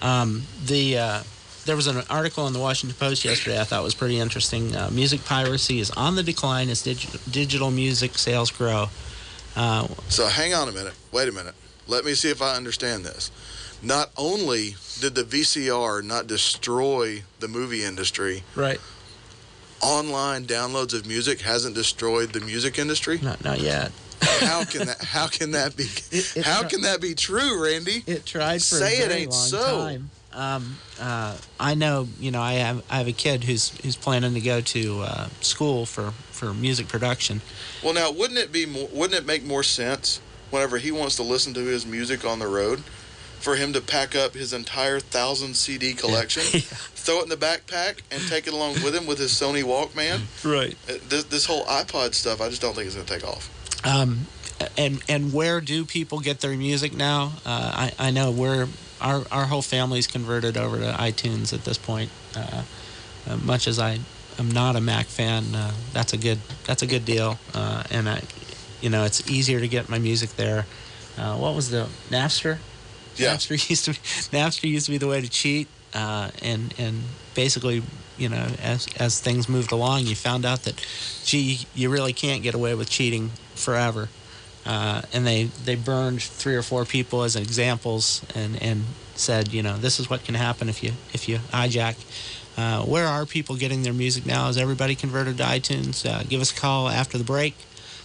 Um, the uh, there was an article in the Washington Post yesterday I thought was pretty interesting. Uh, music piracy is on the decline as dig- digital music sales grow. Uh, So hang on a minute. Wait a minute. Let me see if I understand this. Not only did the VCR not destroy the movie industry, right? online downloads of music hasn't destroyed the music industry? Not, not yet. How can that? How can that be? it how can that be true, Randy? It tried for Say a it ain't long so. time. Um, uh, I know, you know, I have I have a kid who's who's planning to go to uh, school for for music production. Well, now wouldn't it be more, wouldn't it make more sense whenever he wants to listen to his music on the road, for him to pack up his entire thousand CD collection, throw it in the backpack, and take it along with him with his Sony Walkman? Right. Uh, This, this whole iPod stuff, I just don't think it's going to take off. Um, and and where do people get their music now? Uh, I I know we're our our whole family's converted over to iTunes at this point. Uh, uh, much as I am not a Mac fan, uh, that's a good that's a good deal. Uh, and I, you know, it's easier to get my music there. Uh, what was the Napster? Yeah. Napster used to be, Napster used to be the way to cheat. Uh, and and basically, you know, as as things moved along, you found out that, gee, you really can't get away with cheating forever. Uh, and they, they burned three or four people as examples and, and said, you know, this is what can happen if you if you hijack. Uh, where are people getting their music now? Is everybody converted to iTunes? Uh, give us a call after the break,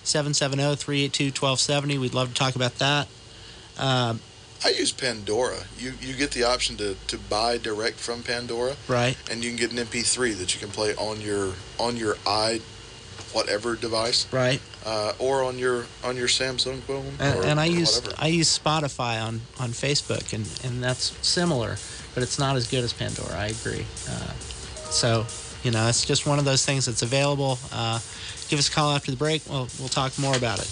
770-382-1270. We'd love to talk about that. Um, I use Pandora. You you get the option to, to buy direct from Pandora, right. and you can get an MP3 that you can play on your on your i whatever device, Right. uh, or on your on your Samsung phone, And, or, and I use whatever. I use Spotify on, on Facebook, and, and that's similar, but it's not as good as Pandora. I agree. Uh, so you know, it's just one of those things that's available. Uh, give us a call after the break. We'll we'll talk more about it.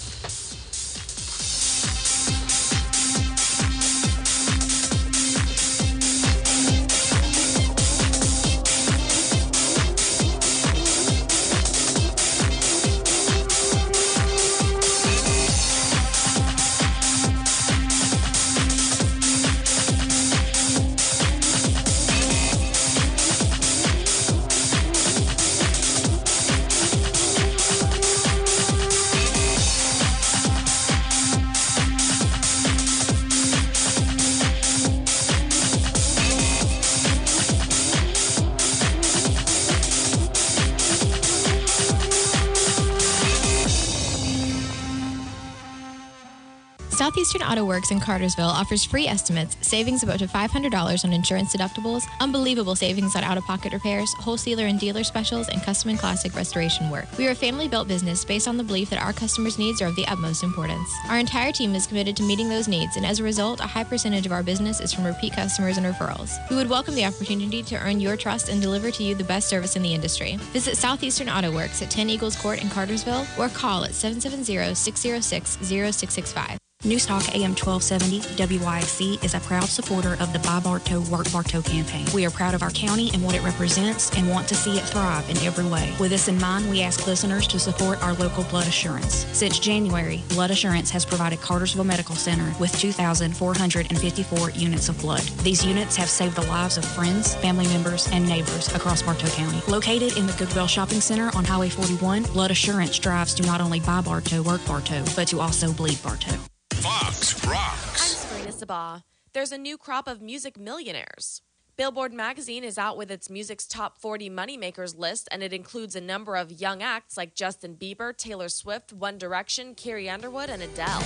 Auto Works in Cartersville offers free estimates, savings of up to $500 on insurance deductibles, unbelievable savings on out of pocket repairs, wholesaler and dealer specials, and custom and classic restoration work. We are a family built business based on the belief that our customers' needs are of the utmost importance. Our entire team is committed to meeting those needs, and as a result, a high percentage of our business is from repeat customers and referrals. We would welcome the opportunity to earn your trust and deliver to you the best service in the industry. Visit Southeastern Auto Works at 10 Eagles Court in Cartersville or call at 770 606 0665. Newstalk AM 1270 WYXC is a proud supporter of the Buy Bartow Work Bartow campaign. We are proud of our county and what it represents and want to see it thrive in every way. With this in mind, we ask listeners to support our local blood assurance. Since January, Blood Assurance has provided Cartersville Medical Center with 2,454 units of blood. These units have saved the lives of friends, family members, and neighbors across Bartow County. Located in the Goodwill Shopping Center on Highway 41, Blood Assurance drives to not only buy Bartow, work Bartow, but to also bleed Bartow. Fox rocks. I'm Sabrina Sabah. There's a new crop of music millionaires. Billboard magazine is out with its music's top 40 moneymakers list, and it includes a number of young acts like Justin Bieber, Taylor Swift, One Direction, Carrie Underwood, and Adele.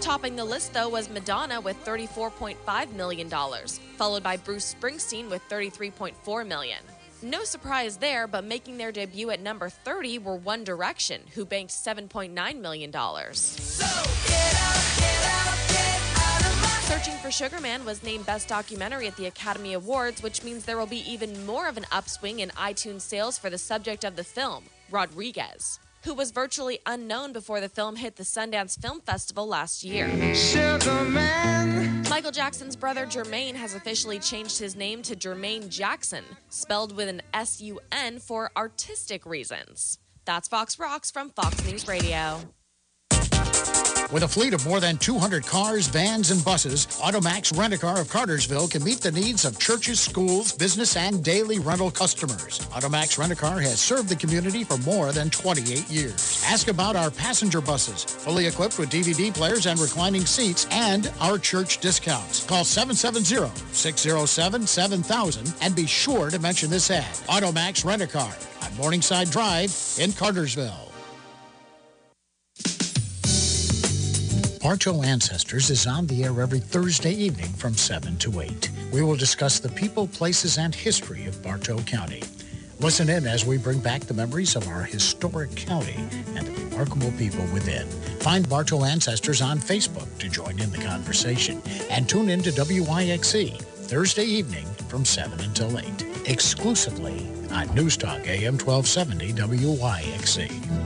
Topping the list, though, was Madonna with $34.5 million, followed by Bruce Springsteen with $33.4 million. No surprise there, but making their debut at number 30 were One Direction, who banked $7.9 million. Searching for Sugar Man was named Best Documentary at the Academy Awards, which means there will be even more of an upswing in iTunes sales for the subject of the film, Rodriguez, who was virtually unknown before the film hit the Sundance Film Festival last year. Michael Jackson's brother Jermaine has officially changed his name to Jermaine Jacksun, spelled with an S U N for artistic reasons. That's Fox Rocks from Fox News Radio. With a fleet of more than 200 cars, vans, and buses, Automax Rent-A-Car of Cartersville can meet the needs of churches, schools, business, and daily rental customers. Automax Rent-A-Car has served the community for more than 28 years. Ask about our passenger buses, fully equipped with DVD players and reclining seats, and our church discounts. Call 770-607-7000 and be sure to mention this ad. Automax Rent-A-Car on Morningside Drive in Cartersville. Bartow Ancestors is on the air every Thursday evening from 7 to 8. We will discuss the people, places, and history of Bartow County. Listen in as we bring back the memories of our historic county and the remarkable people within. Find Bartow Ancestors on Facebook to join in the conversation and tune in to WYXC Thursday evening from 7 until 8, exclusively on News Talk AM 1270 WYXC.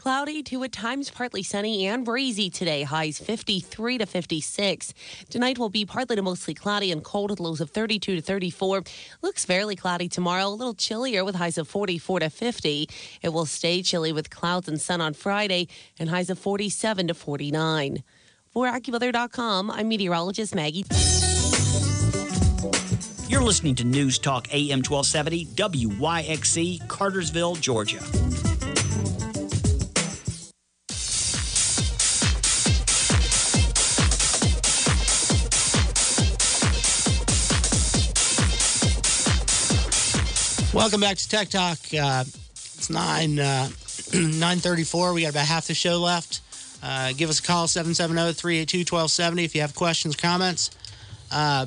Cloudy to at times partly sunny and breezy today. Highs 53 to 56. Tonight will be partly to mostly cloudy and cold with lows of 32 to 34. Looks fairly cloudy tomorrow, a little chillier with highs of 44 to 50. It will stay chilly with clouds and sun on Friday and highs of 47 to 49. For AccuWeather.com, I'm meteorologist Maggie. You're listening to News Talk AM 1270 WYXC, Cartersville, Georgia. Welcome back to Tech Talk. Uh, it's 9, uh, 934. We got about half the show left. Uh, give us a call, 770-382-1270 if you have questions, comments. Uh,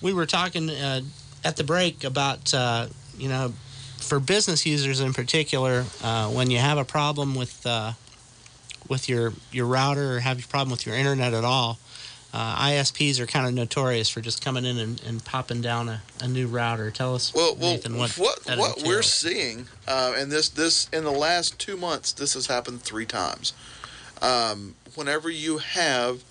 we were talking uh, at the break about, uh, you know, for business users in particular, uh, when you have a problem with uh, with your, your router or have a problem with your internet at all, uh, ISPs are kind of notorious for just coming in and, and popping down a, a new router. Tell us, Well, well, Nathan, what what what we're seeing, uh, and this this in the last two months, this has happened three times. Um, whenever you have,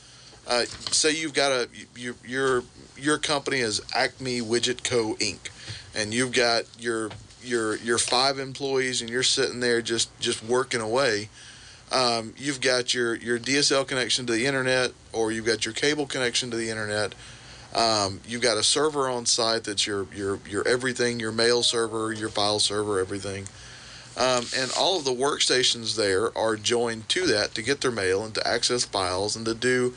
uh, say you've got a you, your your company is Acme Widget Co. Inc. and you've got your your your five employees, and you're sitting there just just working away. Um, you've got your your DSL connection to the internet, or you've got your cable connection to the internet. Um, you've got a server on site that's your your your everything, your mail server, your file server, everything. Um, and all of the workstations there are joined to that to get their mail and to access files and to do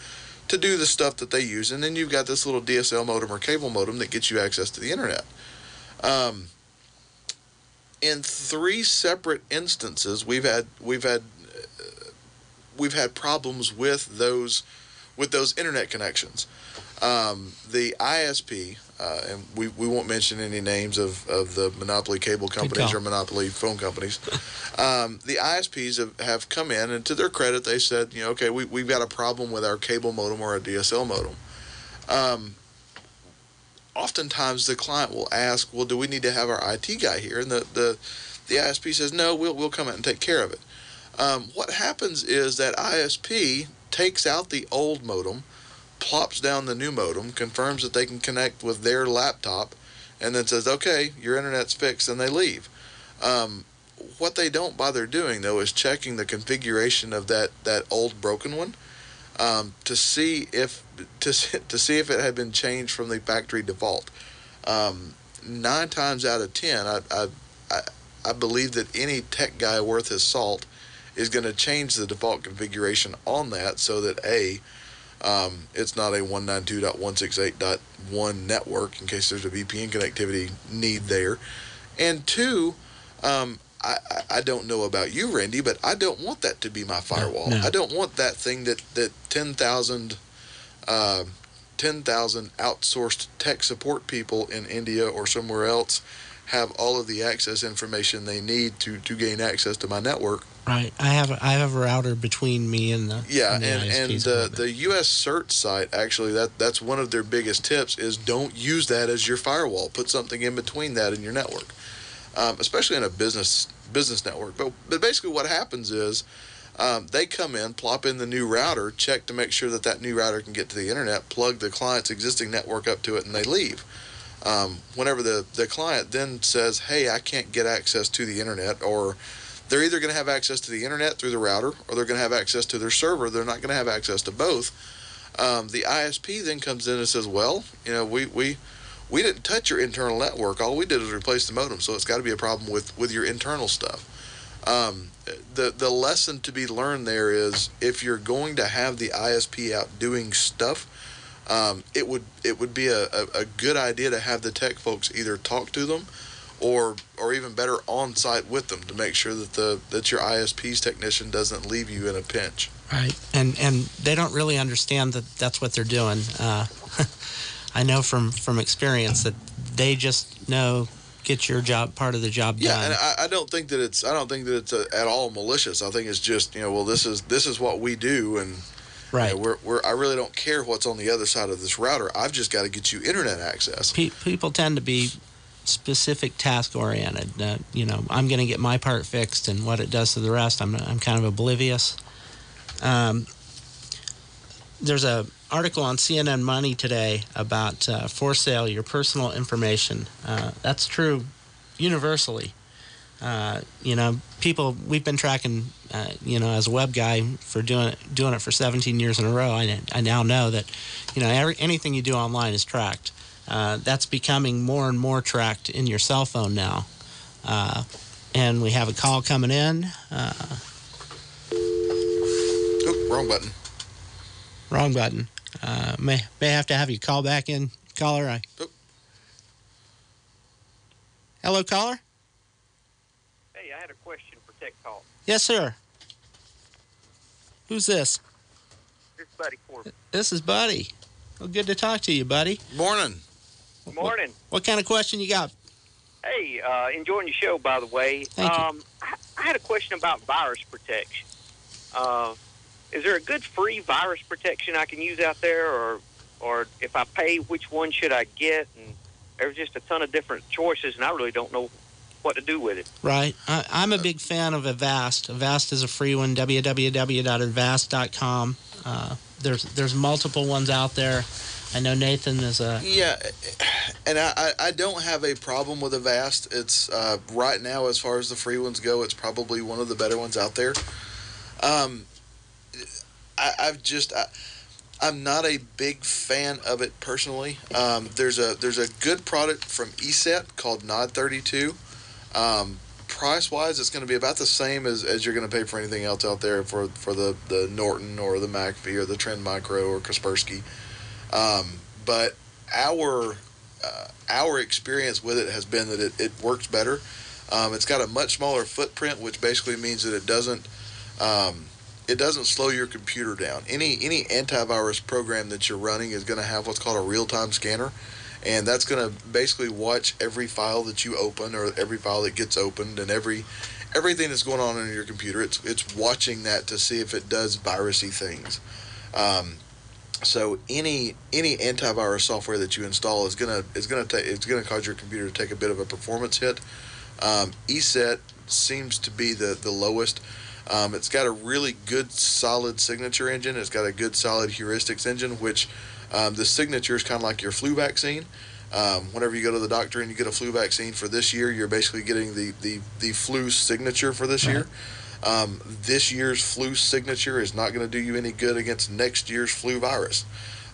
to do the stuff that they use. And then you've got this little DSL modem or cable modem that gets you access to the internet. Um, in three separate instances, we've had we've had we've had problems with those with those internet connections. Um, the ISP, uh, and we, we won't mention any names of, of the monopoly cable companies or monopoly phone companies. um, the ISPs have, have come in, and to their credit, they said, you know, okay, we, we've got a problem with our cable modem or our DSL modem. Um, oftentimes, the client will ask, well, do we need to have our IT guy here? And the, the, the ISP says, no, we'll, we'll come out and take care of it. Um, what happens is that ISP takes out the old modem, plops down the new modem, confirms that they can connect with their laptop, and then says, okay, your internet's fixed, and they leave. Um, what they don't bother doing, though, is checking the configuration of that, that old broken one um, to see if to, to see if it had been changed from the factory default. Um, nine times out of ten, I, I, I, I believe that any tech guy worth his salt is going to change the default configuration on that so that a um, it's not a 192.168.1 network in case there's a VPN connectivity need there, and two, um, I, I- don't know about you, Randy, but I don't want that to be my firewall. no. I don't want that thing that that 10,000 uh, 10,000 outsourced tech support people in India or somewhere else have all of the access information they need to to gain access to my network. Right. I have a, I have a router between me and the Yeah, and, the and, and the, the U.S. CERT site actually that that's one of their biggest tips is don't use that as your firewall. Put something in between that in your network, um, especially in a business business network. But but basically what happens is um, they come in, plop in the new router, check to make sure that that new router can get to the internet, plug the client's existing network up to it, and they leave. Um, whenever the, the client then says, hey, I can't get access to the internet, or they're either going to have access to the internet through the router, or they're going to have access to their server. They're not going to have access to both. Um, the ISP then comes in and says, well, you know, we, we, we didn't touch your internal network. All we did is replace the modem. So it's got to be a problem with, with your internal stuff. Um, the the lesson to be learned there is if you're going to have the ISP out doing stuff, um, it would it would be a, a, a good idea to have the tech folks either talk to them, or or even better on site with them to make sure that the that your ISP's technician doesn't leave you in a pinch. Right, and and they don't really understand that that's what they're doing. Uh, I know from from experience that they just know get your job part of the job Yeah, done. Yeah, and I, I don't think that it's I don't think that it's uh at all malicious. I think it's just you know well this is this is what we do and Right. you know, we're, we're I really don't care what's on the other side of this router. I've just got to get you internet access. Pe- people tend to be specific task oriented. Uh, you know, I'm going to get my part fixed, and what it does to the rest, I'm I'm kind of oblivious. Um, there's a article on CNN Money today about uh, for sale your personal information. Uh, that's true universally. Uh, you know, people we've been tracking. Uh, you know, as a web guy for doing it, doing it for 17 years in a row, I, I now know that you know every, anything you do online is tracked. Uh, that's becoming more and more tracked in your cell phone now. Uh, and we have a call coming in. Uh, Oop, wrong button. wrong button. Uh, may may have to have you call back in, caller. I. Hello, caller. Hey, I had a question for Tech Talk. Yes, sir. Who's this? This is Buddy Corbin. This is Buddy. Well, good to talk to you, buddy. Morning. Morning. What kind of question you got? Hey, uh, enjoying your show, by the way. Thank you. um, I, I had a question about virus protection. Uh, is there a good free virus protection I can use out there, or, or if I pay, which one should I get? And there's just a ton of different choices, and I really don't know what to do with it. Right. I, I'm a big fan of Avast. Avast is a free one. www.avast.com. Uh, there's there's multiple ones out there. I know Nathan is a Yeah, and I, I- I don't have a problem with Avast. It's uh, right now, as far as the free ones go, it's probably one of the better ones out there. Um, I, I've just I, I'm not a big fan of it personally. Um, there's a there's a good product from ESET called Nod 32. Um, price wise, it's going to be about the same as, as you're going to pay for anything else out there for for the the Norton or the McAfee or the Trend Micro or Kaspersky. Um, but our uh, our experience with it has been that it, it works better. Um, it's got a much smaller footprint, which basically means that it doesn't um, it doesn't slow your computer down. Any any antivirus program that you're running is going to have what's called a real time scanner, and that's going to basically watch every file that you open or every file that gets opened and every everything that's going on in your computer. It's it's watching that to see if it does virusy things. Um, so any any antivirus software that you install is gonna is gonna take it's gonna cause your computer to take a bit of a performance hit. Um, ESET seems to be the the lowest. Um, it's got a really good solid signature engine. It's got a good solid heuristics engine, which um, the signature is kind of like your flu vaccine. Um, whenever you go to the doctor and you get a flu vaccine for this year, you're basically getting the the, the flu signature for this year. Um, this year's flu signature is not going to do you any good against next year's flu virus.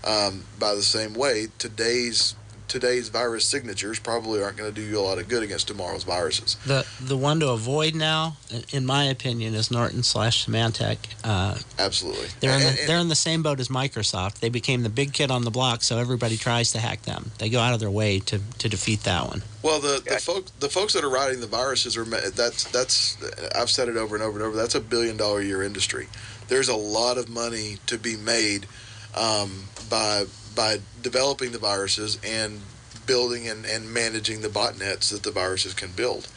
Um, by the same way, today's today's virus signatures probably aren't going to do you a lot of good against tomorrow's viruses. the the one to avoid now, in my opinion, is Norton slash Symantec. Uh, Absolutely. they're in And- the, they're in the same boat as Microsoft. They became the big kid on the block, so everybody tries to hack them. They go out of their way to, to defeat that one. Well, the the folks the folks that are writing the viruses are that's that's I've said it over and over and over. That's a billion dollar a year industry. There's a lot of money to be made um, by by developing the viruses and building and, and managing the botnets that the viruses can build.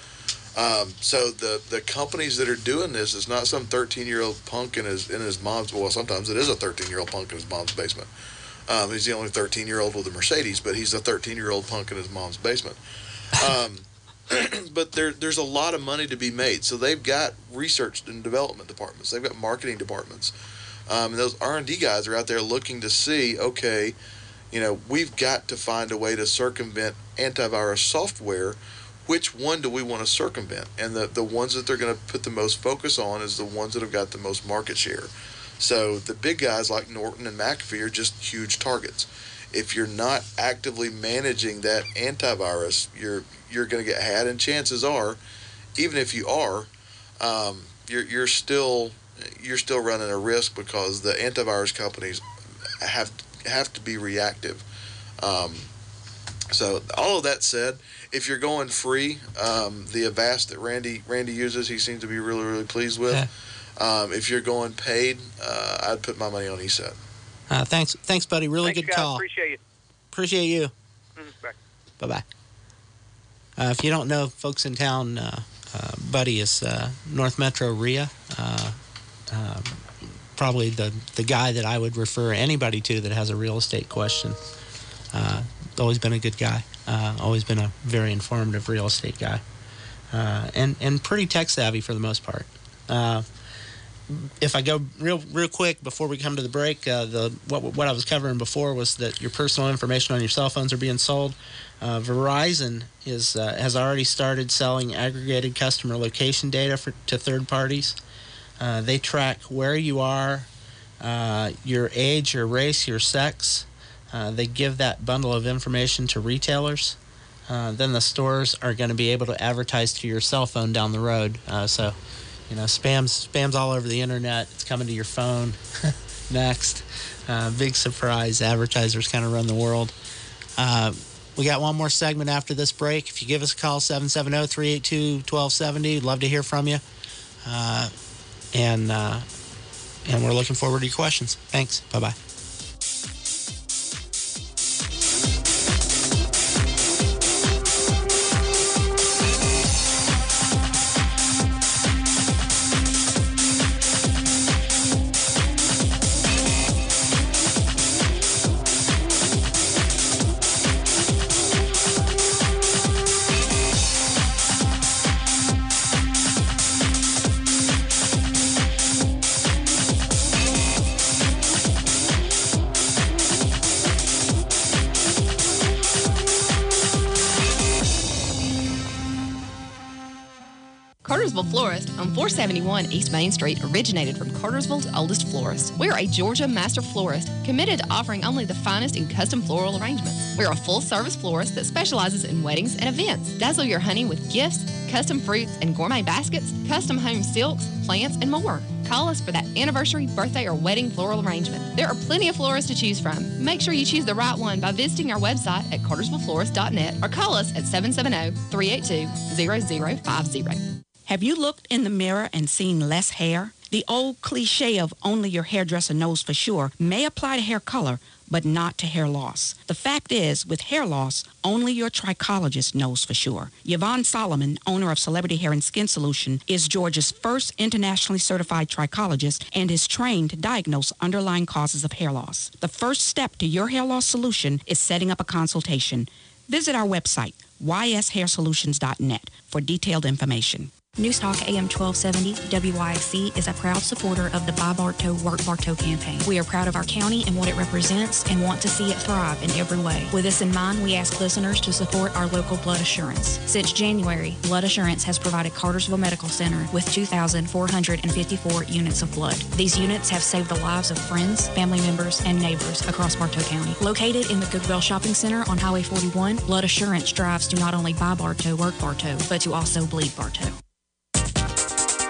Um, so the the companies that are doing this is not some 13 year old punk in his in his mom's well sometimes it is a 13 year old punk in his mom's basement. Um, he's the only 13 year old with a Mercedes, but he's a 13 year old punk in his mom's basement. Um, but there, there's a lot of money to be made. So they've got research and development departments. They've got marketing departments. Um, and those R&D guys are out there looking to see, okay, you know, we've got to find a way to circumvent antivirus software. Which one do we want to circumvent? And the, the ones that they're going to put the most focus on is the ones that have got the most market share. So the big guys like Norton and McAfee are just huge targets. If you're not actively managing that antivirus, you're you're going to get had, and chances are, even if you are, um, you're you're still you're still running a risk because the antivirus companies have have to be reactive. Um, so all of that said, if you're going free, um, the Avast that Randy Randy uses, he seems to be really really pleased with. Um, if you're going paid, uh, I'd put my money on ESET. Uh, thanks, thanks, buddy. Really Thanks, good guys. call. Appreciate you. Appreciate you. Mhm, bye. Bye bye. Uh, if you don't know, folks in town, uh, uh, Buddy is uh, North Metro RIA. Um, probably the, the guy that I would refer anybody to that has a real estate question. Uh, always been a good guy. Uh, always been a very informative real estate guy. Uh, and, and pretty tech savvy for the most part. Uh, if I go real real quick before we come to the break, uh, the what what I was covering before was that your personal information on your cell phones are being sold. Verizon is has already started selling aggregated customer location data for, to third parties. Uh, they track where you are, uh, your age, your race, your sex. Uh, they give that bundle of information to retailers. Uh, then the stores are going to be able to advertise to your cell phone down the road. Uh, so, you know, spams spams all over the internet. It's coming to your phone. Next, big surprise. Advertisers kind of run the world. We got one more segment after this break. If you give us a call, 770 382 1270, love to hear from you. Uh, and, uh, and we're looking forward to your questions. Thanks. Bye bye. 471 East Main Street originated from Cartersville's oldest florist. We're a Georgia master florist committed to offering only the finest in custom floral arrangements. We're a full service florist that specializes in weddings and events. Dazzle your honey with gifts, custom fruits and gourmet baskets, custom home silks, plants, and more. Call us for that anniversary, birthday, or wedding floral arrangement. There are plenty of florists to choose from. Make sure you choose the right one by visiting our website at cartersvilleflorist.net or call us at 770 382 0050. Have you looked in the mirror and seen less hair? The old cliche of only your hairdresser knows for sure may apply to hair color, but not to hair loss. The fact is, with hair loss, only your trichologist knows for sure. Yvonne Solomon, owner of Celebrity Hair and Skin Solution, is Georgia's first internationally certified trichologist and is trained to diagnose underlying causes of hair loss. The first step to your hair loss solution is setting up a consultation. Visit our website, ysHairSolutions.net, for detailed information. News Talk AM 1270 WYXC is a proud supporter of the Buy Bartow Work Bartow campaign. We are proud of our county and what it represents and want to see it thrive in every way. With this in mind, we ask listeners to support our local blood assurance. Since January, Blood Assurance has provided Cartersville Medical Center with 2,454 units of blood. These units have saved the lives of friends, family members, and neighbors across Bartow County. Located in the Goodwill Shopping Center on Highway 41, Blood Assurance strives to not only buy Bartow, work Bartow, but to also bleed Bartow.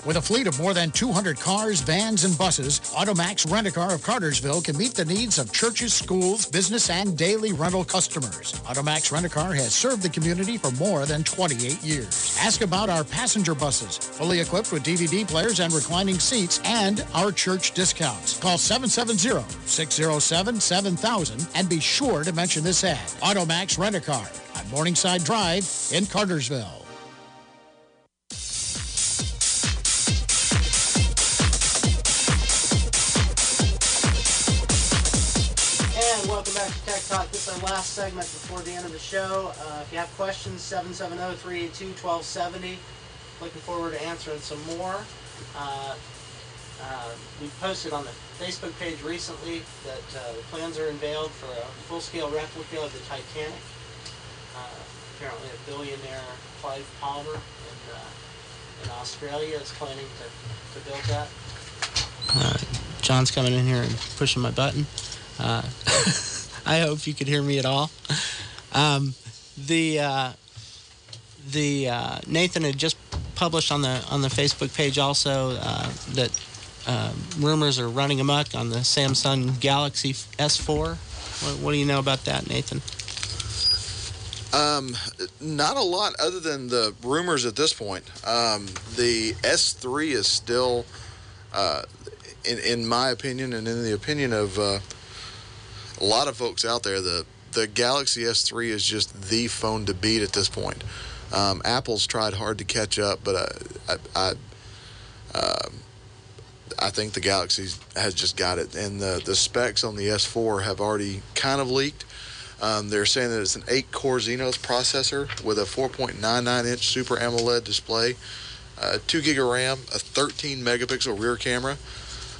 With a fleet of more than 200 cars, vans, and buses, Automax Rent-A-Car of Cartersville can meet the needs of churches, schools, business, and daily rental customers. Automax Rent-A-Car has served the community for more than 28 years. Ask about our passenger buses, fully equipped with DVD players and reclining seats, and our church discounts. Call 770-607-7000 and be sure to mention this ad. Automax Rent-A-Car, on Morningside Drive in Cartersville. Our last segment before the end of the show. Uh, if you have questions, 770-382-1270. Looking forward to answering some more. Uh, uh, we posted on the Facebook page recently that uh, the plans are unveiled for a full-scale replica of the Titanic. Uh, apparently, a billionaire Clive Palmer in, uh, in Australia is planning to, to build that. John's coming in here and pushing my button. I hope you could hear me at all. Um, the uh, the uh, Nathan had just published on the on the Facebook page also uh, that uh, rumors are running amok on the Samsung Galaxy S4. What, what do you know about that, Nathan? Um, not a lot other than the rumors at this point. Um, the S3 is still, uh, in, in my opinion, and in the opinion of uh, a lot of folks out there, the, the Galaxy S3 is just the phone to beat at this point. Um, Apple's tried hard to catch up, but I, I, I, um, I think the Galaxy has just got it. And the, the specs on the S4 have already kind of leaked. Um, they're saying that it's an 8 core Exynos processor with a 4.99 inch Super AMOLED display, uh, 2 gig of RAM, a 13 megapixel rear camera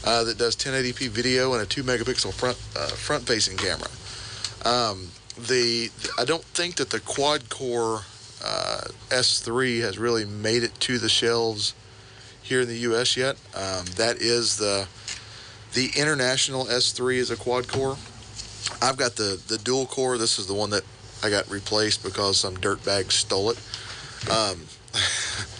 uh, that does 1080p video, and a 2 megapixel front uh, front facing camera. Um, the I don't think that the quad core uh, S3 has really made it to the shelves here in the U.S. yet. Um, that is the the international S3 is a quad core. I've got the the dual core. This is the one that I got replaced because some dirtbag stole it. Um,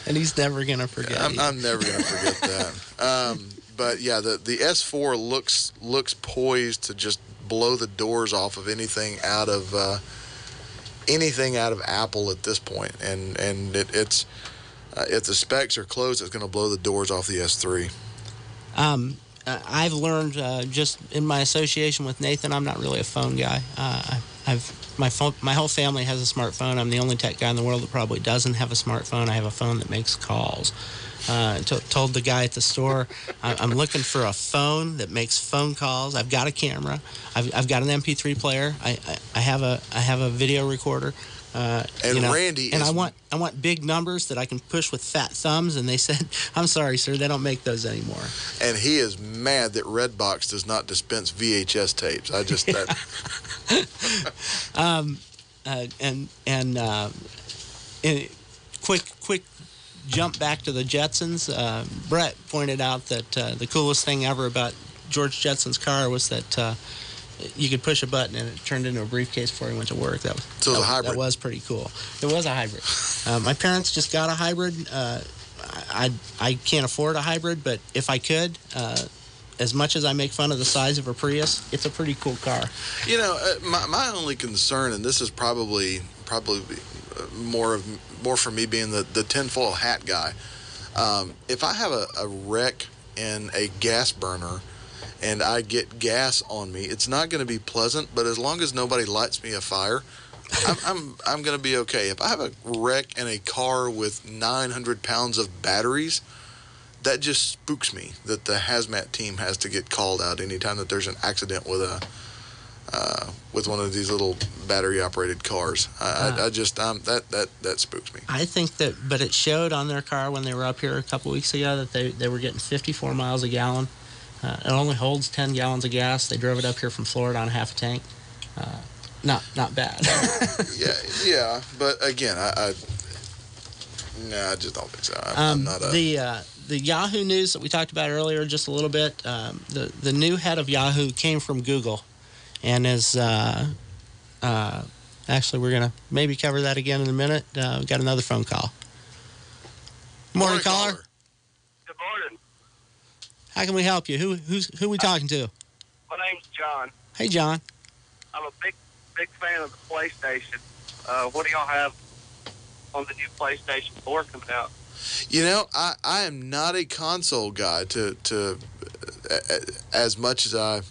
and he's never gonna forget. I'm, I'm never gonna forget that. Um, but yeah, the the S4 looks looks poised to just blow the doors off of anything out of uh, anything out of Apple at this point, and and it, it's uh, if the specs are close, it's going to blow the doors off the S3. Um, uh, I've learned just in my association with Nathan, I'm not really a phone guy. I've my phone, my whole family has a smartphone. I'm the only tech guy in the world that probably doesn't have a smartphone. I have a phone that makes calls. Uh, told the guy at the store, I- I'm looking for a phone that makes phone calls. I've got a camera. I've, I've got an MP3 player. I, I, I have a I have a video recorder. Uh, And you know, Randy and is- I want I want big numbers that I can push with fat thumbs. And they said, I'm sorry, sir, they don't make those anymore. And he is mad that Redbox does not dispense VHS tapes. I just that um, uh, and and, uh, and quick quick jump back to the Jetsons. Uh, Brett pointed out that uh, the coolest thing ever about George Jetson's car was that uh, you could push a button and it turned into a briefcase before he went to work. That was So it was a hybrid. That was pretty cool. It was a hybrid. Uh, my parents just got a hybrid. Uh, I I can't afford a hybrid, but if I could. Uh, as much as I make fun of the size of a Prius, it's a pretty cool car. You know, uh, my, my only concern, and this is probably probably more of more for me being the the tinfoil hat guy. Um, if I have a, a wreck in a gas burner and I get gas on me, it's not going to be pleasant. But as long as nobody lights me a fire, I'm I'm, I'm going to be okay. If I have a wreck in a car with 900 pounds of batteries, that just spooks me that the hazmat team has to get called out anytime that there's an accident with a uh, with one of these little battery operated cars. I, I, I just um, that that that spooks me. I think that, but it showed on their car when they were up here a couple weeks ago that they, they were getting 54 miles a gallon. Uh, it only holds 10 gallons of gas. They drove it up here from Florida on half a tank. Uh, not not bad. yeah, yeah, but again, I, I no, I just don't think so. I'm, I'm Um, not a the uh, the Yahoo news that we talked about earlier, just a little bit. Um, the the new head of Yahoo came from Google, and is uh, uh, actually we're gonna maybe cover that again in a minute. Uh, we got another phone call. Morning, caller. Good morning. How can we help you? Who who's who we talking to? My name's John. Hey, John. I'm a big, big fan of the PlayStation. Uh, what do y'all have on the new PlayStation 4 coming out? You know, I, I am not a console guy to to uh, as much as I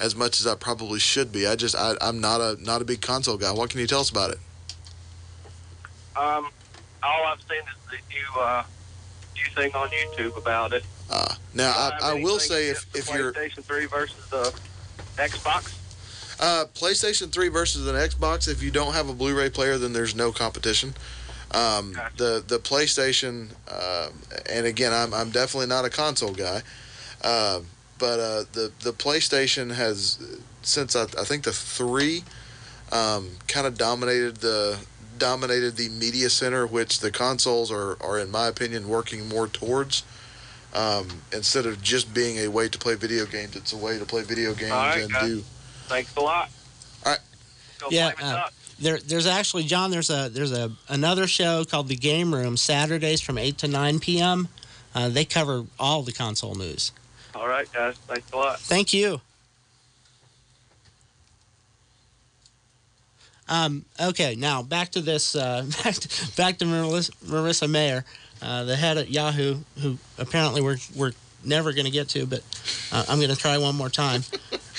as much as I probably should be. I just I, I'm not a not a big console guy. What can you tell us about it? Um, all I've seen is the new uh, new thing on YouTube about it. Uh, now, I, I will say if, if you're PlayStation 3 versus the Xbox. Uh, PlayStation 3 versus an Xbox, if you don't have a Blu ray player, then there's no competition. Um, the, the PlayStation, uh, and again, I'm, I'm definitely not a console guy, uh, but uh, the, the PlayStation has, since I, I think the 3 um, kind of dominated the dominated the media center, which the consoles are, are in my opinion, working more towards. Um, instead of just being a way to play video games, it's a way to play video games All right, and guys. do. Thanks a lot. All right. Go yeah, uh, there, there's actually John. There's a there's a another show called The Game Room Saturdays from eight to nine p.m. Uh, they cover all the console news. All right, guys. Thanks a lot. Thank you. Um, okay, now back to this. Uh, back to, back to Marissa, Mayer, uh, the head at Yahoo, who apparently we're we're never going to get to, but uh, I'm going to try one more time.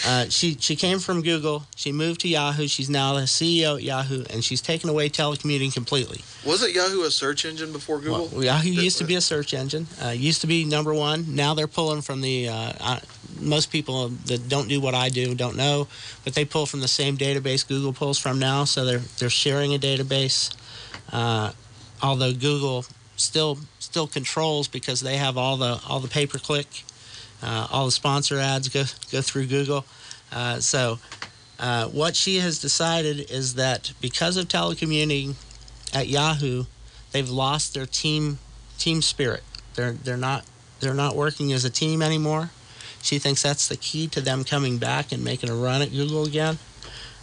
Uh, she she came from Google. She moved to Yahoo. She's now the CEO at Yahoo, and she's taken away telecommuting completely. Wasn't Yahoo a search engine before Google? Well, Yahoo used to be a search engine. Uh, used to be number one. Now they're pulling from the. Uh, uh, most people that don't do what I do don't know, but they pull from the same database Google pulls from now. So they're they're sharing a database. Uh, although Google still still controls because they have all the all the pay per click, uh, all the sponsor ads go go through Google. Uh, so uh, what she has decided is that because of telecommuting at Yahoo, they've lost their team team spirit. They're they're not they're not working as a team anymore. She thinks that's the key to them coming back and making a run at Google again.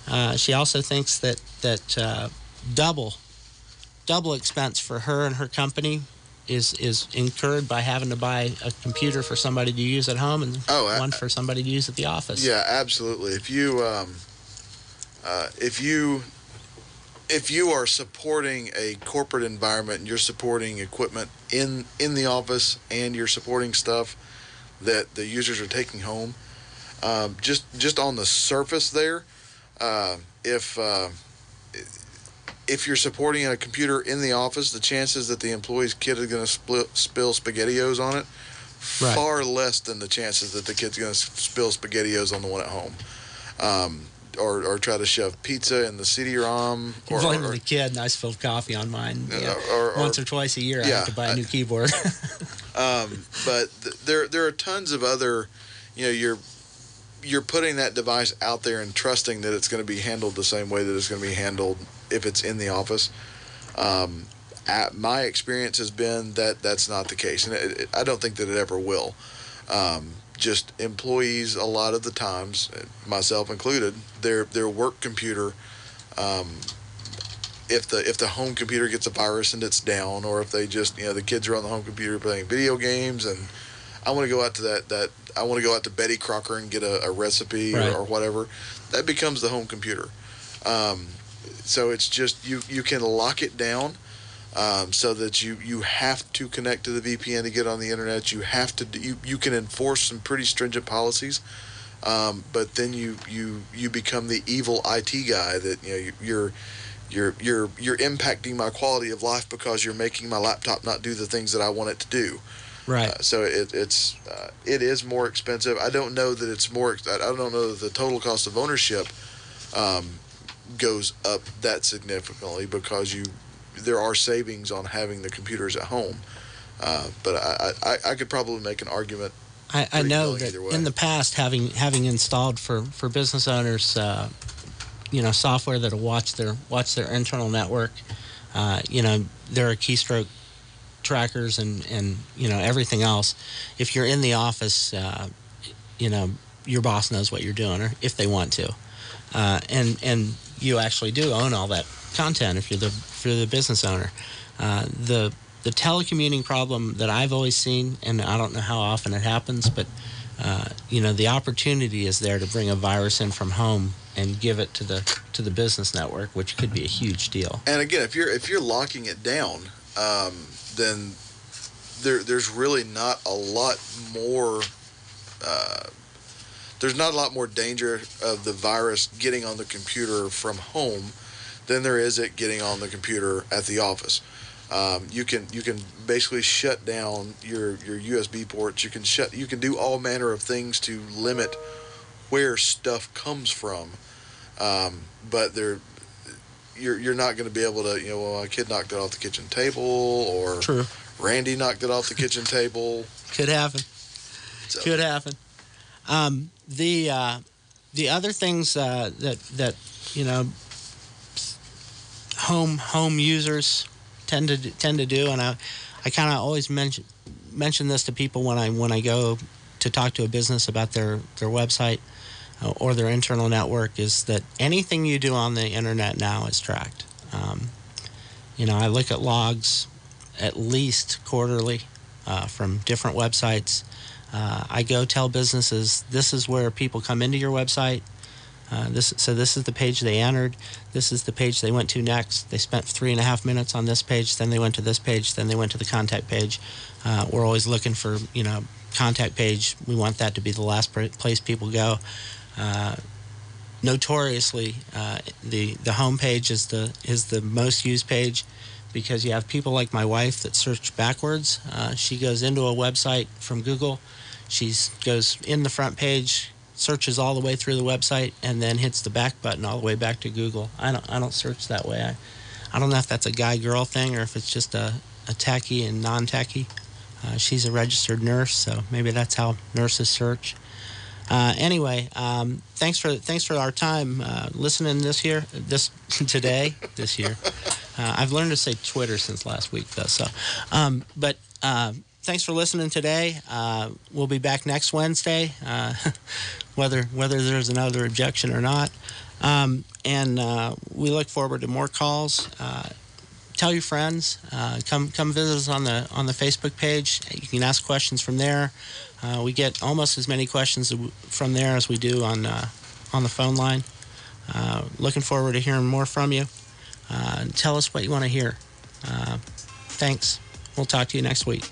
Uh, she also thinks that that uh, double double expense for her and her company is is incurred by having to buy a computer for somebody to use at home and Oh, one for somebody to use at the office. Yeah, absolutely. If you um, uh, if you if you are supporting a corporate environment and you're supporting equipment in in the office and you're supporting stuff that the users are taking home, um, just just on the surface there, uh, if uh, if you're supporting a computer in the office, the chances that the employee's kid is going to spill spaghettios on it Right. far less than the chances that the kid's going to spill spaghettios on the one at home, um, or or try to shove pizza in the CD-ROM, or, Blame or, the kid, and I spilled coffee on mine. Yeah. or- or- Once or twice a year, I have to buy a new keyboard. um, but th- there there are tons of other, you know, you're you're putting that device out there and trusting that it's going to be handled the same way that it's going to be handled if it's in the office. Um, at, my experience has been that that's not the case, and it, it, I don't think that it ever will. Um, just employees, a lot of the times, myself included, their their work computer. Um, if the if the home computer gets a virus and it's down, or if they just you know the kids are on the home computer playing video games, and I want to go out to that that I want to go out to Betty Crocker and get a, a recipe Right. or, or whatever, that becomes the home computer. Um, so it's just you you can lock it down. Um, so that you, you have to connect to the VPN to get on the internet. You have to you, you can enforce some pretty stringent policies, um, but then you, you you become the evil IT guy that you know you- you're you're you're you're impacting my quality of life because you're making my laptop not do the things that I want it to do. Right. Uh, so it, it's uh, it is more expensive. I don't know that it's more. I don't know that the total cost of ownership um, goes up that significantly because you there are savings on having the computers at home. Uh, but I, I I could probably make an argument. I, I know that in the past, having having installed for, for business owners, uh, you know, software that'll watch their watch their internal network. Uh, you know, there are keystroke trackers and and you know everything else. If you're in the office, uh, you know, your boss knows what you're doing, or if they want to, uh, and and you actually do own all that content if you're the if you're the business owner. Uh, the the telecommuting problem that I've always seen, and I don't know how often it happens, but uh, you know the opportunity is there to bring a virus in from home and give it to the to the business network, which could be a huge deal. And again, if you're if you're locking it down, um, then there there's really not a lot more. Uh, there's not a lot more danger of the virus getting on the computer from home than there is it getting on the computer at the office. Um, you can you can basically shut down your your USB ports. You can shut you can do all manner of things to limit where stuff comes from. Um, but they're you're you're not going to be able to you know well, a kid knocked it off the kitchen table or True. Randy knocked it off the kitchen table. Could happen. Could happen. Um, the uh, the other things uh, that that you know home home users tend to tend to do, and I I kind of always mention mention this to people when I when I go to talk to a business about their their website uh, or their internal network is that anything you do on the internet now is tracked. Um, you know, I look at logs at least quarterly uh, from different websites. Uh, I go tell businesses this is where people come into your website. Uh, this so this is the page they entered. This is the page they went to next. They spent three and a half minutes on this page. Then they went to this page. Then they went to the contact page. Uh, we're always looking for you know contact page. We want that to be the last place people go. Uh, notoriously, uh, the the home page is the is the most used page because you have people like my wife that search backwards. Uh, she goes into a website from Google. She goes in the front page, searches all the way through the website, and then hits the back button all the way back to Google. I don't I don't search that way. I I don't know if that's a guy girl thing or if it's just a, a tacky and non tacky. Uh, she's a registered nurse, so maybe that's how nurses search. Uh, anyway, um, thanks for thanks for our time uh, listening this year, this today, this year. Uh, I've learned to say Twitter since last week, though. So, um, but uh, thanks for listening today. Uh, we'll be back next Wednesday, uh, whether whether there's another objection or not. Um, and uh, we look forward to more calls. Tell your friends. Come come visit us on the on the Facebook page. You can ask questions from there. We get almost as many questions from there as we do on on the phone line. Looking forward to hearing more from you. Tell us what you want to hear. Thanks. We'll talk to you next week.